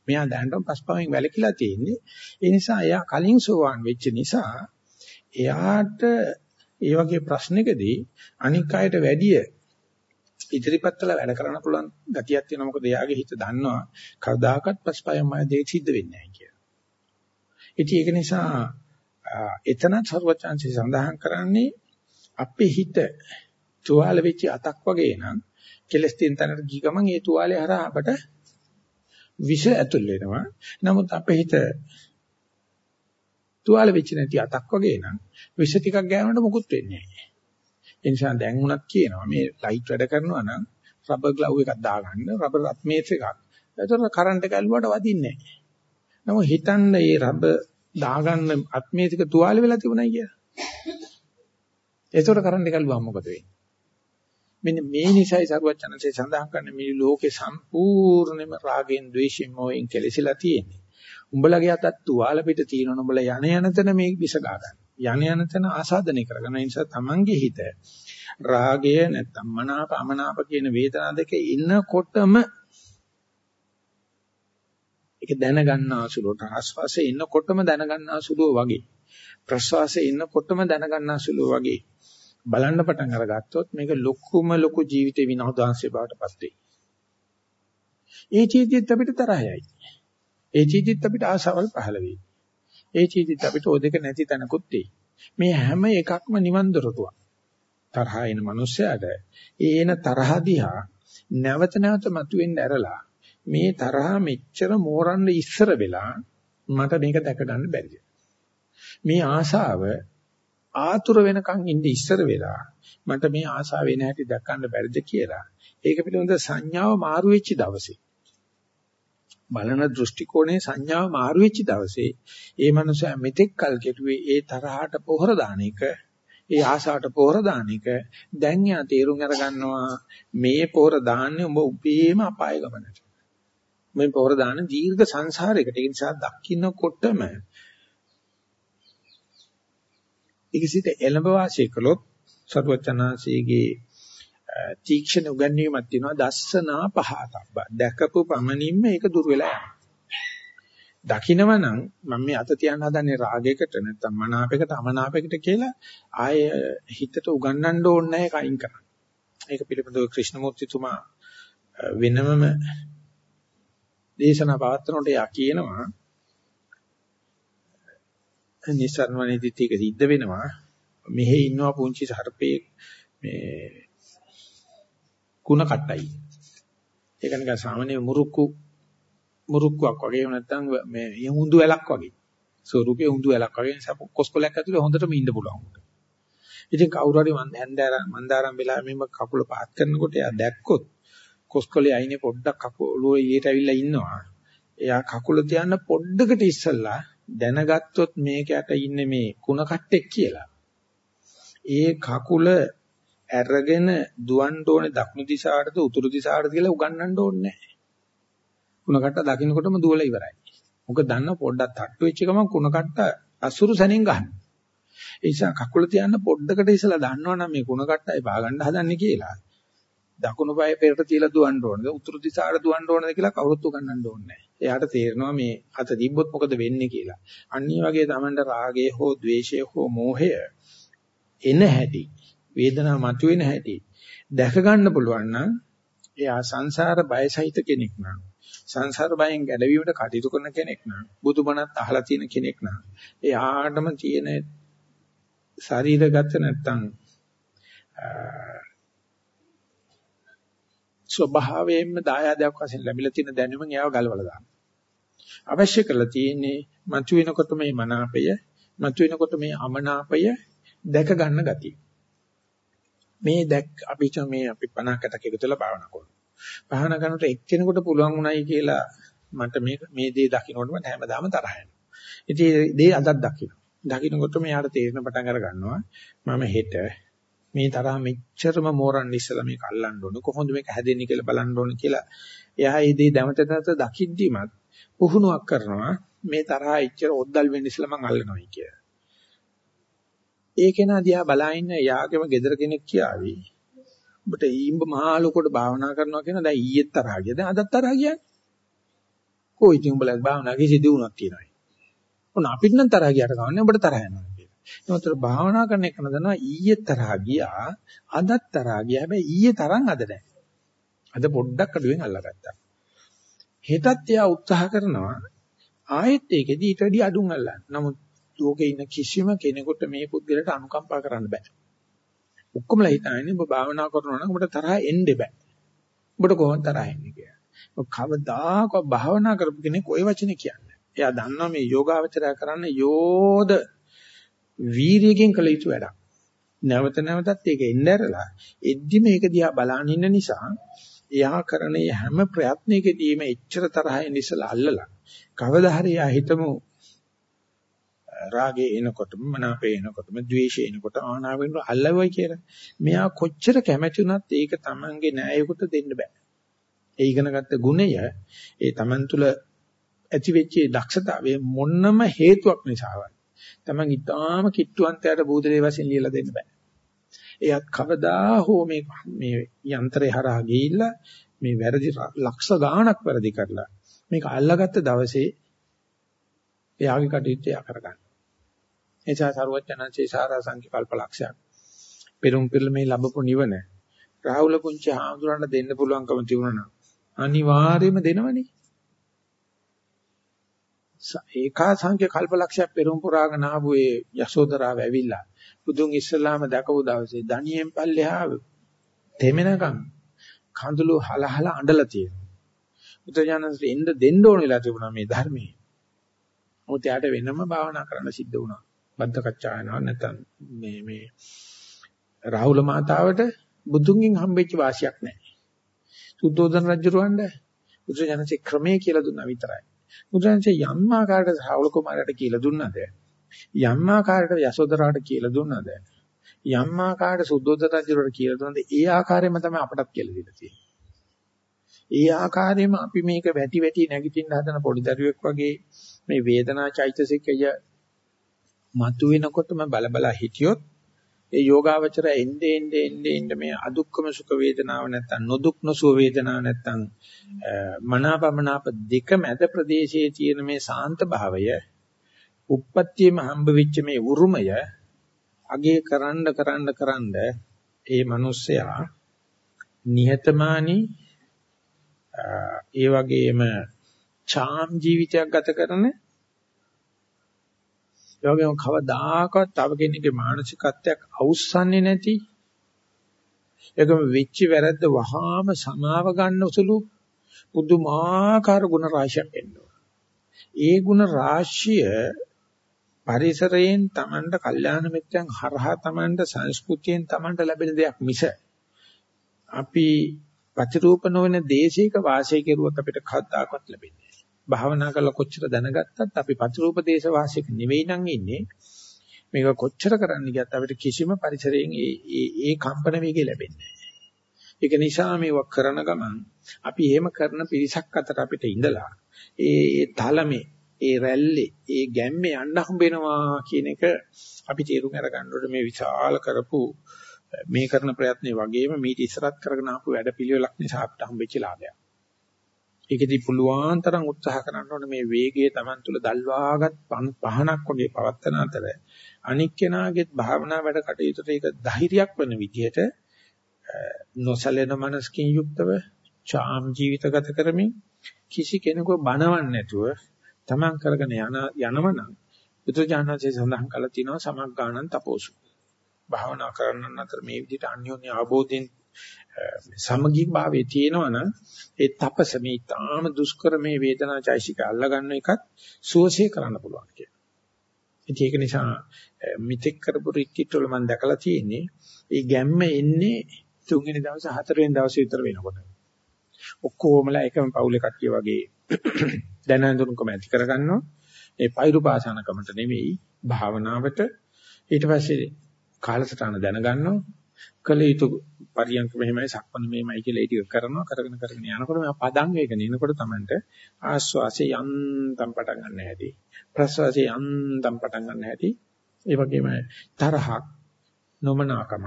මෙයා දැනටම පස්පවෙන් වැළකීලා තියෙන්නේ. ඒ නිසා එයා කලින් සෝවාන් වෙච්ච නිසා එයාට ඒ වගේ ප්‍රශ්නකදී අනික් අයට වැඩිය ඉදිරිපත් කළ වැඩ කරන්න පුළුවන් ගතියක් තියෙනවා. මොකද එයාගේ හිත දන්නවා කවදාකවත් පස්පවෙන් මම දෙයක් සිද්ධ වෙන්නේ නැහැ කියලා. ඉතින් ඒක නිසා එතන සර්වචාන්සි සඳහන් කරන්නේ අපේ හිත තුවාල වෙච්ච අතක් වගේ නම් කෙලස් තියෙන තැනට ගිය ගමන් ඒ තුවාලේ හරහා අපට විෂ ඇතුල් වෙනවා. නමුත් අපේ හිත තුවාල වෙච්ච නැති අතක් වගේ නම් විෂ ටිකක් ගෑවුනට මොකුත් වෙන්නේ නැහැ. ඒ නිසා දැන් උනත් කියනවා මේ ලයිට් වැඩ කරනවා නම් රබර් ග්ලව් එකක් දාගන්න රබර් අත්මේස් එකක්. ඒතර කරන්ට් එක ඇල්ලුවට වදින්නේ නැහැ. නමුත් හිතන්න මේ රබර් දාගන්න අත්මේස් එක තුවාල වෙලා තිබුණයි කියලා. ඒතර කරන්ට් එක ඇල්ලුවම මොකද වෙන්නේ? මෙන්න මේ නිසයි සරුවචනසේ සඳහන් කරන මේ ලෝකේ සම්පූර්ණයෙන්ම රාගෙන් ద్వේෂයෙන් මොහෙන් කෙලසිලා තියෙන්නේ. උඹලගේ අතත් තුවාල පිට තියෙනවා උඹලා යන යන තැන මේ විස ගා ගන්න. යන යන තැන ආසාදනය කරගන්න. ඒ නිසා තමන්ගේ හිත රාගය නැත්තම් මනාප අමනාප කියන වේදනා දෙක ඉන්නකොටම ඒක දැනගන්නා සුළුට ආස්වාසේ ඉන්නකොටම දැනගන්නා සුළුව වගේ ප්‍රස්වාසයේ ඉන්නකොටම දැනගන්නා සුළුව වගේ බලන්න පටන් අරගත්තොත් මේක ලොකුම ලොකු ජීවිත විනෝදාංශය බවට පත් වෙයි. ඒ චීතිත් අපිට තරහයයි. ඒ චීතිත් අපිට ආසාවල් පහළ වෙයි. ඒ චීතිත් අපිට ඔදෙක නැති තැනකුත් තියෙයි. මේ හැම එකක්ම නිවන් දොරටුවක්. තරහ එන මිනිස්සයාට ඒ එන තරහ දිහා නැවත නැවත මතුවෙන්න ඇරලා මේ තරහ මෙච්චර මෝරන්න ඉස්සර වෙලා මට මේක දැක ගන්න බැරිද? මේ ආශාව ආතුර වෙනකන් ඉඳ ඉස්සර වෙලා මට මේ ආසාව වෙන හැටි දැක්කන්න බැරිද කියලා. ඒක පිළිබඳ සංඥාව මාරු වෙච්ච දවසේ බලන දෘෂ්ටි කෝණේ සංඥාව මාරු වෙච්ච දවසේ ඒ මනුස්සයා මෙතෙක් කල් කෙටුවේ ඒ තරහට පොහොර දාන එක ඒ ආසාවට පොහොර දාන එක දැන් යා තේරුම් අරගන්නවා මේ පොහොර දාන්නේ උඹ උපේම අපාය ගමනට මේ පොහොර දාන දීර්ඝ සංසාරයකට. ඒ නිසා දකින්නකොටම ඒක සිට එළඹ වාසය කළොත් සර්වචනාංශයේගේ තීක්ෂණ උගන්වීමක් තියෙනවා දස්සනා පහතබ්බ. දැකපු පමණින්ම ඒක දුර වෙලා යනවා. දකින්නවනම් මම මේ අත තියන්න හදන්නේ රාගයකට නැත්නම් මනාපයකට අමනාපයකට කියලා ආය හිතට උගන්වන්න ඕනේ නැහැ කයින් කරන්න. ඒක පිළිබඳව ක්‍රිෂ්ණමූර්තිතුමා වෙනමම දේශනා පවත්වනකොට යා කියනවා නිසරණවනේදිත් ඒක සිද්ධ වෙනවා. මෙහි ඉන්නවා පුංචි සර්පේ මේ කුණ කට්ටයි. ඒක නිකන් සාමාන්‍ය මුරුක්කු මුරුක්කුවක් වගේ නැත්නම් මේ යමුඳු වැලක් වගේ. ස්වරූපේ උඳු වැලක් වගේ නිසා කොස්කොලයක් ඇතුලේ හොඳටම ඉන්න පුළුවන්. ඉතින් කවුරු හරි මන් හැන්දෑරම් මන්දාරම් වෙලා මෙම කකුල පාත් කරනකොට එයා දැක්කොත් කොස්කොලේ අයිනේ පොඩ්ඩක් කකුල ඊට ඇවිල්ලා ඉන්නවා. එයා කකුල තියන්න පොඩ්ඩකට ඉස්සල්ලා දැනගත්තොත් මේකට ඉන්නේ මේ කුණ කට්ටෙක් කියලා. ඒ කකුල ඇරගෙන දුවන්න ඕනේ දකුණු දිශාවටද උතුරු දිශාවටද කියලා උගන්වන්න ඕනේ නැහැ. කුණ කට්ට දකින්නකොටම දුවලා ඉවරයි. මොකද දන්න පොඩ්ඩක් තට්ටු වෙච්ච ගමන් කුණ කට්ට අසුරු සැනින් ගන්න. ඒ නිසා කකුල තියන්න පොඩ්ඩකට ඉස්සලා දන්නවනම් මේ කුණ කට්ටයි බාගන්න හදන්නේ කියලා. දකුණු පාය පෙරට තියලා දුවන්න ඕනද උතුරු දිශාවට දුවන්න ඕනද කියලා කවුරුත් උගන්වන්න ඕනේ නැහැ. එයාට තේරෙනවා මේ අත තිබ්බොත් මොකද වෙන්නේ කියලා. අනිත් වගේ තමන්ට රාගය හෝ ద్వේෂය හෝ මෝහය එන හැටි වේදනාව මතුවෙන හැටි දැක ගන්න පුළුවන් නම් එයා සංසාර බය සහිත කෙනෙක් නම් සංසාර බයෙන් ගැලවීමට කටයුතු කරන කෙනෙක් නම් බුදුබණත් අහලා තියෙන කෙනෙක් නම් එයාටම තියෙන ශරීරගත නැත්තම් ස්වභාවයෙන්ම දායාදයක් වශයෙන් ලැබිලා තියෙන දැනුමෙන් එයාව ගලවලා දාන්න. අවශ්‍ය කරලා තියෙන්නේ මතුවෙනකොට මේ මනාපය, මතුවෙනකොට මේ අමනාපය දැක ගන්න ගතිය. මේ දැක් අපි මේ අපි 50කට එකතුලා භාවනා කරනවා. භාවනා කරනකොට එක්කෙනෙකුට පුළුවන් උනායි කියලා මට මේ මේ දේ දකින්නකොට මට හැමදාම තරහ යනවා. ඉතින් දේ අදක් දකින්න. දකින්නකොට මෙයාට තේරෙන පටන් අර ගන්නවා මම හෙට මේ තරහ මෙච්චරම මෝරන්න ඉස්සලා මේක අල්ලන්න ඕනේ කොහොමද මේක හැදෙන්නේ කියලා බලන්න ඕනේ කියලා එයා ඒ දේ දැමත දැමත දකිද්දිමත් පුහුණුවක් කරනවා මේ තරහා ඉච්චර ඔද්දල් වෙන්න ඉස්සලා මං අල්ලනවායි කියලා. ඒකේන දිහා බලාගෙන යාගෙම gedara කෙනෙක් කියාවි. ඔබට ඊඹ මහා ලොකෝට භාවනා කරනවා කියන දැන් ඊයේ තරහා ගියා. දැන් අදත් තරහා කියන්නේ. කොයි ඉතින් උඹලා භාවනා කිසි දිනුවක් තියෙනවයි. ඔන්න අපිට නම් තරහා ගියට ගමන්නේ ඔබට තරහ යනවා කියලා. ඒනතර භාවනා කරන එක නදනවා ඊයේ තරහා ගියා. අදත් තරහා ගියා. හැබැයි ඊයේ තරම් අද නැහැ. අද පොඩ්ඩක් අඩුවෙන් අල්ලගත්තා. හෙටත් එයා උත්සාහ කරනවා ආයෙත් ඒකෙදි ඊට වැඩි අඩුම් අල්ලන්න. නමුත් ලෝකේ ඉන්න කිසිම කෙනෙකුට මේ පුද්ගලට අනුකම්පා කරන්න බෑ. ඔක්කොමලා හිතන්නේ ඔබ භාවනා කරනවා නම් ඔබට තරහ එන්න බෑ. ඔබට කොහොමද තරහ එන්නේ කියලා. ඔබ කවදාකවත් භාවනා කරපු කෙනෙක් ওই වචනේ කියන්නේ. එයා දන්නවා මේ යෝගාවචරය කරන්න යෝධ වීරියකින් කළ යුතු වැඩක්. නැවත නැවතත් ඒක එන්න ඇරලා එද්දි මේක දිහා බලන ඉන්න නිසා එයා කරන හැම ප්‍රයත්නයකදීම එච්චර තරහින් ඉස්සලා අල්ලලා කවදා හරි එයා හිතමු රාගේ එනකොටම මනාපේ එනකොටම ද්වේෂේ එනකොට ආනාවෙන් අල්ලවයි කියලා. මෙයා කොච්චර කැමැති වුණත් ඒක Tamange නෑයෙකුට දෙන්න බෑ. ඒ ඉගෙනගත්ත ගුණය ඒ Taman තුල ඇති වෙච්ච දක්ෂතාවය මොන්නම හේතුවක් නිසාවත් Taman ඊටාම කිට්ටුවන්තයට බූදලේ වශයෙන් ලියලා දෙන්න බෑ. එයත් කවදා හෝ මේ මේ යන්ත්‍රය හරහා ගිහිල්ලා මේ වැරදි ලක්ෂ ගාණක් වැරදි කරලා මේක අල්ලගත්ත දවසේ එයාගේ කටයුත්ත එයා කරගන්න. එචා සරුවචනංචේ සාරා සංකල්ප ලක්ෂයක්. පෙරුම් පෙරළ මේ ලැබපු නිවන රාහුල පුංචි හාමුදුරන්ට දෙන්න පුළුවන්කම තිබුණා නම් අනිවාර්යයෙන්ම දෙනවනේ. ඒකා සංඛ්‍ය කල්පලක්ෂයක් පෙරම් පුරාගෙන ආපු ඒ යසෝදරාව ඇවිල්ලා බුදුන් ඉස්සලාම දැකපු දවසේ දණියෙන් පල්ලෙහා තෙමෙනකම් කඳුළු හලහල අඬලා තියෙනවා. බුදුජානකසේ එන්න දෙන්න ඕන වෙලා තිබුණා මේ ධර්මයේ. මොකද යාට වෙනම භාවනා කරන්න සිද්ධ වුණා. බද්ද කච්චායනවා නැත්නම් මේ මේ රාහුල මාතාවට බුදුන්ගෙන් හම්බෙච්ච වාසියක් නැහැ. සුද්ධෝදන රජුරවණ්ඩ බුදුජානකසේ ක්‍රමයේ කියලා දුන්නා විතරයි. බුදුරජාණන්සේ යම් ආකාරයකට ශ්‍රාවක කුමාරයට කියලා දුන්නද? යම් ආකාරයකට යසෝදරාට කියලා දුන්නද? යම් ආකාරයකට සුද්ධෝදන රජුට කියලා දුන්නද? ඒ ආකාරයෙන්ම තමයි අපටත් කියලා දීලා තියෙන්නේ. ඒ ආකාරයෙන්ම අපි මේක වැටි වැටි නැගිටින්න හදන පොඩි දරුවෙක් වගේ මේ වේදනා චෛතසිකය මතුවෙනකොටම බල බල හිටියොත් ඒ යෝගාවචර එnde ende ende ende මේ අදුක්කම සුඛ වේදනාව නැත්තම් නොදුක් නොසුව වේදනාව නැත්තම් මනාපමනාප දෙක මැද ප්‍රදේශයේ තියෙන මේ සාන්ත භාවය උප්පත්තියම හම්බ වෙච්ච මේ උරුමය අගේ කරන්න කරන්න කරන්න ඒ මිනිස්සයා නිහතමානී ඒ වගේම ඡාම් ජීවිතයක් ගත කරන ඒ වගේම කවදාකවත් තව කෙනෙකුගේ මානසිකත්වයක් අවුස්සන්නේ නැති ඒකම වෙච්ච වැරද්ද වහාම සමාව ගන්න උසලු පුදුමාකාර ගුණ රාශියක් එනවා. ඒ ගුණ රාශිය පරිසරයෙන් Tamanට කල්යාණ මිත්‍යයන් හරහා Tamanට සංස්කෘතියෙන් Tamanට ලැබෙන දෙයක් මිස අපි ප්‍රතිරූප නොවන දේශයක වාසය කෙරුවොත් අපිට කවදාකවත් ලැබෙන්නේ භාවනා කරලා කොච්චර දැනගත්තත් අපි පතිරූප දේශ වාසික නෙවෙයි නම් ඉන්නේ. මේක කොච්චර කරන්න ගියත් අපිට කිසිම පරිසරයෙන් ඒ ඒ ඒ කම්පන වේගය ලැබෙන්නේ නැහැ. ඒක නිසා මේක කරන ගමන් අපි එහෙම කරන පිරිසක් අතර අපිට ඉඳලා ඒ තලමේ ඒ රැල්ලේ ඒ ගැම්මේ යන්න හම්බෙනවා කියන එක අපි තේරුම් අරගන්න ඕනේ මේ විශාල කරපු මේ කරන ප්‍රයත්නේ වගේම මීට ඉස්සරත් කරගෙන ආපු වැඩ පිළිවෙලක් නිසා අපිට හම්බෙච්ච ලාභයක්. ඒකෙදි පුළුවන් තරම් උත්සාහ කරන්න ඕනේ මේ වේගය Taman තුල දල්වාගත් පහනක් වගේ පවත්තන අතර. අනික් කෙනාගේත් භාවනා වැඩ කටයුතුට ඒක ධෛර්යයක් වෙන විදිහට නොසලෙන මනසකින් යුක්තව චාම් ජීවිත ගත කරමින් කිසි කෙනෙකු බනවන්නේ නැතුව Taman කරගෙන යන යනවනම් බුදුජානකසේ සඳහන් කළා තියෙනවා සමග්ගාණන් තපෝසු. භාවනා කරන්න අතර මේ විදිහට අන්‍යෝන්‍ය අවබෝධයෙන් සමගී භාවයේ තියෙනවනම් ඒ තපස මේ තාම දුෂ්කර මේ වේදනා චෛසික අල්ලගන්න එකත් සුවසේ කරන්න පුළුවන් කියලා. ඒක නිසා මිත්‍යක් කරපු රිට්‍රීට් වල මම දැකලා තියෙන්නේ ඒ ගැම්ම එන්නේ තුන්වෙනි දවසේ හතරවෙනි දවසේ විතර වෙනකොට. ඔක්කොමලා එකම පවුලේ කට්ටිය වගේ දැනඳුනුකම ඇති කරගන්නවා. ඒ පෛරුපාසනකමට නෙවෙයි භාවනාවට ඊට පස්සේ කාලසටහන දැනගන්නවා කළ යුතු පරියන්ක මෙහෙමයි සක්මණ මෙහෙමයි කියලා ඒ ටික කරනවා කරගෙන කරගෙන යනකොට මේ පදං වේගන එනකොට තමන්ට ආස්වාසේ යන්තම් පටන් ගන්න හැටි ප්‍රස්වාසේ යන්තම් පටන් ගන්න හැටි ඒ වගේම තරහක් නොමනාකම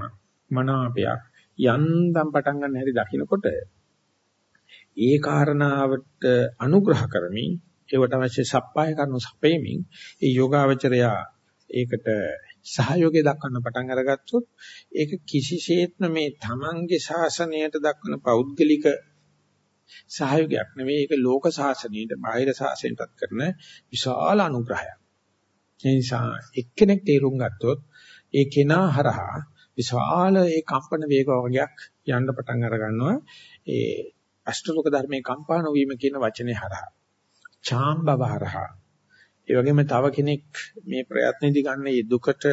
මනාපයක් යන්තම් පටන් ගන්න හැටි දකිනකොට ඒ කාරණාවට අනුග්‍රහ කරමින් ඒවට අවශ්‍ය සප්පාය කරන සපේමින් ඒ යෝගාවචරයා ඒකට සහයෝගය දක්වන්න පටන් අරගත්තොත් ඒක කිසිසේත්ම මේ තමන්ගේ ශාසනයට දක්වන පෞද්ගලික සහයෝගයක් නෙවෙයි ඒක ලෝක ශාසනයට බාහිර ශාසනයටත් කරන විශාල අනුග්‍රහයක්. ඒ නිසා එක්කෙනෙක් තේරුම් ගත්තොත් ඒ කෙනා හරහා විශාල ඒ කම්පන වේග වර්ගයක් යන්න පටන් අර ගන්නවා. ඒ අෂ්ටලෝක ධර්මයේ කම්පා නොවීම කියන වචනේ හරහා. චාම් බව හරහා. ඒ වගේම තව කෙනෙක් මේ ප්‍රයත්නෙදි ගන්න මේ දුකට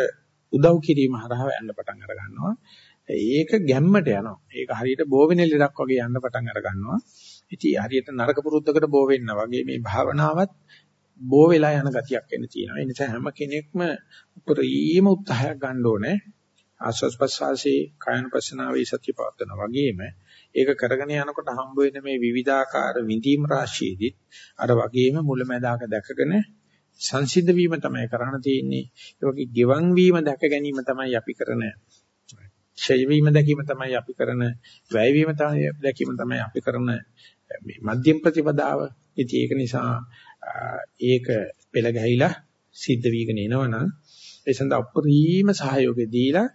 උදව් කිරීම හරහා යන්න පටන් අර ගන්නවා. ඒක ගැම්මට යනවා. ඒක හරියට බෝවෙන ලෙඩක් වගේ යන්න පටන් අර ගන්නවා. ඉතින් හරියට නරක පුරුද්දකට බෝ වෙන්නා වගේ මේ භාවනාවත් බෝ වෙලා යන ගතියක් එන්න තියෙනවා. ඒ නිසා හැම කෙනෙක්ම උපරිම උත්සාහයක් ගන්න ඕනේ. ආස්වාස් ප්‍රසආසී කායන පස්සනාවේ සත්‍ය පවත්වන වගේම ඒක කරගෙන යනකොට හම්බ වෙන මේ විවිධාකාර විඳීම් රාශියේදී අර වගේම මුලැමැදාක දැකගෙන සංසිද්ධ වීම තමයි කරන්න තියෙන්නේ. ඒ වගේ ගෙවන් වීම දැක ගැනීම තමයි අපි කරන ඡය වීම දැකීම තමයි අපි කරන වැය වීම තමයි දැකීම තමයි අපි කරන මේ මධ්‍යම ප්‍රතිපදාව. ඉතින් ඒක නිසා ඒක පෙළ ගැහිලා සිද්ධ වීගෙන එනවනම් ඒ සඳහා උපරිම සහයෝගය දීලා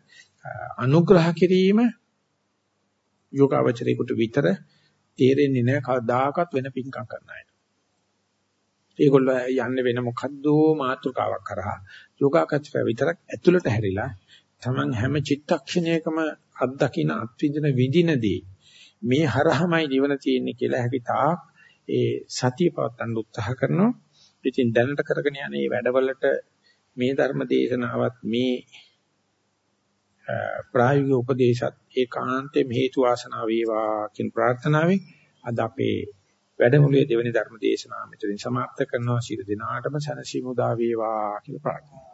අනුග්‍රහ කිරීම යෝගාවචරේකට විතර තේරෙන්නේ නැහැ කවදාකවත් වෙන පිංකම් කරන්න අය. ඒගොල්ලෝ යන්නේ වෙන මොකද්ද මාතෘකාවක් කරා යෝගාකච්චය විතරක් ඇතුළට හැරිලා Taman හැම චිත්තක්ෂණයකම අත්දකින්න අත්විඳින විදිනදී මේ හරහමයි නිවන තියෙන්නේ කියලා හැකි තාක් ඒ සතිය පවත්වන්න උත්සාහ කරනවා. ඉතින් දැනට කරගෙන යන මේ වැඩවලට මේ ධර්ම දේශනාවත් මේ ප්‍රායෝගික උපදේශත් ඒකාන්තයෙන් හේතු වාසනා වේවා කියන ප්‍රාර්ථනාවෙන් අද අපේ වැඩමුළුවේ දෙවෙනි ධර්ම දේශනාව මෙතනින් සමාප්ත කරනවා. සියලු දෙනාටම සනසීමු දා වේවා කියලා ප්‍රාර්ථනා